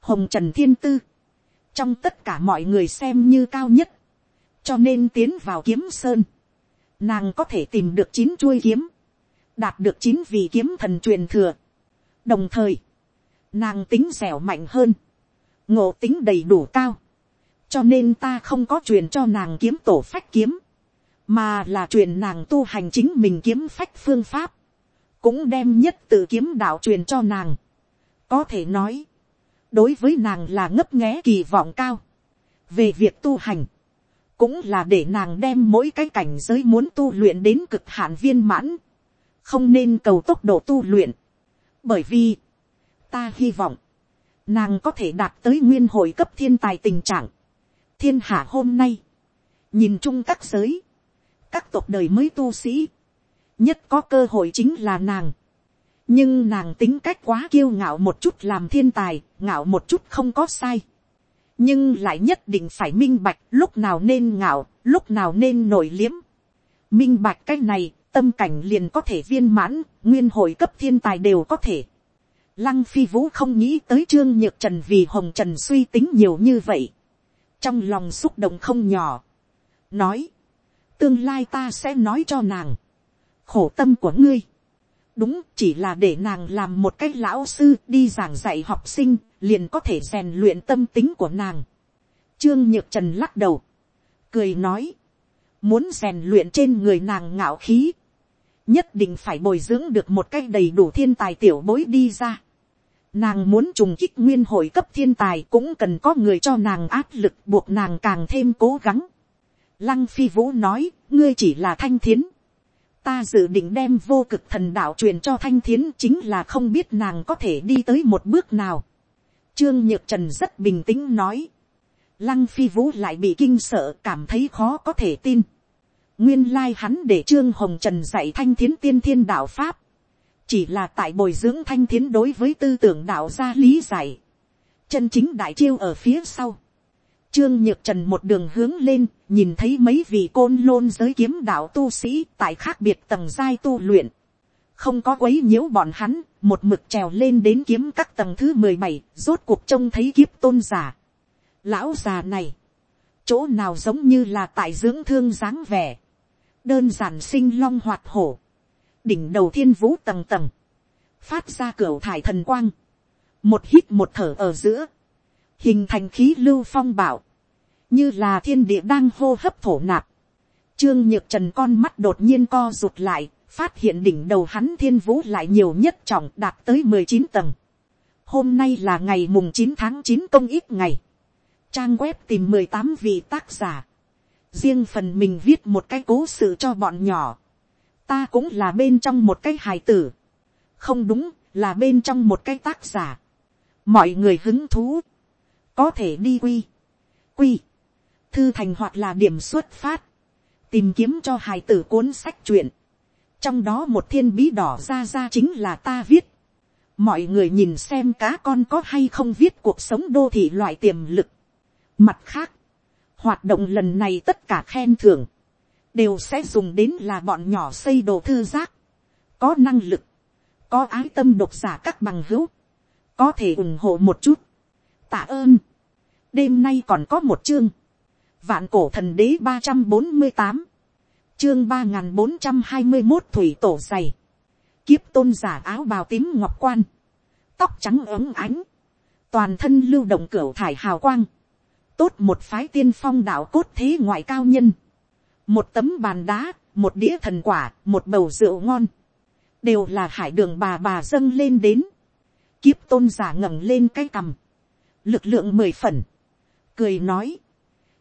Speaker 1: Hồng Trần Thiên Tư, trong tất cả mọi người xem như cao nhất, cho nên tiến vào kiếm sơn, nàng có thể tìm được chín chuôi kiếm, đạt được chín vị kiếm thần truyền thừa. đồng thời, nàng tính dẻo mạnh hơn, ngộ tính đầy đủ cao, cho nên ta không có truyền cho nàng kiếm tổ phách kiếm, mà là truyền nàng tu hành chính mình kiếm phách phương pháp, cũng đem nhất tự kiếm đạo truyền cho nàng. có thể nói, đối với nàng là ngấp nghé kỳ vọng cao, về việc tu hành, cũng là để nàng đem mỗi cái cảnh giới muốn tu luyện đến cực hạn viên mãn, không nên cầu tốc độ tu luyện, bởi vì, ta hy vọng, nàng có thể đạt tới nguyên hội cấp thiên tài tình trạng, thiên hạ hôm nay, nhìn chung các giới, các tộc đời mới tu sĩ, nhất có cơ hội chính là nàng. nhưng nàng tính cách quá kiêu ngạo một chút làm thiên tài, ngạo một chút không có sai. nhưng lại nhất định phải minh bạch lúc nào nên ngạo, lúc nào nên nổi liếm. minh bạch cái này, tâm cảnh liền có thể viên mãn, nguyên hội cấp thiên tài đều có thể. Lăng phi vũ không nghĩ tới trương nhược trần vì hồng trần suy tính nhiều như vậy. Trong lòng xúc động không nhỏ. Nói. Tương lai ta sẽ nói cho nàng. Khổ tâm của ngươi. Đúng, chỉ là để nàng làm một cách lão sư, đi giảng dạy học sinh, liền có thể rèn luyện tâm tính của nàng. Trương nhược trần lắc đầu. Cười nói. Muốn rèn luyện trên người nàng ngạo khí. Nhất định phải bồi dưỡng được một cái đầy đủ thiên tài tiểu bối đi ra Nàng muốn trùng kích nguyên hội cấp thiên tài cũng cần có người cho nàng áp lực, buộc nàng càng thêm cố gắng. Lăng phi vũ nói, ngươi chỉ là thanh thiến. Ta dự định đem vô cực thần đạo truyền cho thanh thiến chính là không biết nàng có thể đi tới một bước nào. Trương Nhược Trần rất bình tĩnh nói. Lăng phi vũ lại bị kinh sợ cảm thấy khó có thể tin. Nguyên lai hắn để Trương Hồng Trần dạy thanh thiến tiên thiên đạo Pháp chỉ là tại bồi dưỡng thanh thiến đối với tư tưởng đạo gia lý giải, chân chính đại chiêu ở phía sau, trương nhược trần một đường hướng lên, nhìn thấy mấy vị côn lôn giới kiếm đạo tu sĩ tại khác biệt tầng giai tu luyện, không có quấy nhiễu bọn hắn, một mực trèo lên đến kiếm các tầng thứ mười bảy, rốt cuộc trông thấy kiếp tôn giả. Lão già này, chỗ nào giống như là tại dưỡng thương dáng vẻ, đơn giản sinh long hoạt hổ, đỉnh đầu thiên vũ tầng tầng, phát ra cửa thải thần quang, một hít một thở ở giữa, hình thành khí lưu phong bảo, như là thiên địa đang hô hấp thổ nạp. Trương nhược trần con mắt đột nhiên co rụt lại, phát hiện đỉnh đầu hắn thiên vũ lại nhiều nhất trọng đạt tới mười chín tầng. Hôm nay là ngày mùng chín tháng chín công ít ngày. Trang web tìm mười tám vị tác giả. Riêng phần mình viết một cái cố sự cho bọn nhỏ ta cũng là bên trong một cái hài tử, không đúng là bên trong một cái tác giả, mọi người hứng thú, có thể đi quy, quy, thư thành hoặc là điểm xuất phát, tìm kiếm cho hài tử cuốn sách truyện, trong đó một thiên bí đỏ ra ra chính là ta viết, mọi người nhìn xem cá con có hay không viết cuộc sống đô thị loại tiềm lực. Mặt khác, hoạt động lần này tất cả khen thưởng, đều sẽ dùng đến là bọn nhỏ xây đồ thư giác, có năng lực, có ái tâm độc giả các bằng hữu, có thể ủng hộ một chút tạ ơn, đêm nay còn có một chương, vạn cổ thần đế ba trăm bốn mươi tám, chương ba n g h n bốn trăm hai mươi một thủy tổ dày, kiếp tôn giả áo bào tím ngọc quan, tóc trắng ấm ánh, toàn thân lưu động cửa thải hào quang, tốt một phái tiên phong đạo cốt thế ngoại cao nhân, một tấm bàn đá, một đĩa thần quả, một bầu rượu ngon, đều là hải đường bà bà dâng lên đến, kiếp tôn giả ngẩng lên cái cằm, lực lượng mười phần, cười nói,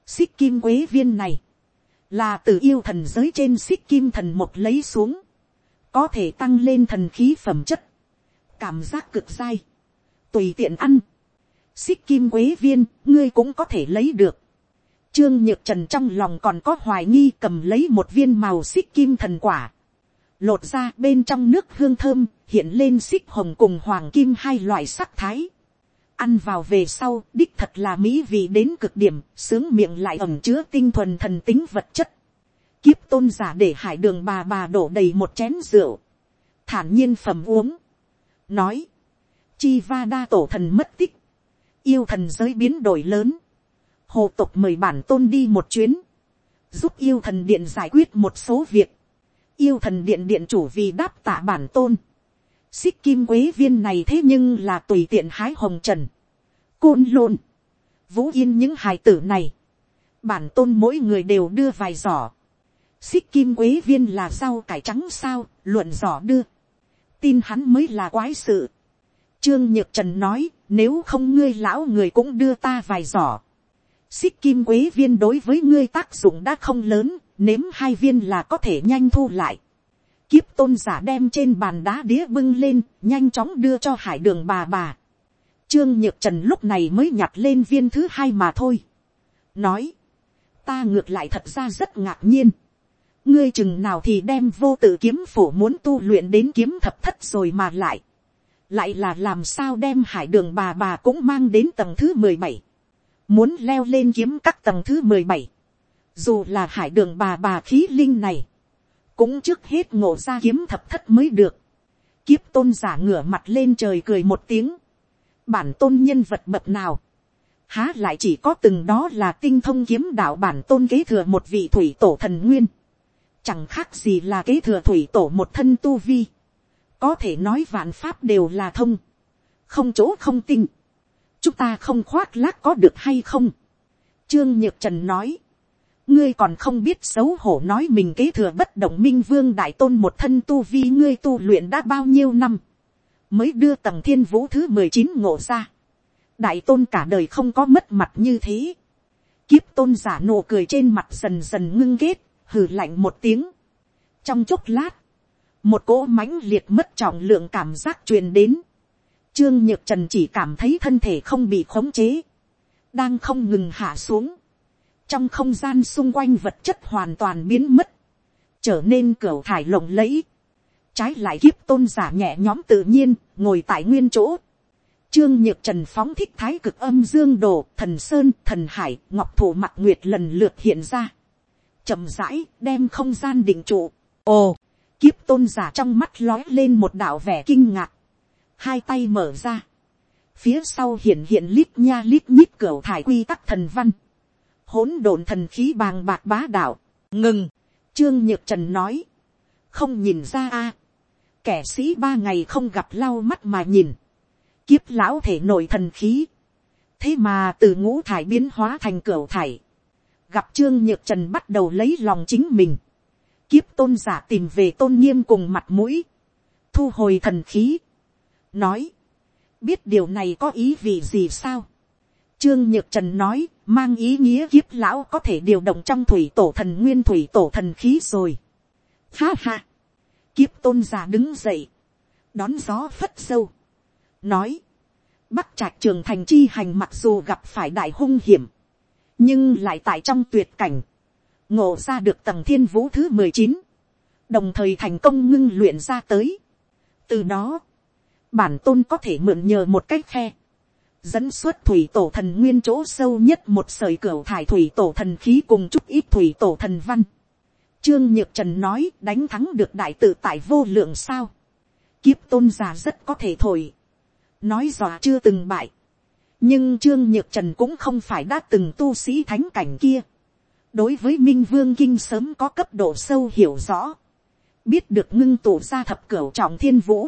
Speaker 1: xích kim quế viên này, là từ yêu thần giới trên xích kim thần một lấy xuống, có thể tăng lên thần khí phẩm chất, cảm giác cực dai, tùy tiện ăn, xích kim quế viên ngươi cũng có thể lấy được, Trương Nhược Trần trong lòng còn có hoài nghi cầm lấy một viên màu xích kim thần quả. Lột ra bên trong nước hương thơm, hiện lên xích hồng cùng hoàng kim hai loại sắc thái. Ăn vào về sau, đích thật là mỹ vị đến cực điểm, sướng miệng lại ẩm chứa tinh thuần thần tính vật chất. Kiếp tôn giả để hải đường bà bà đổ đầy một chén rượu. Thản nhiên phẩm uống. Nói. Chi va đa tổ thần mất tích. Yêu thần giới biến đổi lớn hồ tộc mời bản tôn đi một chuyến, giúp yêu thần điện giải quyết một số việc, yêu thần điện điện chủ vì đáp tạ bản tôn, xích kim quế viên này thế nhưng là tùy tiện hái hồng trần, côn lôn, vũ yên những hài tử này, bản tôn mỗi người đều đưa vài giỏ, xích kim quế viên là rau cải trắng sao, luận giỏ đưa, tin hắn mới là quái sự. Trương Nhược Trần nói, nếu không ngươi lão người cũng đưa ta vài giỏ. Xích kim quế viên đối với ngươi tác dụng đã không lớn, nếm hai viên là có thể nhanh thu lại. Kiếp tôn giả đem trên bàn đá đĩa bưng lên, nhanh chóng đưa cho hải đường bà bà. Trương Nhược Trần lúc này mới nhặt lên viên thứ hai mà thôi. Nói, ta ngược lại thật ra rất ngạc nhiên. Ngươi chừng nào thì đem vô tự kiếm phổ muốn tu luyện đến kiếm thập thất rồi mà lại. Lại là làm sao đem hải đường bà bà cũng mang đến tầng thứ mười bảy muốn leo lên kiếm các tầng thứ mười bảy, dù là hải đường bà bà khí linh này, cũng trước hết ngộ ra kiếm thập thất mới được. kiếp tôn giả ngửa mặt lên trời cười một tiếng. bản tôn nhân vật bậc nào. há lại chỉ có từng đó là tinh thông kiếm đạo bản tôn kế thừa một vị thủy tổ thần nguyên. chẳng khác gì là kế thừa thủy tổ một thân tu vi. có thể nói vạn pháp đều là thông. không chỗ không tinh. chúng ta không khoác lác có được hay không. trương nhược trần nói ngươi còn không biết xấu hổ nói mình kế thừa bất động minh vương đại tôn một thân tu vi ngươi tu luyện đã bao nhiêu năm, mới đưa tầng thiên vũ thứ mười chín ngộ ra. đại tôn cả đời không có mất mặt như thế. kiếp tôn giả nụ cười trên mặt dần dần ngưng ghét, hừ lạnh một tiếng. trong chốc lát, một cỗ mãnh liệt mất trọng lượng cảm giác truyền đến. trương nhược trần chỉ cảm thấy thân thể không bị khống chế, đang không ngừng hạ xuống trong không gian xung quanh vật chất hoàn toàn biến mất, trở nên cửa thải lộng lẫy, trái lại kiếp tôn giả nhẹ nhóm tự nhiên, ngồi tại nguyên chỗ. Trương Nhược Trần phóng thích thái cực âm dương đồ, thần sơn, thần hải, ngọc thủ mặt nguyệt lần lượt hiện ra. chậm rãi, đem không gian định trụ. Ồ, kiếp tôn giả trong mắt lói lên một đạo vẻ kinh ngạc. Hai tay mở ra. Phía sau hiện hiện lít nha lít nhít cửa thải quy tắc thần văn hỗn độn thần khí bàng bạc bá đạo, ngừng, trương nhược trần nói, không nhìn ra a, kẻ sĩ ba ngày không gặp lau mắt mà nhìn, kiếp lão thể nội thần khí, thế mà từ ngũ thải biến hóa thành cửa thải, gặp trương nhược trần bắt đầu lấy lòng chính mình, kiếp tôn giả tìm về tôn nghiêm cùng mặt mũi, thu hồi thần khí, nói, biết điều này có ý vị gì sao, Trương Nhược Trần nói, mang ý nghĩa kiếp lão có thể điều động trong thủy tổ thần nguyên thủy tổ thần khí rồi. Ha ha. Kiếp tôn giả đứng dậy. Đón gió phất sâu. Nói. Bắc trạch trường thành chi hành mặc dù gặp phải đại hung hiểm. Nhưng lại tại trong tuyệt cảnh. Ngộ ra được tầng thiên vũ thứ mười chín Đồng thời thành công ngưng luyện ra tới. Từ đó. Bản tôn có thể mượn nhờ một cách khe dẫn xuất thủy tổ thần nguyên chỗ sâu nhất một sợi cửa thải thủy tổ thần khí cùng chút ít thủy tổ thần văn. Trương Nhược Trần nói, đánh thắng được đại tự tại vô lượng sao. Kiếp tôn giả rất có thể thổi. Nói dò chưa từng bại. Nhưng Trương Nhược Trần cũng không phải đã từng tu sĩ thánh cảnh kia. Đối với Minh Vương Kinh sớm có cấp độ sâu hiểu rõ. Biết được ngưng tụ ra thập cửu trọng thiên vũ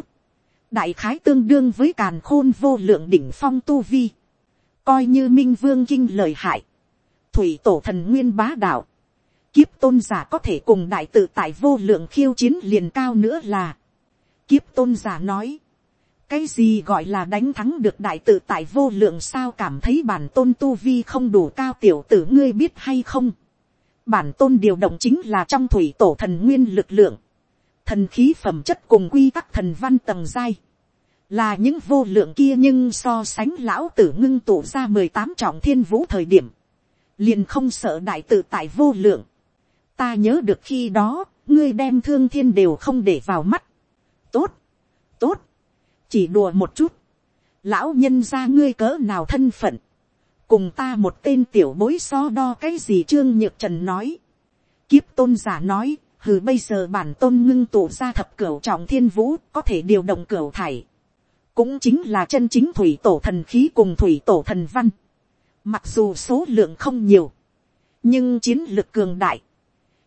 Speaker 1: đại khái tương đương với càn khôn vô lượng đỉnh phong tu vi, coi như minh vương kinh lời hại, thủy tổ thần nguyên bá đạo, kiếp tôn giả có thể cùng đại tự tại vô lượng khiêu chiến liền cao nữa là, kiếp tôn giả nói, cái gì gọi là đánh thắng được đại tự tại vô lượng sao cảm thấy bản tôn tu vi không đủ cao tiểu tử ngươi biết hay không. bản tôn điều động chính là trong thủy tổ thần nguyên lực lượng thần khí phẩm chất cùng quy tắc thần văn tầng giai, là những vô lượng kia nhưng so sánh lão tử ngưng tụ ra mười tám trọng thiên vũ thời điểm, liền không sợ đại tự tại vô lượng. ta nhớ được khi đó, ngươi đem thương thiên đều không để vào mắt. tốt, tốt, chỉ đùa một chút, lão nhân ra ngươi cỡ nào thân phận, cùng ta một tên tiểu bối so đo cái gì trương nhược trần nói. kiếp tôn giả nói, hừ, bây giờ bản tôn ngưng tụ ra thập cửu trọng thiên vũ, có thể điều động cửu thải. Cũng chính là chân chính thủy tổ thần khí cùng thủy tổ thần văn. Mặc dù số lượng không nhiều. Nhưng chiến lực cường đại.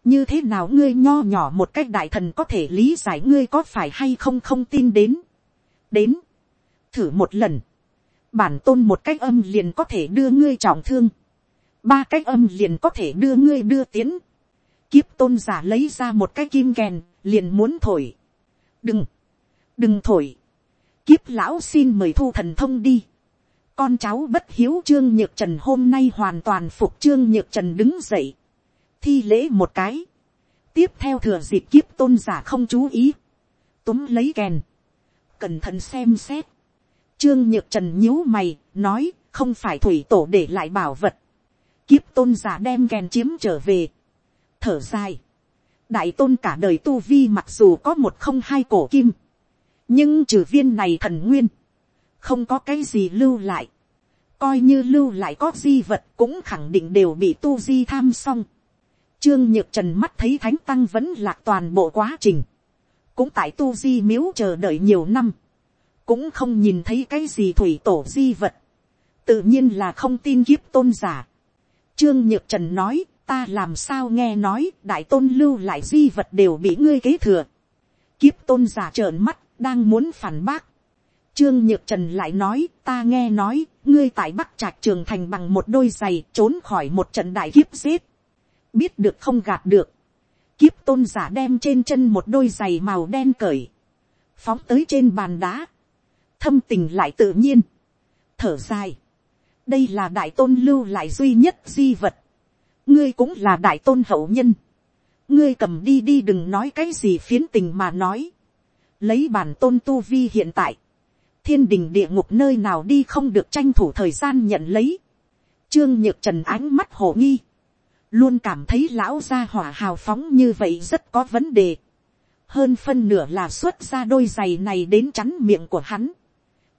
Speaker 1: Như thế nào ngươi nho nhỏ một cách đại thần có thể lý giải ngươi có phải hay không không tin đến. Đến. Thử một lần. Bản tôn một cách âm liền có thể đưa ngươi trọng thương. Ba cách âm liền có thể đưa ngươi đưa tiến Kiếp tôn giả lấy ra một cái kim kèn, liền muốn thổi. Đừng, đừng thổi. Kiếp lão xin mời thu thần thông đi. Con cháu bất hiếu trương nhược trần hôm nay hoàn toàn phục trương nhược trần đứng dậy. Thi lễ một cái. Tiếp theo thừa dịp kiếp tôn giả không chú ý. Túm lấy kèn. Cẩn thận xem xét. Trương nhược trần nhíu mày, nói, không phải thủy tổ để lại bảo vật. Kiếp tôn giả đem kèn chiếm trở về thở dài. đại tôn cả đời tu vi mặc dù có một không hai cổ kim, nhưng trừ viên này thần nguyên, không có cái gì lưu lại. coi như lưu lại có di vật cũng khẳng định đều bị tu di tham xong. Trương Nhược Trần mắt thấy Thánh Tăng vẫn lạc toàn bộ quá trình. Cũng tại Tu Di Miếu chờ đợi nhiều năm. Cũng không nhìn thấy cái gì thủy tổ di vật. Tự nhiên là không tin kiếp tôn giả. Trương Nhược Trần nói, ta làm sao nghe nói, đại tôn lưu lại di vật đều bị ngươi kế thừa. Kiếp tôn giả trợn mắt, đang muốn phản bác. Trương Nhược Trần lại nói, ta nghe nói, ngươi tại Bắc Trạch Trường Thành bằng một đôi giày trốn khỏi một trận đại kiếp giết. Biết được không gạt được. Kiếp tôn giả đem trên chân một đôi giày màu đen cởi. Phóng tới trên bàn đá. Thâm tình lại tự nhiên. Thở dài. Đây là đại tôn lưu lại duy nhất di vật. Ngươi cũng là đại tôn hậu nhân. Ngươi cầm đi đi đừng nói cái gì phiến tình mà nói. Lấy bản tôn tu vi hiện tại thiên đình địa ngục nơi nào đi không được tranh thủ thời gian nhận lấy. Trương nhược trần ánh mắt hồ nghi. Luôn cảm thấy lão gia hỏa hào phóng như vậy rất có vấn đề. Hơn phân nửa là xuất ra đôi giày này đến chắn miệng của hắn.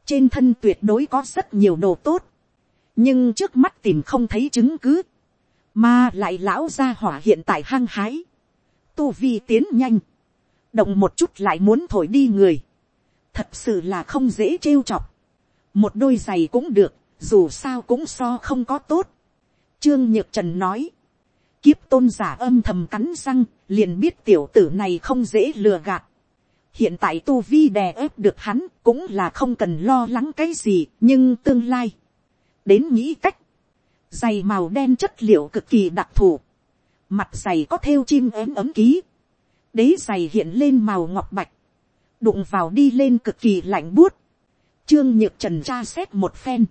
Speaker 1: Trên thân tuyệt đối có rất nhiều đồ tốt. Nhưng trước mắt tìm không thấy chứng cứ. Mà lại lão gia hỏa hiện tại hăng hái. Tu vi tiến nhanh. Động một chút lại muốn thổi đi người thật sự là không dễ trêu chọc. một đôi giày cũng được, dù sao cũng so không có tốt. trương nhược trần nói, kiếp tôn giả âm thầm cắn răng, liền biết tiểu tử này không dễ lừa gạt. hiện tại tu vi đè ép được hắn cũng là không cần lo lắng cái gì, nhưng tương lai, đến nghĩ cách, giày màu đen chất liệu cực kỳ đặc thù, mặt giày có thêu chim ếm ấm ký, đế giày hiện lên màu ngọc bạch, đụng vào đi lên cực kỳ lạnh buốt, trương nhược trần tra xét một phen,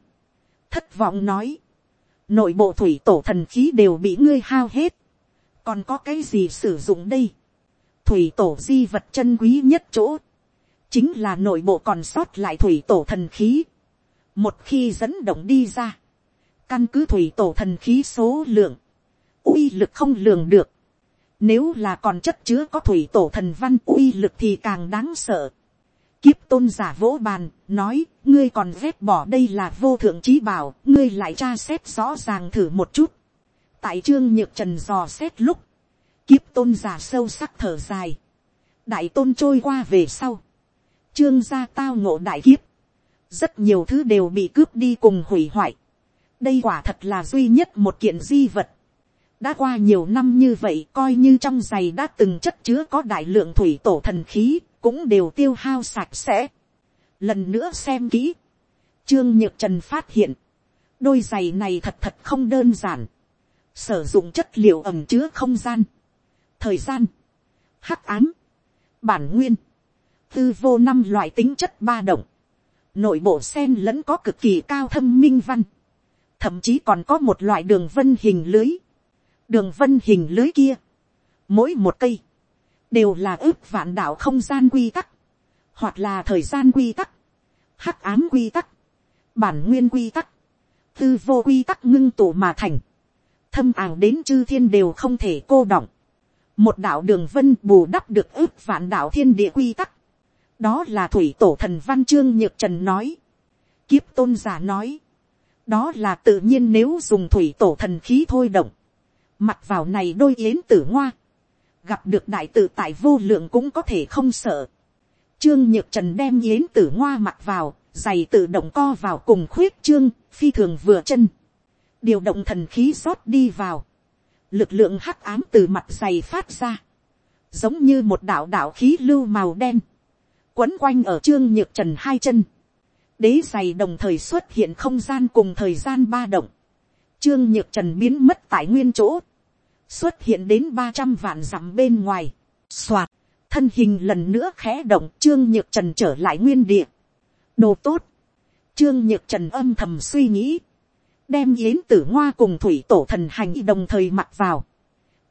Speaker 1: thất vọng nói, nội bộ thủy tổ thần khí đều bị ngươi hao hết, còn có cái gì sử dụng đây, thủy tổ di vật chân quý nhất chỗ, chính là nội bộ còn sót lại thủy tổ thần khí, một khi dẫn động đi ra, căn cứ thủy tổ thần khí số lượng, uy lực không lường được, nếu là còn chất chứa có thủy tổ thần văn uy lực thì càng đáng sợ. Kiếp tôn giả vỗ bàn, nói, ngươi còn vết bỏ đây là vô thượng trí bảo, ngươi lại tra xét rõ ràng thử một chút. Tại trương nhược trần dò xét lúc, kiếp tôn giả sâu sắc thở dài. Đại tôn trôi qua về sau. Trương gia tao ngộ đại kiếp. Rất nhiều thứ đều bị cướp đi cùng hủy hoại. Đây quả thật là duy nhất một kiện di vật. Đã qua nhiều năm như vậy coi như trong giày đã từng chất chứa có đại lượng thủy tổ thần khí cũng đều tiêu hao sạch sẽ. lần nữa xem kỹ, trương nhược trần phát hiện, đôi giày này thật thật không đơn giản, sử dụng chất liệu ẩm chứa không gian, thời gian, hắc ám, bản nguyên, tư vô năm loại tính chất ba động, nội bộ sen lẫn có cực kỳ cao thâm minh văn, thậm chí còn có một loại đường vân hình lưới, đường vân hình lưới kia, mỗi một cây, đều là ước vạn đạo không gian quy tắc, hoặc là thời gian quy tắc, hắc ám quy tắc, bản nguyên quy tắc, tư vô quy tắc ngưng tụ mà thành, thâm ảo đến chư thiên đều không thể cô động, một đạo đường vân bù đắp được ước vạn đạo thiên địa quy tắc, đó là thủy tổ thần văn chương nhược trần nói, kiếp tôn giả nói, đó là tự nhiên nếu dùng thủy tổ thần khí thôi động, mặc vào này đôi yến tử ngoa, gặp được đại tự tại vô lượng cũng có thể không sợ. Trương nhược trần đem yến tử ngoa mặc vào, giày tự động co vào cùng khuyết trương, phi thường vừa chân. điều động thần khí rót đi vào. lực lượng hắc ám từ mặt giày phát ra. giống như một đạo đạo khí lưu màu đen. quấn quanh ở trương nhược trần hai chân đế giày đồng thời xuất hiện không gian cùng thời gian ba động. Trương nhược trần biến mất tại nguyên chỗ. Xuất hiện đến ba trăm vạn dặm bên ngoài, soạt, thân hình lần nữa khẽ động trương nhược trần trở lại nguyên địa. đồ tốt, trương nhược trần âm thầm suy nghĩ, đem yến tử ngoa cùng thủy tổ thần hành đồng thời mặc vào,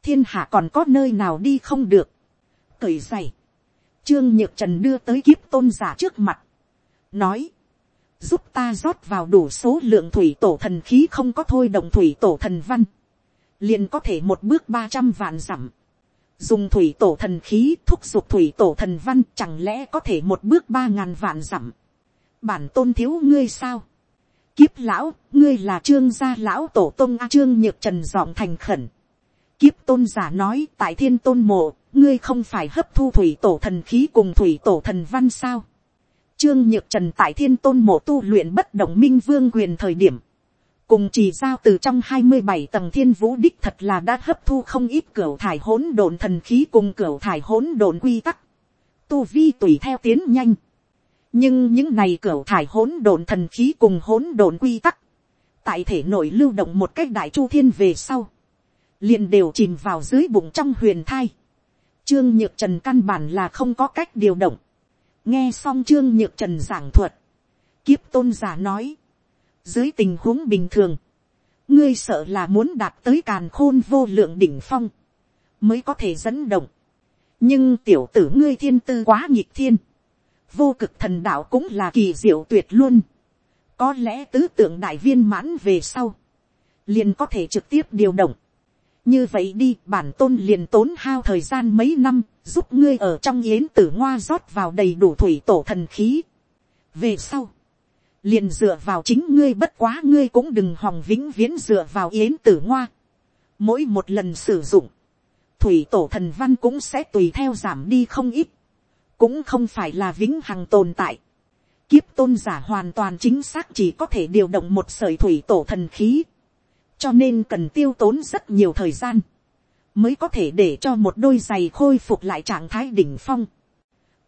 Speaker 1: thiên hạ còn có nơi nào đi không được, cởi giày, trương nhược trần đưa tới kiếp tôn giả trước mặt, nói, giúp ta rót vào đủ số lượng thủy tổ thần khí không có thôi động thủy tổ thần văn, liền có thể một bước ba trăm vạn dặm, dùng thủy tổ thần khí thúc giục thủy tổ thần văn chẳng lẽ có thể một bước ba ngàn vạn dặm, bản tôn thiếu ngươi sao, kiếp lão, ngươi là trương gia lão tổ tông a trương nhược trần giọng thành khẩn, Kiếp tôn giả nói tại thiên tôn mộ, ngươi không phải hấp thu thủy tổ thần khí cùng thủy tổ thần văn sao. Trương Nhược Trần tại thiên tôn mộ tu luyện bất động minh vương quyền thời điểm. Cùng chỉ giao từ trong hai mươi bảy tầng thiên vũ đích thật là đã hấp thu không ít cửa thải hỗn độn thần khí cùng cửa thải hỗn độn quy tắc. Tu vi tùy theo tiến nhanh. Nhưng những này cửa thải hỗn độn thần khí cùng hỗn độn quy tắc. Tại thể nội lưu động một cách đại chu thiên về sau, liền đều chìm vào dưới bụng trong huyền thai. Trương Nhược Trần căn bản là không có cách điều động. Nghe xong Trương Nhược Trần giảng thuật. Kiếp tôn giả nói. Dưới tình huống bình thường. Ngươi sợ là muốn đạt tới càn khôn vô lượng đỉnh phong. Mới có thể dẫn động. Nhưng tiểu tử ngươi thiên tư quá nhịp thiên. Vô cực thần đạo cũng là kỳ diệu tuyệt luôn. Có lẽ tứ tượng đại viên mãn về sau. Liền có thể trực tiếp điều động như vậy đi, bản tôn liền tốn hao thời gian mấy năm, giúp ngươi ở trong yến tử ngoa rót vào đầy đủ thủy tổ thần khí. Về sau, liền dựa vào chính ngươi bất quá ngươi cũng đừng hòng vĩnh viễn dựa vào yến tử ngoa mỗi một lần sử dụng, thủy tổ thần văn cũng sẽ tùy theo giảm đi không ít. Cũng không phải là vĩnh hằng tồn tại. Kiếp tôn giả hoàn toàn chính xác chỉ có thể điều động một sợi thủy tổ thần khí cho nên cần tiêu tốn rất nhiều thời gian, mới có thể để cho một đôi giày khôi phục lại trạng thái đỉnh phong.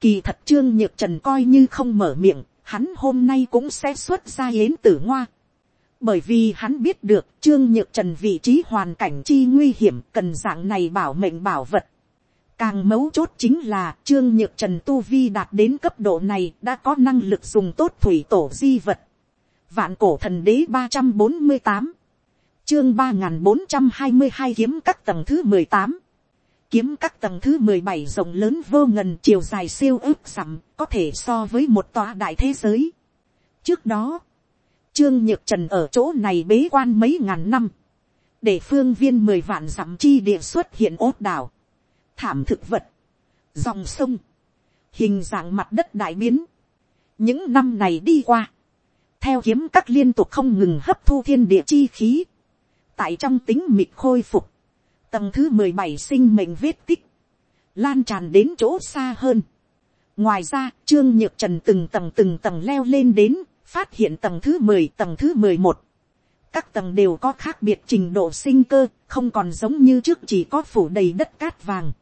Speaker 1: Kỳ thật trương nhược trần coi như không mở miệng, hắn hôm nay cũng sẽ xuất ra yến tử ngoa. Bởi vì hắn biết được trương nhược trần vị trí hoàn cảnh chi nguy hiểm cần dạng này bảo mệnh bảo vật. Càng mấu chốt chính là trương nhược trần tu vi đạt đến cấp độ này đã có năng lực dùng tốt thủy tổ di vật. Vạn cổ thần đế ba trăm bốn mươi tám chương ba nghìn bốn trăm hai mươi hai kiếm các tầng thứ mười tám kiếm các tầng thứ mười bảy rộng lớn vô ngần chiều dài siêu ước sẵm có thể so với một tòa đại thế giới. trước đó, trương nhược trần ở chỗ này bế quan mấy ngàn năm, để phương viên mười vạn dặm chi địa xuất hiện ốt đảo, thảm thực vật, dòng sông, hình dạng mặt đất đại biến. những năm này đi qua, theo kiếm các liên tục không ngừng hấp thu thiên địa chi khí, tại trong tính mịt khôi phục, tầng thứ mười bảy sinh mệnh vết tích, lan tràn đến chỗ xa hơn. ngoài ra, trương nhược trần từng tầng từng tầng leo lên đến, phát hiện tầng thứ mười tầng thứ mười một, các tầng đều có khác biệt trình độ sinh cơ, không còn giống như trước chỉ có phủ đầy đất cát vàng.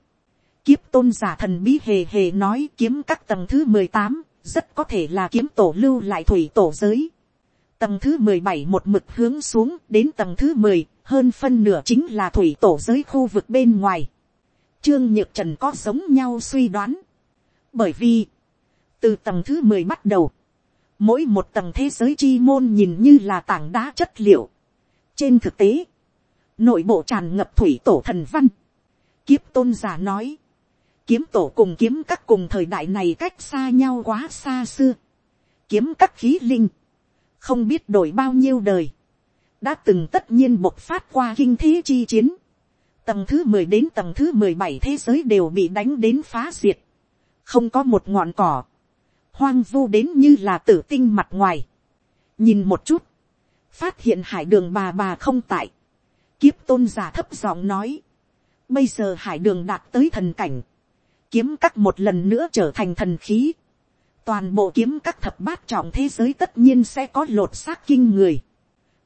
Speaker 1: Kiếp tôn giả thần bí hề hề nói kiếm các tầng thứ mười tám rất có thể là kiếm tổ lưu lại thủy tổ giới. Tầng thứ mười bảy một mực hướng xuống đến tầng thứ mười hơn phân nửa chính là thủy tổ giới khu vực bên ngoài. Trương Nhược Trần có giống nhau suy đoán. Bởi vì, từ tầng thứ mười bắt đầu, mỗi một tầng thế giới chi môn nhìn như là tảng đá chất liệu. Trên thực tế, nội bộ tràn ngập thủy tổ thần văn. Kiếp tôn giả nói, kiếm tổ cùng kiếm các cùng thời đại này cách xa nhau quá xa xưa. Kiếm các khí linh, không biết đổi bao nhiêu đời, đã từng tất nhiên bộc phát qua kinh thế chi chiến. Tầng thứ mười đến tầng thứ mười bảy thế giới đều bị đánh đến phá diệt. Không có một ngọn cỏ. Hoang vu đến như là tử tinh mặt ngoài. Nhìn một chút. Phát hiện hải đường bà bà không tại. Kiếp tôn giả thấp giọng nói. Bây giờ hải đường đạt tới thần cảnh. Kiếm các một lần nữa trở thành thần khí toàn bộ kiếm các thập bát trọng thế giới tất nhiên sẽ có lột xác kinh người.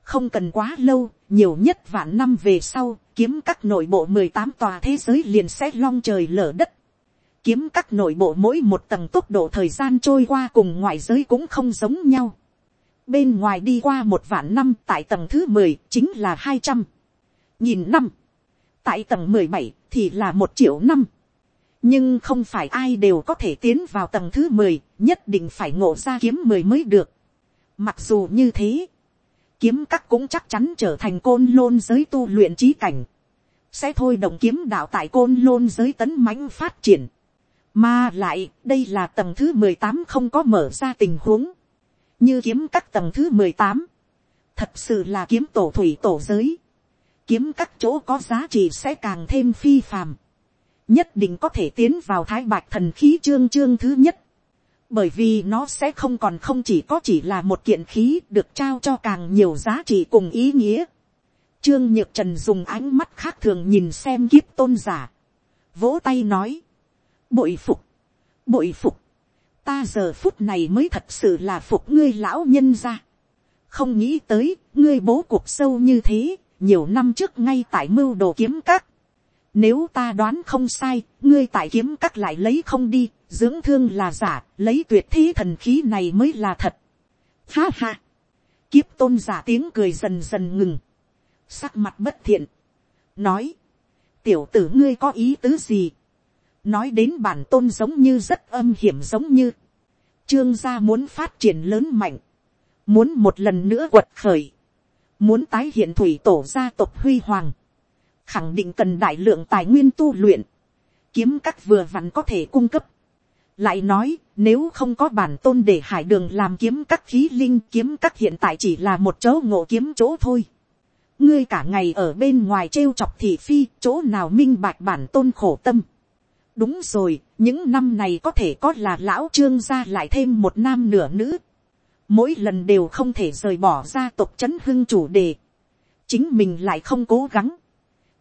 Speaker 1: không cần quá lâu, nhiều nhất vạn năm về sau, kiếm các nội bộ mười tám tòa thế giới liền sẽ long trời lở đất. kiếm các nội bộ mỗi một tầng tốc độ thời gian trôi qua cùng ngoại giới cũng không giống nhau. bên ngoài đi qua một vạn năm tại tầng thứ mười chính là hai trăm nghìn năm. tại tầng mười bảy thì là một triệu năm nhưng không phải ai đều có thể tiến vào tầng thứ mười, nhất định phải ngộ ra kiếm mười mới được. Mặc dù như thế, kiếm các cũng chắc chắn trở thành côn lôn giới tu luyện trí cảnh, sẽ thôi động kiếm đạo tại côn lôn giới tấn mãnh phát triển. Mà lại, đây là tầng thứ mười tám không có mở ra tình huống. Như kiếm các tầng thứ mười tám thật sự là kiếm tổ thủy tổ giới. Kiếm các chỗ có giá trị sẽ càng thêm phi phàm nhất định có thể tiến vào thái bạch thần khí chương chương thứ nhất, bởi vì nó sẽ không còn không chỉ có chỉ là một kiện khí được trao cho càng nhiều giá trị cùng ý nghĩa. Trương Nhược Trần dùng ánh mắt khác thường nhìn xem kiếp tôn giả. Vỗ tay nói. Bội phục. Bội phục. Ta giờ phút này mới thật sự là phục ngươi lão nhân ra. Không nghĩ tới, ngươi bố cuộc sâu như thế, nhiều năm trước ngay tại mưu đồ kiếm các. Nếu ta đoán không sai, ngươi tại kiếm các lại lấy không đi, dưỡng thương là giả, lấy tuyệt thế thần khí này mới là thật. Ha ha. Kiếp tôn giả tiếng cười dần dần ngừng. Sắc mặt bất thiện. Nói. Tiểu tử ngươi có ý tứ gì? Nói đến bản tôn giống như rất âm hiểm giống như. Trương gia muốn phát triển lớn mạnh. Muốn một lần nữa quật khởi. Muốn tái hiện thủy tổ gia tộc huy hoàng. Khẳng định cần đại lượng tài nguyên tu luyện. Kiếm các vừa vặn có thể cung cấp lại nói, nếu không có bản tôn để hải đường làm kiếm các khí linh kiếm các hiện tại chỉ là một chỗ ngộ kiếm chỗ thôi. Ngươi cả ngày ở bên ngoài trêu chọc thị phi, chỗ nào minh bạch bản tôn khổ tâm. Đúng rồi, những năm này có thể có là lão trương gia lại thêm một nam nửa nữ. Mỗi lần đều không thể rời bỏ gia tộc chấn hưng chủ đề. Chính mình lại không cố gắng.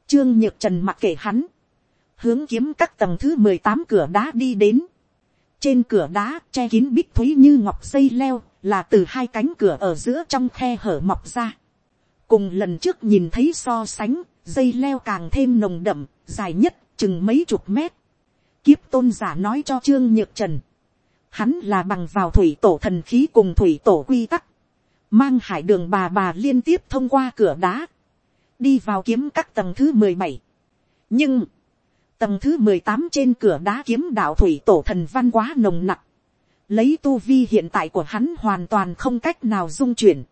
Speaker 1: Trương Nhược Trần mặc kệ hắn. Hướng kiếm các tầng thứ mười tám cửa đá đi đến trên cửa đá che kín bích thúy như ngọc dây leo là từ hai cánh cửa ở giữa trong khe hở mọc ra. cùng lần trước nhìn thấy so sánh, dây leo càng thêm nồng đậm, dài nhất chừng mấy chục mét. kiếp tôn giả nói cho trương nhược trần. hắn là bằng vào thủy tổ thần khí cùng thủy tổ quy tắc. mang hải đường bà bà liên tiếp thông qua cửa đá đi vào kiếm các tầng thứ mười bảy. nhưng, tầng thứ mười tám trên cửa đá kiếm đạo thủy tổ thần văn quá nồng nặc. Lấy tu vi hiện tại của hắn hoàn toàn không cách nào dung chuyển.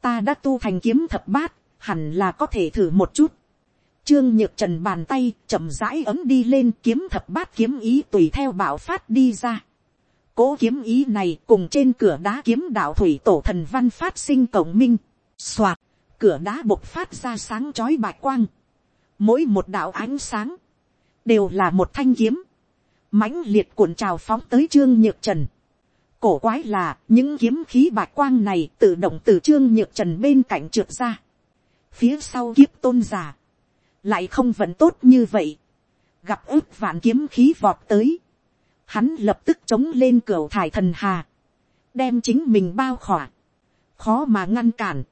Speaker 1: Ta đã tu thành kiếm thập bát, hẳn là có thể thử một chút. Trương Nhược Trần bàn tay chậm rãi ấm đi lên kiếm thập bát kiếm ý tùy theo bảo phát đi ra. Cố kiếm ý này cùng trên cửa đá kiếm đạo thủy tổ thần văn phát sinh cộng minh. Xoạt, cửa đá bộc phát ra sáng chói bạch quang. Mỗi một đạo ánh sáng đều là một thanh kiếm, mãnh liệt cuộn trào phóng tới trương nhược trần. cổ quái là những kiếm khí bạch quang này tự động từ trương nhược trần bên cạnh trượt ra. phía sau kiếp tôn giả, lại không vẫn tốt như vậy, gặp ước vạn kiếm khí vọt tới, hắn lập tức chống lên cửa thải thần hà, đem chính mình bao khỏa, khó mà ngăn cản,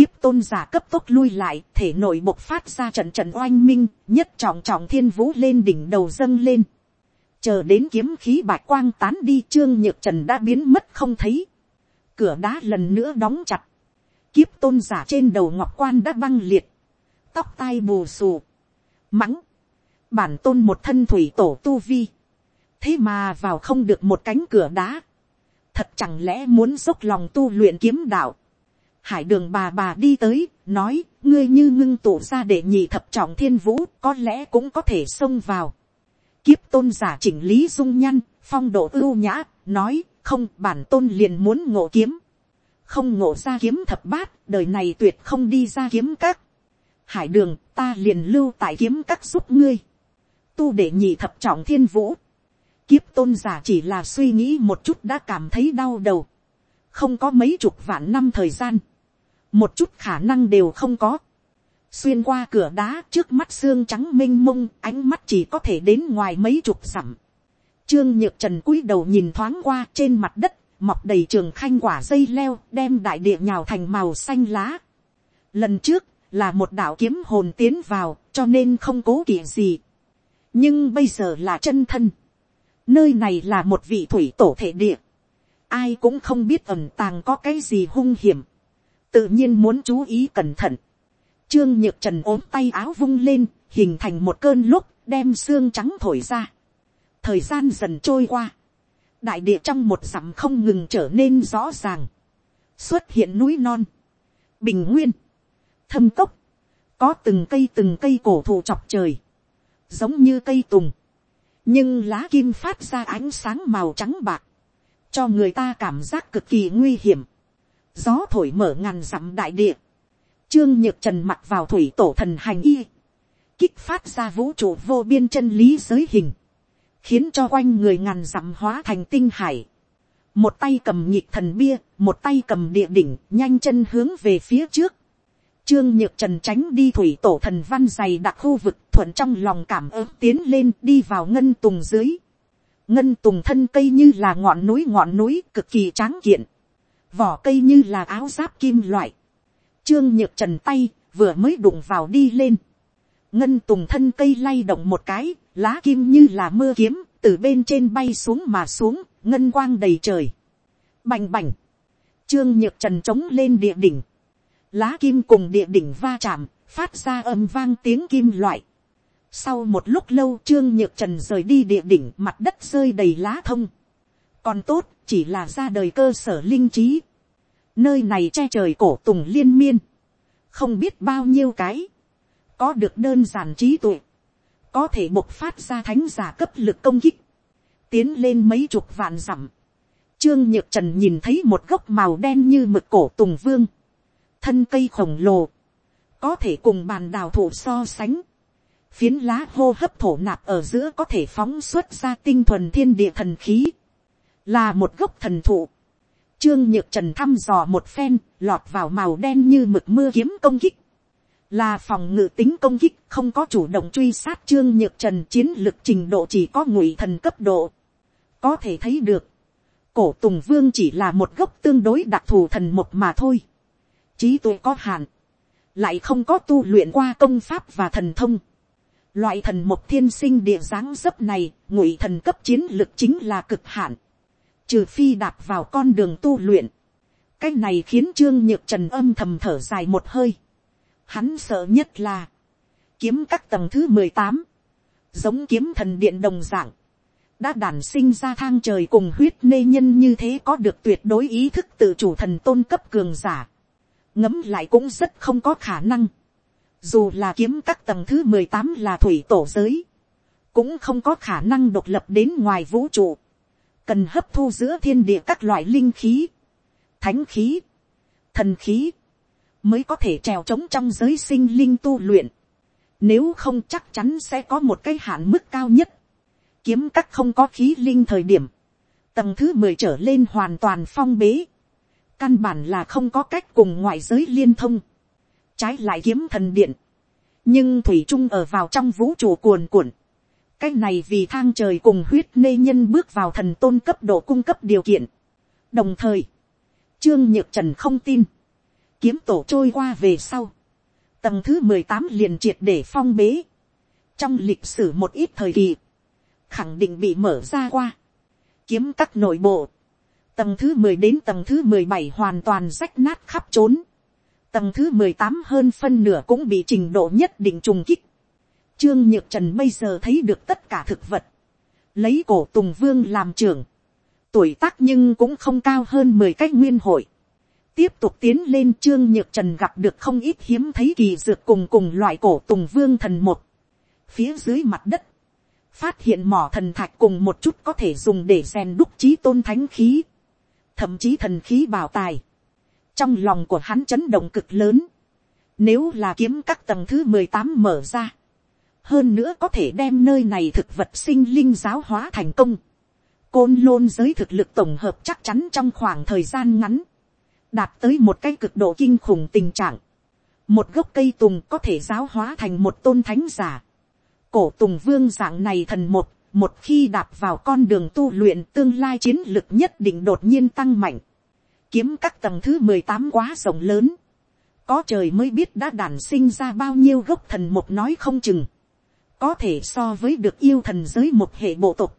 Speaker 1: Kiếp tôn giả cấp tốc lui lại, thể nội bộc phát ra trận trận oanh minh, nhất trọng trọng thiên vũ lên đỉnh đầu dâng lên. Chờ đến kiếm khí bạch quang tán đi trương nhược trần đã biến mất không thấy. Cửa đá lần nữa đóng chặt. Kiếp tôn giả trên đầu ngọc quan đã băng liệt. Tóc tai bù xù. Mắng. Bản tôn một thân thủy tổ tu vi. Thế mà vào không được một cánh cửa đá. Thật chẳng lẽ muốn dốc lòng tu luyện kiếm đạo hải đường bà bà đi tới, nói, ngươi như ngưng tụ ra để nhị thập trọng thiên vũ, có lẽ cũng có thể xông vào. Kiếp tôn giả chỉnh lý dung nhăn, phong độ ưu nhã, nói, không bản tôn liền muốn ngộ kiếm. Không ngộ ra kiếm thập bát, đời này tuyệt không đi ra kiếm các. Hải đường, ta liền lưu tại kiếm các giúp ngươi. Tu để nhị thập trọng thiên vũ. Kiếp tôn giả chỉ là suy nghĩ một chút đã cảm thấy đau đầu. Không có mấy chục vạn năm thời gian một chút khả năng đều không có. xuyên qua cửa đá trước mắt xương trắng m i n h mông, ánh mắt chỉ có thể đến ngoài mấy chục dặm. trương nhược trần cúi đầu nhìn thoáng qua trên mặt đất, mọc đầy trường khanh quả dây leo, đem đại địa nhào thành màu xanh lá. lần trước là một đạo kiếm hồn tiến vào, cho nên không cố kỵ gì. nhưng bây giờ là chân thân. nơi này là một vị thủy tổ thể địa. ai cũng không biết ẩm tàng có cái gì hung hiểm tự nhiên muốn chú ý cẩn thận. Trương nhược trần ốm tay áo vung lên, hình thành một cơn lúc, đem xương trắng thổi ra. thời gian dần trôi qua, đại địa trong một dặm không ngừng trở nên rõ ràng, xuất hiện núi non, bình nguyên, thâm cốc, có từng cây từng cây cổ thụ chọc trời, giống như cây tùng, nhưng lá kim phát ra ánh sáng màu trắng bạc, cho người ta cảm giác cực kỳ nguy hiểm gió thổi mở ngàn dặm đại địa, trương nhược trần mặc vào thủy tổ thần hành y, kích phát ra vũ trụ vô biên chân lý giới hình, khiến cho quanh người ngàn dặm hóa thành tinh hải, một tay cầm nhịp thần bia, một tay cầm địa đỉnh, nhanh chân hướng về phía trước, Trương Nhược Trần tránh đi thủy tổ thần văn dày đặc khu vực thuận trong lòng cảm ứng tiến lên đi vào ngân tùng dưới. Ngân tùng thân cây như là ngọn núi ngọn núi cực kỳ tráng kiện. Vỏ cây như là áo giáp kim loại. Trương Nhược Trần tay vừa mới đụng vào đi lên. Ngân tùng thân cây lay động một cái, lá kim như là mưa kiếm, từ bên trên bay xuống mà xuống, ngân quang đầy trời. Bành bành. Trương Nhược Trần trống lên địa đỉnh lá kim cùng địa đỉnh va chạm, phát ra âm vang tiếng kim loại. Sau một lúc lâu trương nhược trần rời đi địa đỉnh mặt đất rơi đầy lá thông. Còn tốt chỉ là ra đời cơ sở linh trí. Nơi này che trời cổ tùng liên miên. Không biết bao nhiêu cái. Có được đơn giản trí tuệ. Có thể bộc phát ra thánh giả cấp lực công kích. Tiến lên mấy chục vạn dặm. Trương Nhược Trần nhìn thấy một gốc màu đen như mực cổ tùng vương thân cây khổng lồ, có thể cùng bàn đào thụ so sánh, phiến lá hô hấp thổ nạp ở giữa có thể phóng xuất ra tinh thuần thiên địa thần khí, là một gốc thần thụ. Trương nhược trần thăm dò một phen, lọt vào màu đen như mực mưa kiếm công kích, là phòng ngự tính công kích không có chủ động truy sát trương nhược trần chiến lực trình độ chỉ có ngụy thần cấp độ. có thể thấy được, cổ tùng vương chỉ là một gốc tương đối đặc thù thần một mà thôi trí tuệ có hạn, lại không có tu luyện qua công pháp và thần thông. Loại thần một thiên sinh địa dáng dấp này, ngụy thần cấp chiến lực chính là cực hạn. Trừ phi đạp vào con đường tu luyện. Cái này khiến Trương Nhược Trần âm thầm thở dài một hơi. Hắn sợ nhất là kiếm các tầng thứ mười tám giống kiếm thần điện đồng dạng, đã đản sinh ra thang trời cùng huyết nê nhân như thế có được tuyệt đối ý thức tự chủ thần tôn cấp cường giả ngấm lại cũng rất không có khả năng. Dù là kiếm các tầng thứ mười tám là thủy tổ giới, cũng không có khả năng độc lập đến ngoài vũ trụ. Cần hấp thu giữa thiên địa các loại linh khí, thánh khí, thần khí, mới có thể trèo trống trong giới sinh linh tu luyện. Nếu không chắc chắn sẽ có một cái hạn mức cao nhất. Kiếm các không có khí linh thời điểm. Tầng thứ mười trở lên hoàn toàn phong bế căn bản là không có cách cùng ngoại giới liên thông, trái lại kiếm thần điện, nhưng thủy trung ở vào trong vũ trụ cuồn cuộn, cái này vì thang trời cùng huyết nê nhân bước vào thần tôn cấp độ cung cấp điều kiện. đồng thời, trương nhược trần không tin, kiếm tổ trôi qua về sau, tầng thứ mười tám liền triệt để phong bế, trong lịch sử một ít thời kỳ, khẳng định bị mở ra qua, kiếm các nội bộ, Tầng thứ mười đến tầng thứ mười bảy hoàn toàn rách nát khắp trốn. Tầng thứ mười tám hơn phân nửa cũng bị trình độ nhất định trùng kích. Trương Nhược Trần bây giờ thấy được tất cả thực vật. Lấy cổ Tùng Vương làm trưởng. Tuổi tác nhưng cũng không cao hơn mười cách nguyên hội. Tiếp tục tiến lên Trương Nhược Trần gặp được không ít hiếm thấy kỳ dược cùng cùng loại cổ Tùng Vương thần một. Phía dưới mặt đất. Phát hiện mỏ thần thạch cùng một chút có thể dùng để rèn đúc trí tôn thánh khí thậm chí thần khí bảo tài. Trong lòng của hắn chấn động cực lớn. Nếu là kiếm các tầng thứ mười tám mở ra. Hơn nữa có thể đem nơi này thực vật sinh linh giáo hóa thành công. Côn lôn giới thực lực tổng hợp chắc chắn trong khoảng thời gian ngắn. Đạt tới một cái cực độ kinh khủng tình trạng. Một gốc cây tùng có thể giáo hóa thành một tôn thánh giả. Cổ tùng vương dạng này thần một một khi đạp vào con đường tu luyện tương lai chiến lực nhất định đột nhiên tăng mạnh, kiếm các tầng thứ mười tám quá rộng lớn, có trời mới biết đã đản sinh ra bao nhiêu gốc thần một nói không chừng, có thể so với được yêu thần giới một hệ bộ tộc.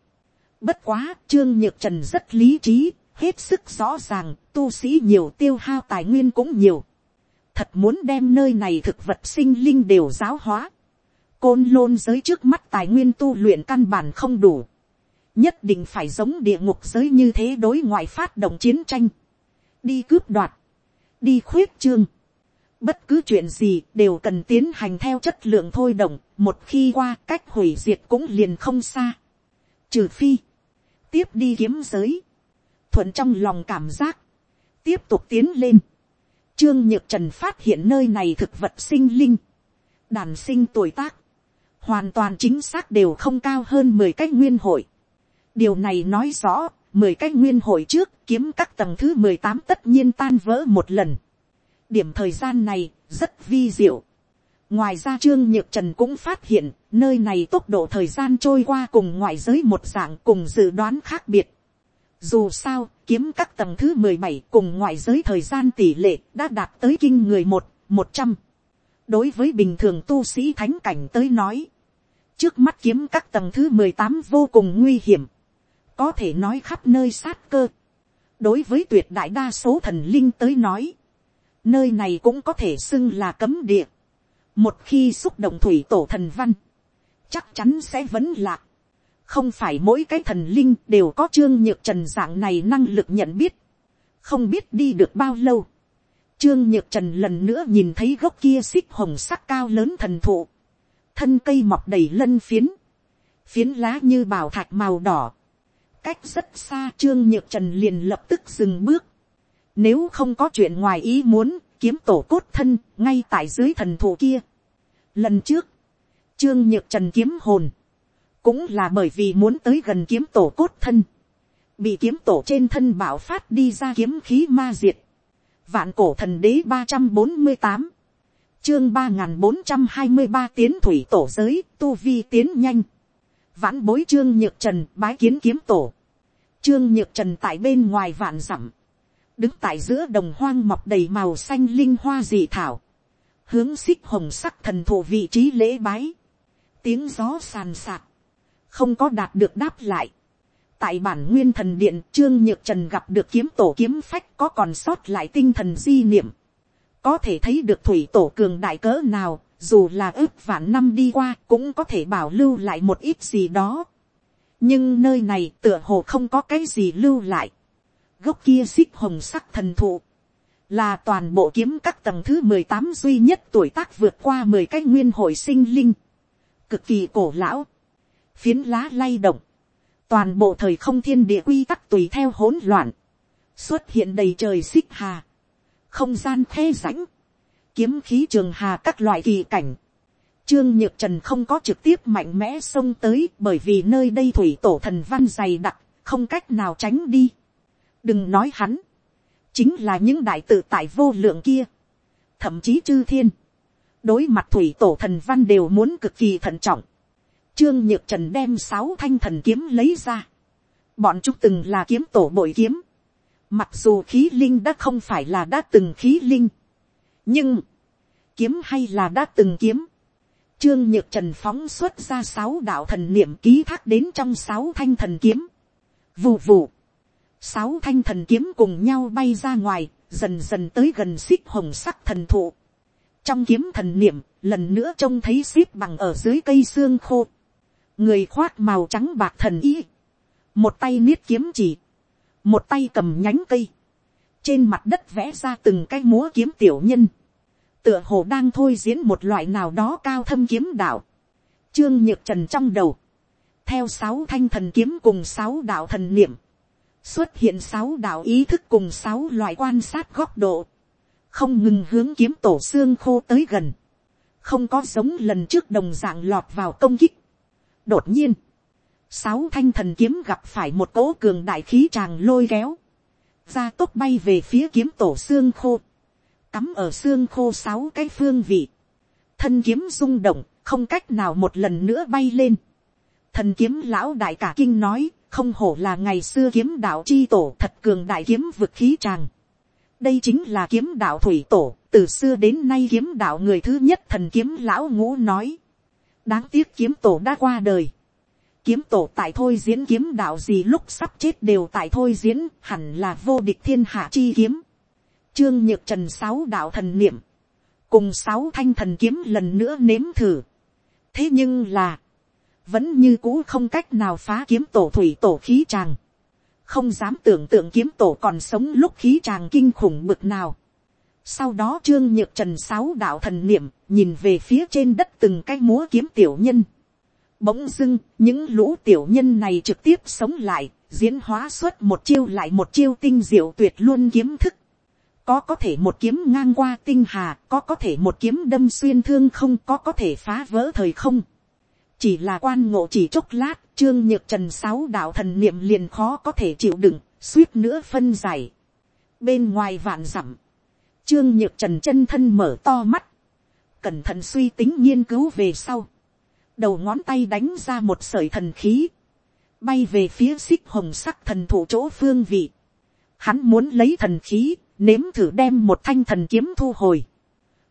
Speaker 1: Bất quá, trương nhược trần rất lý trí, hết sức rõ ràng, tu sĩ nhiều tiêu hao tài nguyên cũng nhiều. Thật muốn đem nơi này thực vật sinh linh đều giáo hóa côn lôn giới trước mắt tài nguyên tu luyện căn bản không đủ. nhất định phải giống địa ngục giới như thế đối ngoại phát động chiến tranh. đi cướp đoạt, đi khuyết trương. bất cứ chuyện gì đều cần tiến hành theo chất lượng thôi động, một khi qua cách hủy diệt cũng liền không xa. trừ phi, tiếp đi kiếm giới, thuận trong lòng cảm giác, tiếp tục tiến lên. Trương Nhược Trần phát hiện nơi này thực vật sinh linh, đàn sinh tuổi tác, hoàn toàn chính xác đều không cao hơn mười cái nguyên hội. điều này nói rõ, mười cái nguyên hội trước kiếm các tầng thứ mười tám tất nhiên tan vỡ một lần. điểm thời gian này, rất vi diệu ngoài ra trương nhược trần cũng phát hiện nơi này tốc độ thời gian trôi qua cùng ngoại giới một dạng cùng dự đoán khác biệt. dù sao kiếm các tầng thứ mười bảy cùng ngoại giới thời gian tỷ lệ đã đạt tới kinh người một một trăm đối với bình thường tu sĩ thánh cảnh tới nói trước mắt kiếm các tầng thứ mười tám vô cùng nguy hiểm, có thể nói khắp nơi sát cơ. đối với tuyệt đại đa số thần linh tới nói, nơi này cũng có thể xưng là cấm địa một khi xúc động thủy tổ thần văn, chắc chắn sẽ vấn lạc. không phải mỗi cái thần linh đều có trương nhược trần dạng này năng lực nhận biết. không biết đi được bao lâu. Trương Nhược Trần lần nữa nhìn thấy gốc kia xích hồng sắc cao lớn thần thụ thân cây mọc đầy lân phiến, phiến lá như bảo thạch màu đỏ, cách rất xa trương nhược trần liền lập tức dừng bước, nếu không có chuyện ngoài ý muốn, kiếm tổ cốt thân ngay tại dưới thần thụ kia. Lần trước, trương nhược trần kiếm hồn, cũng là bởi vì muốn tới gần kiếm tổ cốt thân, bị kiếm tổ trên thân bảo phát đi ra kiếm khí ma diệt. Vạn cổ thần đế ba trăm bốn mươi tám chương ba nghìn bốn trăm hai mươi ba tiến thủy tổ giới, tu vi tiến nhanh. Vãn bối trương nhược trần bái kiến kiếm tổ. Trương nhược trần tại bên ngoài vạn dặm. Đứng tại giữa đồng hoang mọc đầy màu xanh linh hoa dị thảo. Hướng xích hồng sắc thần thụ vị trí lễ bái. Tiếng gió sàn sạc. Không có đạt được đáp lại. Tại bản nguyên thần điện trương nhược trần gặp được kiếm tổ kiếm phách có còn sót lại tinh thần di niệm có thể thấy được thủy tổ cường đại cỡ nào, dù là ước vạn năm đi qua cũng có thể bảo lưu lại một ít gì đó. nhưng nơi này tựa hồ không có cái gì lưu lại gốc kia xích hồng sắc thần thụ, là toàn bộ kiếm các tầng thứ mười tám duy nhất tuổi tác vượt qua mười cái nguyên hội sinh linh, cực kỳ cổ lão, phiến lá lay động, toàn bộ thời không thiên địa quy tắc tùy theo hỗn loạn, xuất hiện đầy trời xích hà, không gian khe rãnh, kiếm khí trường hà các loại kỳ cảnh. Trương Nhược Trần không có trực tiếp mạnh mẽ xông tới bởi vì nơi đây thủy tổ thần văn dày đặc, không cách nào tránh đi. Đừng nói hắn, chính là những đại tự tại vô lượng kia, thậm chí chư thiên. Đối mặt thủy tổ thần văn đều muốn cực kỳ thận trọng. Trương Nhược Trần đem sáu thanh thần kiếm lấy ra. Bọn chúng từng là kiếm tổ bội kiếm Mặc dù khí linh đã không phải là đã từng khí linh. Nhưng, kiếm hay là đã từng kiếm. Trương Nhược Trần phóng xuất ra sáu đạo thần niệm ký thác đến trong sáu thanh thần kiếm. Vù vù. Sáu thanh thần kiếm cùng nhau bay ra ngoài, dần dần tới gần xích hồng sắc thần thụ. Trong kiếm thần niệm, lần nữa trông thấy xếp bằng ở dưới cây xương khô. Người khoác màu trắng bạc thần ý. Một tay niết kiếm chỉ một tay cầm nhánh cây, trên mặt đất vẽ ra từng cái múa kiếm tiểu nhân, tựa hồ đang thôi diễn một loại nào đó cao thâm kiếm đạo, trương nhược trần trong đầu, theo sáu thanh thần kiếm cùng sáu đạo thần niệm, xuất hiện sáu đạo ý thức cùng sáu loại quan sát góc độ, không ngừng hướng kiếm tổ xương khô tới gần, không có giống lần trước đồng dạng lọt vào công kích. đột nhiên, sáu thanh thần kiếm gặp phải một cỗ cường đại khí tràng lôi kéo, ra tốc bay về phía kiếm tổ xương khô, cắm ở xương khô sáu cái phương vị, thân kiếm rung động, không cách nào một lần nữa bay lên. Thần kiếm lão đại cả kinh nói, không hổ là ngày xưa kiếm đạo chi tổ thật cường đại kiếm vực khí tràng. đây chính là kiếm đạo thủy tổ, từ xưa đến nay kiếm đạo người thứ nhất thần kiếm lão ngũ nói. đáng tiếc kiếm tổ đã qua đời kiếm tổ tại thôi diễn kiếm đạo gì lúc sắp chết đều tại thôi diễn hẳn là vô địch thiên hạ chi kiếm. Trương nhược trần sáu đạo thần niệm. Cùng sáu thanh thần kiếm lần nữa nếm thử. Thế nhưng là. Vẫn như cũ không cách nào phá kiếm tổ thủy tổ khí tràng. Không dám tưởng tượng kiếm tổ còn sống lúc khí tràng kinh khủng bực nào. Sau đó trương nhược trần sáu đạo thần niệm nhìn về phía trên đất từng cái múa kiếm tiểu nhân Bỗng dưng, những lũ tiểu nhân này trực tiếp sống lại, diễn hóa suốt một chiêu lại một chiêu tinh diệu tuyệt luôn kiếm thức. Có có thể một kiếm ngang qua tinh hà, có có thể một kiếm đâm xuyên thương không, có có thể phá vỡ thời không. Chỉ là quan ngộ chỉ chốc lát, trương nhược trần sáu đạo thần niệm liền khó có thể chịu đựng, suýt nữa phân giải. Bên ngoài vạn dặm Trương nhược trần chân thân mở to mắt. Cẩn thận suy tính nghiên cứu về sau. Đầu ngón tay đánh ra một sợi thần khí. Bay về phía xích hồng sắc thần thủ chỗ phương vị. Hắn muốn lấy thần khí, nếm thử đem một thanh thần kiếm thu hồi.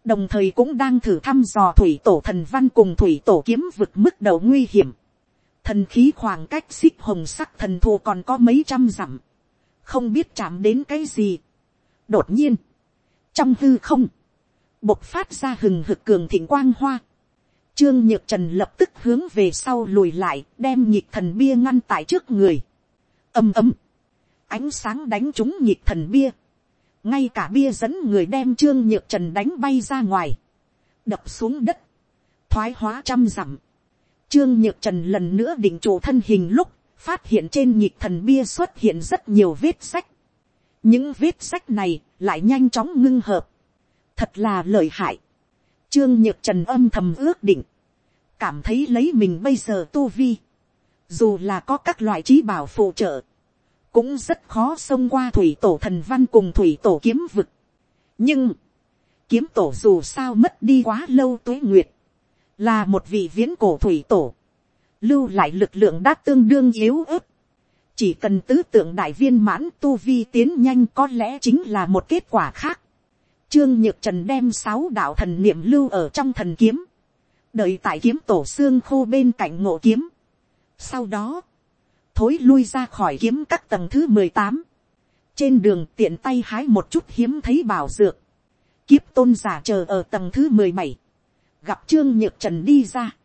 Speaker 1: Đồng thời cũng đang thử thăm dò thủy tổ thần văn cùng thủy tổ kiếm vực mức độ nguy hiểm. Thần khí khoảng cách xích hồng sắc thần thù còn có mấy trăm dặm. Không biết chạm đến cái gì. Đột nhiên. Trong hư không. Bộc phát ra hừng hực cường thịnh quang hoa. Trương Nhược Trần lập tức hướng về sau lùi lại, đem nhịp thần bia ngăn tại trước người. Âm ấm. Ánh sáng đánh trúng nhịp thần bia. Ngay cả bia dẫn người đem Trương Nhược Trần đánh bay ra ngoài. Đập xuống đất. Thoái hóa trăm dặm. Trương Nhược Trần lần nữa định chủ thân hình lúc, phát hiện trên nhịp thần bia xuất hiện rất nhiều vết sách. Những vết sách này lại nhanh chóng ngưng hợp. Thật là lợi hại. Trương Nhược Trần âm thầm ước định. Cảm thấy lấy mình bây giờ tu vi. Dù là có các loại trí bảo phụ trợ. Cũng rất khó xông qua thủy tổ thần văn cùng thủy tổ kiếm vực. Nhưng. Kiếm tổ dù sao mất đi quá lâu tuế nguyệt. Là một vị viễn cổ thủy tổ. Lưu lại lực lượng đã tương đương yếu ớt. Chỉ cần tứ tượng đại viên mãn tu vi tiến nhanh có lẽ chính là một kết quả khác Trương Nhược Trần đem sáu đạo thần niệm lưu ở trong thần kiếm. Đợi tại kiếm tổ xương khô bên cạnh ngộ kiếm. Sau đó, thối lui ra khỏi kiếm các tầng thứ mười tám Trên đường tiện tay hái một chút hiếm thấy bảo dược. Kiếp tôn giả chờ ở tầng thứ mười bảy Gặp Trương Nhược Trần đi ra.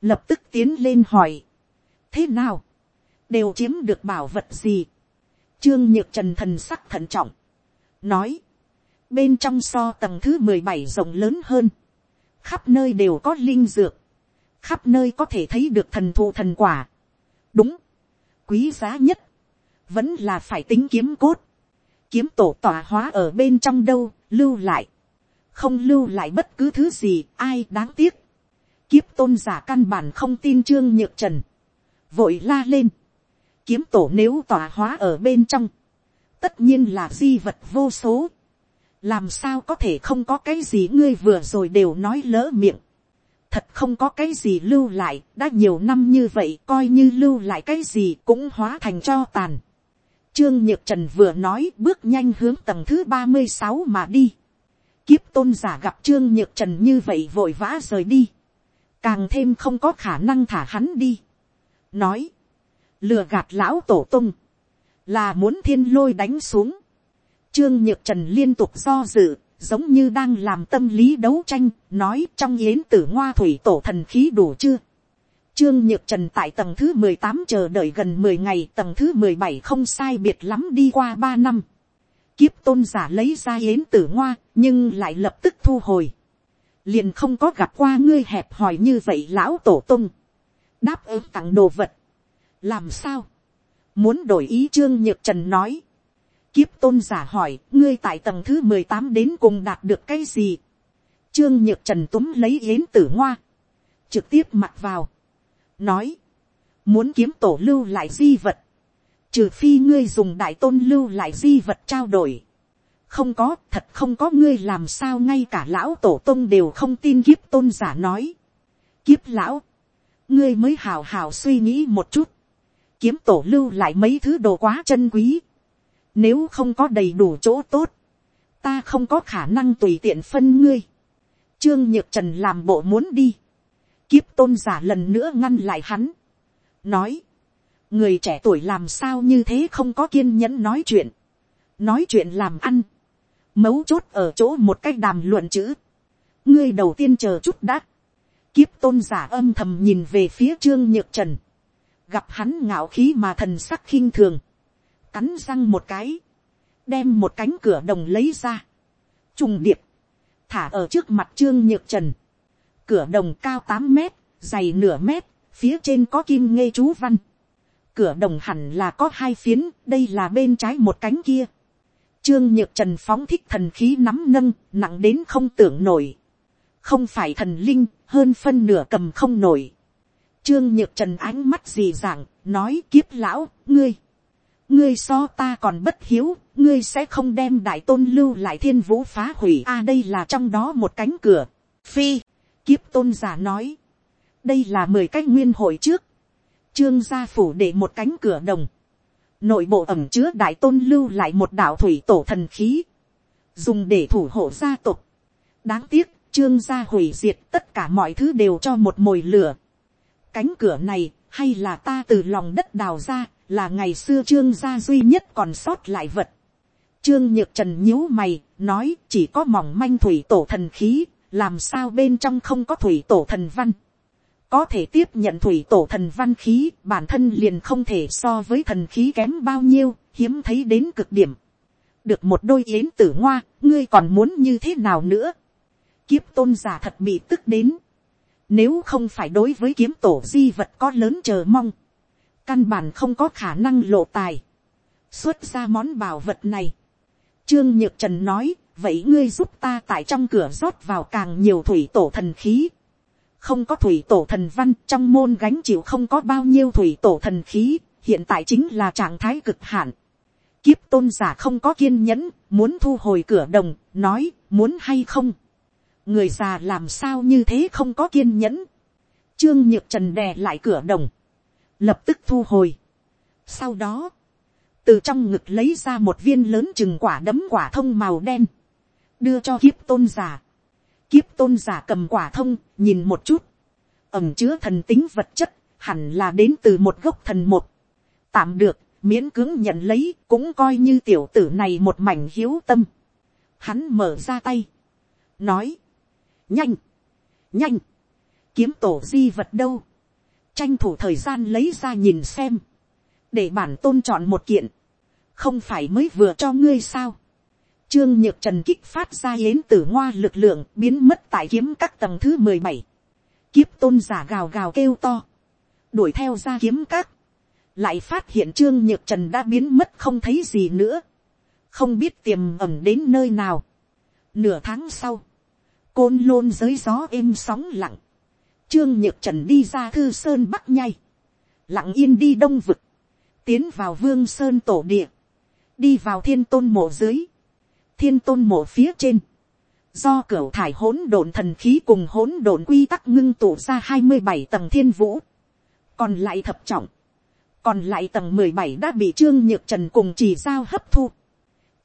Speaker 1: Lập tức tiến lên hỏi. Thế nào? Đều chiếm được bảo vật gì? Trương Nhược Trần thần sắc thận trọng. Nói bên trong so tầng thứ mười bảy rộng lớn hơn, khắp nơi đều có linh dược, khắp nơi có thể thấy được thần thụ thần quả. đúng, quý giá nhất, vẫn là phải tính kiếm cốt, kiếm tổ tỏa hóa ở bên trong đâu, lưu lại, không lưu lại bất cứ thứ gì, ai đáng tiếc. Kiếp tôn giả căn bản không tin trương nhược trần, vội la lên, kiếm tổ nếu tỏa hóa ở bên trong, tất nhiên là di vật vô số, làm sao có thể không có cái gì ngươi vừa rồi đều nói lỡ miệng thật không có cái gì lưu lại, đã nhiều năm như vậy coi như lưu lại cái gì cũng hóa thành cho tàn. Trương Nhược Trần vừa nói bước nhanh hướng tầng thứ ba mươi sáu mà đi. Kiếp tôn giả gặp Trương Nhược Trần như vậy vội vã rời đi. Càng thêm không có khả năng thả hắn đi. Nói. Lừa gạt lão tổ tung. Là muốn thiên lôi đánh xuống. Trương Nhược Trần liên tục do dự, giống như đang làm tâm lý đấu tranh, nói trong yến tử ngoa thủy tổ thần khí đủ chưa. Trương Nhược Trần tại tầng thứ mười tám chờ đợi gần mười ngày, tầng thứ mười bảy không sai biệt lắm đi qua ba năm. Kiếp tôn giả lấy ra yến tử ngoa, nhưng lại lập tức thu hồi. Liền không có gặp qua ngươi hẹp hòi như vậy lão tổ tung. Đáp ứng tặng đồ vật. Làm sao? Muốn đổi ý Trương Nhược Trần nói Kiếp tôn giả hỏi, ngươi tại tầng thứ mười tám đến cùng đạt được cái gì? Trương Nhược Trần túm lấy yến tử ngoa. Trực tiếp mặt vào. Nói. Muốn kiếm tổ lưu lại di vật. Trừ phi ngươi dùng đại tôn lưu lại di vật trao đổi. Không có, thật không có ngươi làm sao ngay cả lão tổ tông đều không tin kiếp tôn giả nói. Kiếp lão. Ngươi mới hào hào suy nghĩ một chút. Kiếm tổ lưu lại mấy thứ đồ quá chân quý nếu không có đầy đủ chỗ tốt, ta không có khả năng tùy tiện phân ngươi. Trương Nhược Trần làm bộ muốn đi. Kiếp tôn giả lần nữa ngăn lại hắn. Nói. Người trẻ tuổi làm sao như thế không có kiên nhẫn nói chuyện. Nói chuyện làm ăn. Mấu chốt ở chỗ một cách đàm luận chữ. Ngươi đầu tiên chờ chút đã. Kiếp tôn giả âm thầm nhìn về phía Trương Nhược Trần. Gặp hắn ngạo khí mà thần sắc khinh thường cắn răng một cái, đem một cánh cửa đồng lấy ra, trùng điệp, thả ở trước mặt trương nhược trần, cửa đồng cao tám mét, dày nửa mét, phía trên có kim nghe chú văn, cửa đồng hẳn là có hai phiến, đây là bên trái một cánh kia, trương nhược trần phóng thích thần khí nắm nâng, nặng đến không tưởng nổi, không phải thần linh, hơn phân nửa cầm không nổi, trương nhược trần ánh mắt gì dạng, nói kiếp lão, ngươi, ngươi so ta còn bất hiếu, ngươi sẽ không đem đại tôn lưu lại thiên vũ phá hủy a đây là trong đó một cánh cửa. phi, kiếp tôn giả nói, đây là mười cái nguyên hội trước, trương gia phủ để một cánh cửa đồng, nội bộ ẩm chứa đại tôn lưu lại một đạo thủy tổ thần khí, dùng để thủ hộ gia tộc. đáng tiếc, trương gia hủy diệt tất cả mọi thứ đều cho một mồi lửa. cánh cửa này, hay là ta từ lòng đất đào ra, là ngày xưa trương gia duy nhất còn sót lại vật. trương nhược trần nhíu mày, nói chỉ có mỏng manh thủy tổ thần khí, làm sao bên trong không có thủy tổ thần văn. có thể tiếp nhận thủy tổ thần văn khí, bản thân liền không thể so với thần khí kém bao nhiêu, hiếm thấy đến cực điểm. được một đôi yến tử ngoa, ngươi còn muốn như thế nào nữa. kiếp tôn giả thật bị tức đến. nếu không phải đối với kiếm tổ di vật có lớn chờ mong, căn bản không có khả năng lộ tài, xuất ra món bảo vật này. Trương Nhược Trần nói, vậy ngươi giúp ta tại trong cửa rót vào càng nhiều thủy tổ thần khí. Không có thủy tổ thần văn trong môn gánh chịu không có bao nhiêu thủy tổ thần khí, hiện tại chính là trạng thái cực hạn. Kiếp tôn giả không có kiên nhẫn, muốn thu hồi cửa đồng, nói, muốn hay không. Người già làm sao như thế không có kiên nhẫn. Trương Nhược Trần đè lại cửa đồng lập tức thu hồi. Sau đó, từ trong ngực lấy ra một viên lớn chừng quả đấm quả thông màu đen, đưa cho kiếp tôn giả. Kiếp tôn giả cầm quả thông, nhìn một chút, ẩm chứa thần tính vật chất, hẳn là đến từ một gốc thần một. Tạm được, miễn cưỡng nhận lấy, cũng coi như tiểu tử này một mảnh hiếu tâm. Hắn mở ra tay, nói, nhanh, nhanh, kiếm tổ di vật đâu, tranh thủ thời gian lấy ra nhìn xem, để bản tôn chọn một kiện, không phải mới vừa cho ngươi sao. Trương nhược trần kích phát ra yến tử ngoa lực lượng biến mất tại kiếm các tầng thứ mười bảy. Kiếp tôn giả gào gào kêu to. Đuổi theo ra kiếm các. Lại phát hiện trương nhược trần đã biến mất không thấy gì nữa. Không biết tiềm ẩm đến nơi nào. Nửa tháng sau. Côn lôn giới gió êm sóng lặng. Trương Nhược Trần đi ra Thư Sơn Bắc Nhai. Lặng yên đi Đông Vực. Tiến vào Vương Sơn Tổ Địa. Đi vào Thiên Tôn Mộ dưới. Thiên Tôn Mộ phía trên. Do cửa thải hỗn độn thần khí cùng hỗn độn quy tắc ngưng tụ ra hai mươi bảy tầng thiên vũ. Còn lại thập trọng. Còn lại tầng mười bảy đã bị Trương Nhược Trần cùng chỉ giao hấp thu.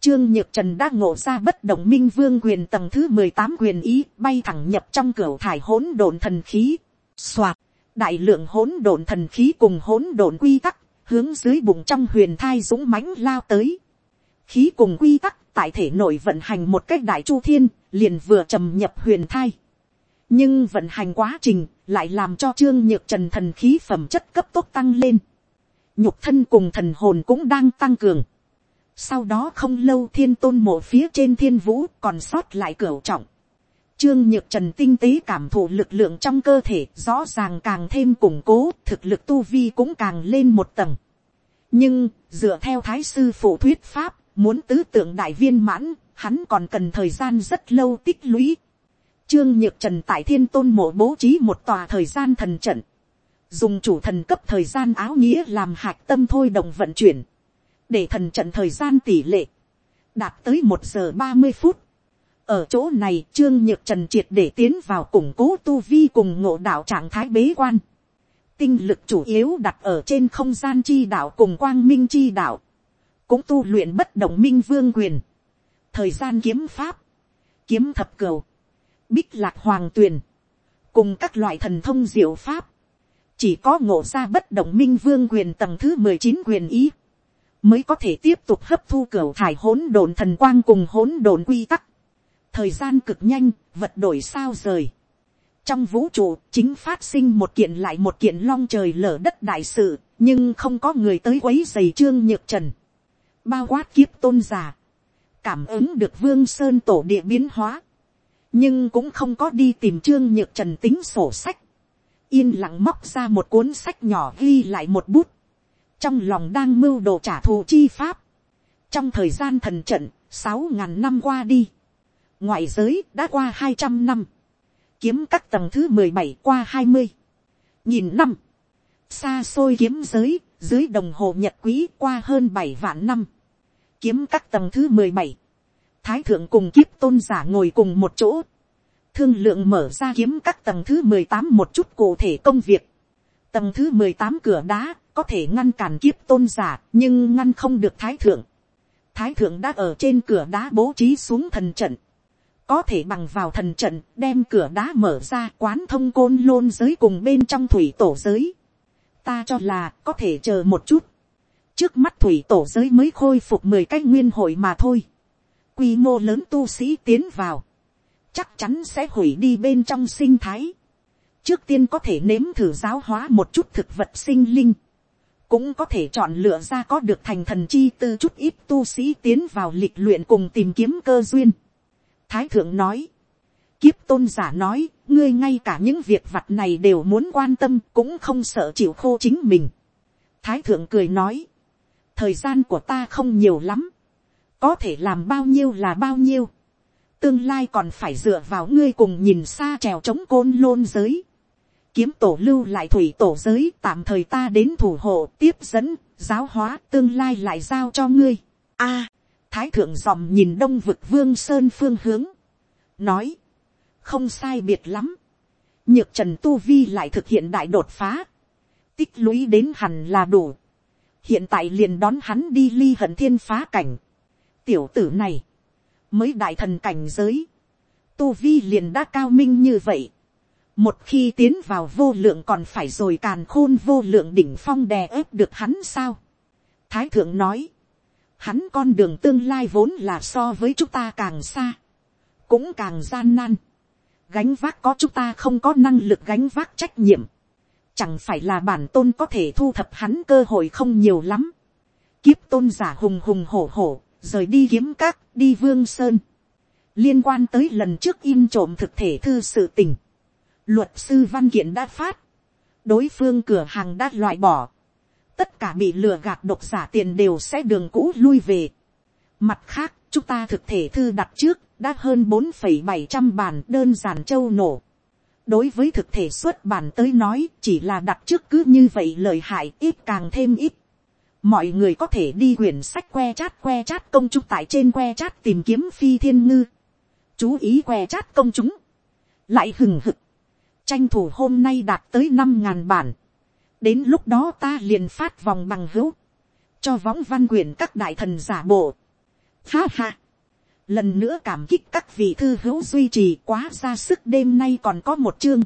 Speaker 1: Trương Nhược Trần đã ngộ ra bất động minh vương quyền tầng thứ mười tám quyền ý bay thẳng nhập trong cửa thải hỗn độn thần khí. Xoạt, đại lượng hỗn độn thần khí cùng hỗn độn quy tắc, hướng dưới bụng trong huyền thai dũng mãnh lao tới. Khí cùng quy tắc tại thể nội vận hành một cách đại chu thiên, liền vừa trầm nhập huyền thai. Nhưng vận hành quá trình lại làm cho Trương Nhược Trần thần khí phẩm chất cấp tốc tăng lên. Nhục thân cùng thần hồn cũng đang tăng cường sau đó không lâu thiên tôn mộ phía trên thiên vũ còn sót lại cửa trọng. Trương Nhược Trần tinh tế cảm thụ lực lượng trong cơ thể rõ ràng càng thêm củng cố, thực lực tu vi cũng càng lên một tầng. Nhưng, dựa theo thái sư phụ thuyết pháp, muốn tứ tượng đại viên mãn, hắn còn cần thời gian rất lâu tích lũy. Trương Nhược Trần tại thiên tôn mộ bố trí một tòa thời gian thần trận. Dùng chủ thần cấp thời gian áo nghĩa làm hạch tâm thôi đồng vận chuyển để thần trận thời gian tỷ lệ đạt tới một giờ ba mươi phút. ở chỗ này trương nhược trần triệt để tiến vào củng cố tu vi cùng ngộ đạo trạng thái bế quan. tinh lực chủ yếu đặt ở trên không gian chi đạo cùng quang minh chi đạo. cũng tu luyện bất động minh vương quyền. thời gian kiếm pháp, kiếm thập cầu, bích lạc hoàng tuyền, cùng các loại thần thông diệu pháp. chỉ có ngộ ra bất động minh vương quyền tầng thứ mười chín quyền ý mới có thể tiếp tục hấp thu cửa thải hỗn độn thần quang cùng hỗn độn quy tắc. thời gian cực nhanh, vật đổi sao rời. trong vũ trụ chính phát sinh một kiện lại một kiện long trời lở đất đại sự, nhưng không có người tới quấy giày trương nhược trần. bao quát kiếp tôn giả, cảm ứng được vương sơn tổ địa biến hóa, nhưng cũng không có đi tìm trương nhược trần tính sổ sách. yên lặng móc ra một cuốn sách nhỏ ghi lại một bút trong lòng đang mưu đồ trả thù chi pháp, trong thời gian thần trận, sáu ngàn năm qua đi, ngoại giới đã qua hai trăm năm, kiếm các tầng thứ mười bảy qua hai mươi, nhìn năm, xa xôi kiếm giới, Dưới đồng hồ nhật quý qua hơn bảy vạn năm. Kiếm các tầng thứ mười bảy Thái thượng cùng kiếp tôn giả ngồi cùng một chỗ. Thương lượng mở ra kiếm các tầng thứ mười tám một chút cụ thể công việc. Tầng thứ mười tám cửa đá có thể ngăn cản kiếp tôn giả, nhưng ngăn không được thái thượng. Thái thượng đã ở trên cửa đá bố trí xuống thần trận. Có thể bằng vào thần trận, đem cửa đá mở ra quán thông côn lôn giới cùng bên trong thủy tổ giới. Ta cho là có thể chờ một chút. Trước mắt thủy tổ giới mới khôi phục mười cái nguyên hội mà thôi. Quy mô lớn tu sĩ tiến vào. Chắc chắn sẽ hủy đi bên trong sinh thái. Trước tiên có thể nếm thử giáo hóa một chút thực vật sinh linh cũng có thể chọn lựa ra có được thành thần chi tư chút ít tu sĩ tiến vào lịch luyện cùng tìm kiếm cơ duyên. Thái thượng nói, kiếp tôn giả nói, ngươi ngay cả những việc vặt này đều muốn quan tâm cũng không sợ chịu khô chính mình. Thái thượng cười nói, thời gian của ta không nhiều lắm, có thể làm bao nhiêu là bao nhiêu, tương lai còn phải dựa vào ngươi cùng nhìn xa trèo trống côn lôn giới kiếm tổ lưu lại thủy tổ giới, tạm thời ta đến thủ hộ, tiếp dẫn, giáo hóa, tương lai lại giao cho ngươi. A, thái thượng dòm nhìn đông vực vương sơn phương hướng. Nói, không sai biệt lắm. Nhược trần tu vi lại thực hiện đại đột phá. Tích lũy đến hẳn là đủ. Hiện tại liền đón hắn đi ly hận thiên phá cảnh. Tiểu tử này, mới đại thần cảnh giới. Tu vi liền đã cao minh như vậy một khi tiến vào vô lượng còn phải rồi càn khôn vô lượng đỉnh phong đè ép được hắn sao. thái thượng nói, hắn con đường tương lai vốn là so với chúng ta càng xa, cũng càng gian nan. gánh vác có chúng ta không có năng lực gánh vác trách nhiệm, chẳng phải là bản tôn có thể thu thập hắn cơ hội không nhiều lắm. kiếp tôn giả hùng hùng hổ hổ, rời đi kiếm các, đi vương sơn. liên quan tới lần trước in trộm thực thể thư sự tình, Luật sư văn kiện đã phát. Đối phương cửa hàng đã loại bỏ. Tất cả bị lừa gạt độc giả tiền đều sẽ đường cũ lui về. Mặt khác, chúng ta thực thể thư đặt trước, đã hơn bốn bảy trăm bản đơn giản châu nổ. Đối với thực thể xuất bản tới nói, chỉ là đặt trước cứ như vậy lời hại ít càng thêm ít. Mọi người có thể đi quyển sách que chat que chat công chúng tại trên que chat tìm kiếm phi thiên ngư. Chú ý que chat công chúng. Lại hừng hực tranh thủ hôm nay đạt tới năm ngàn bản, đến lúc đó ta liền phát vòng bằng hữu, cho võng văn quyển các đại thần giả bộ. Ha ha, lần nữa cảm kích các vị thư hữu duy trì quá ra sức đêm nay còn có một chương,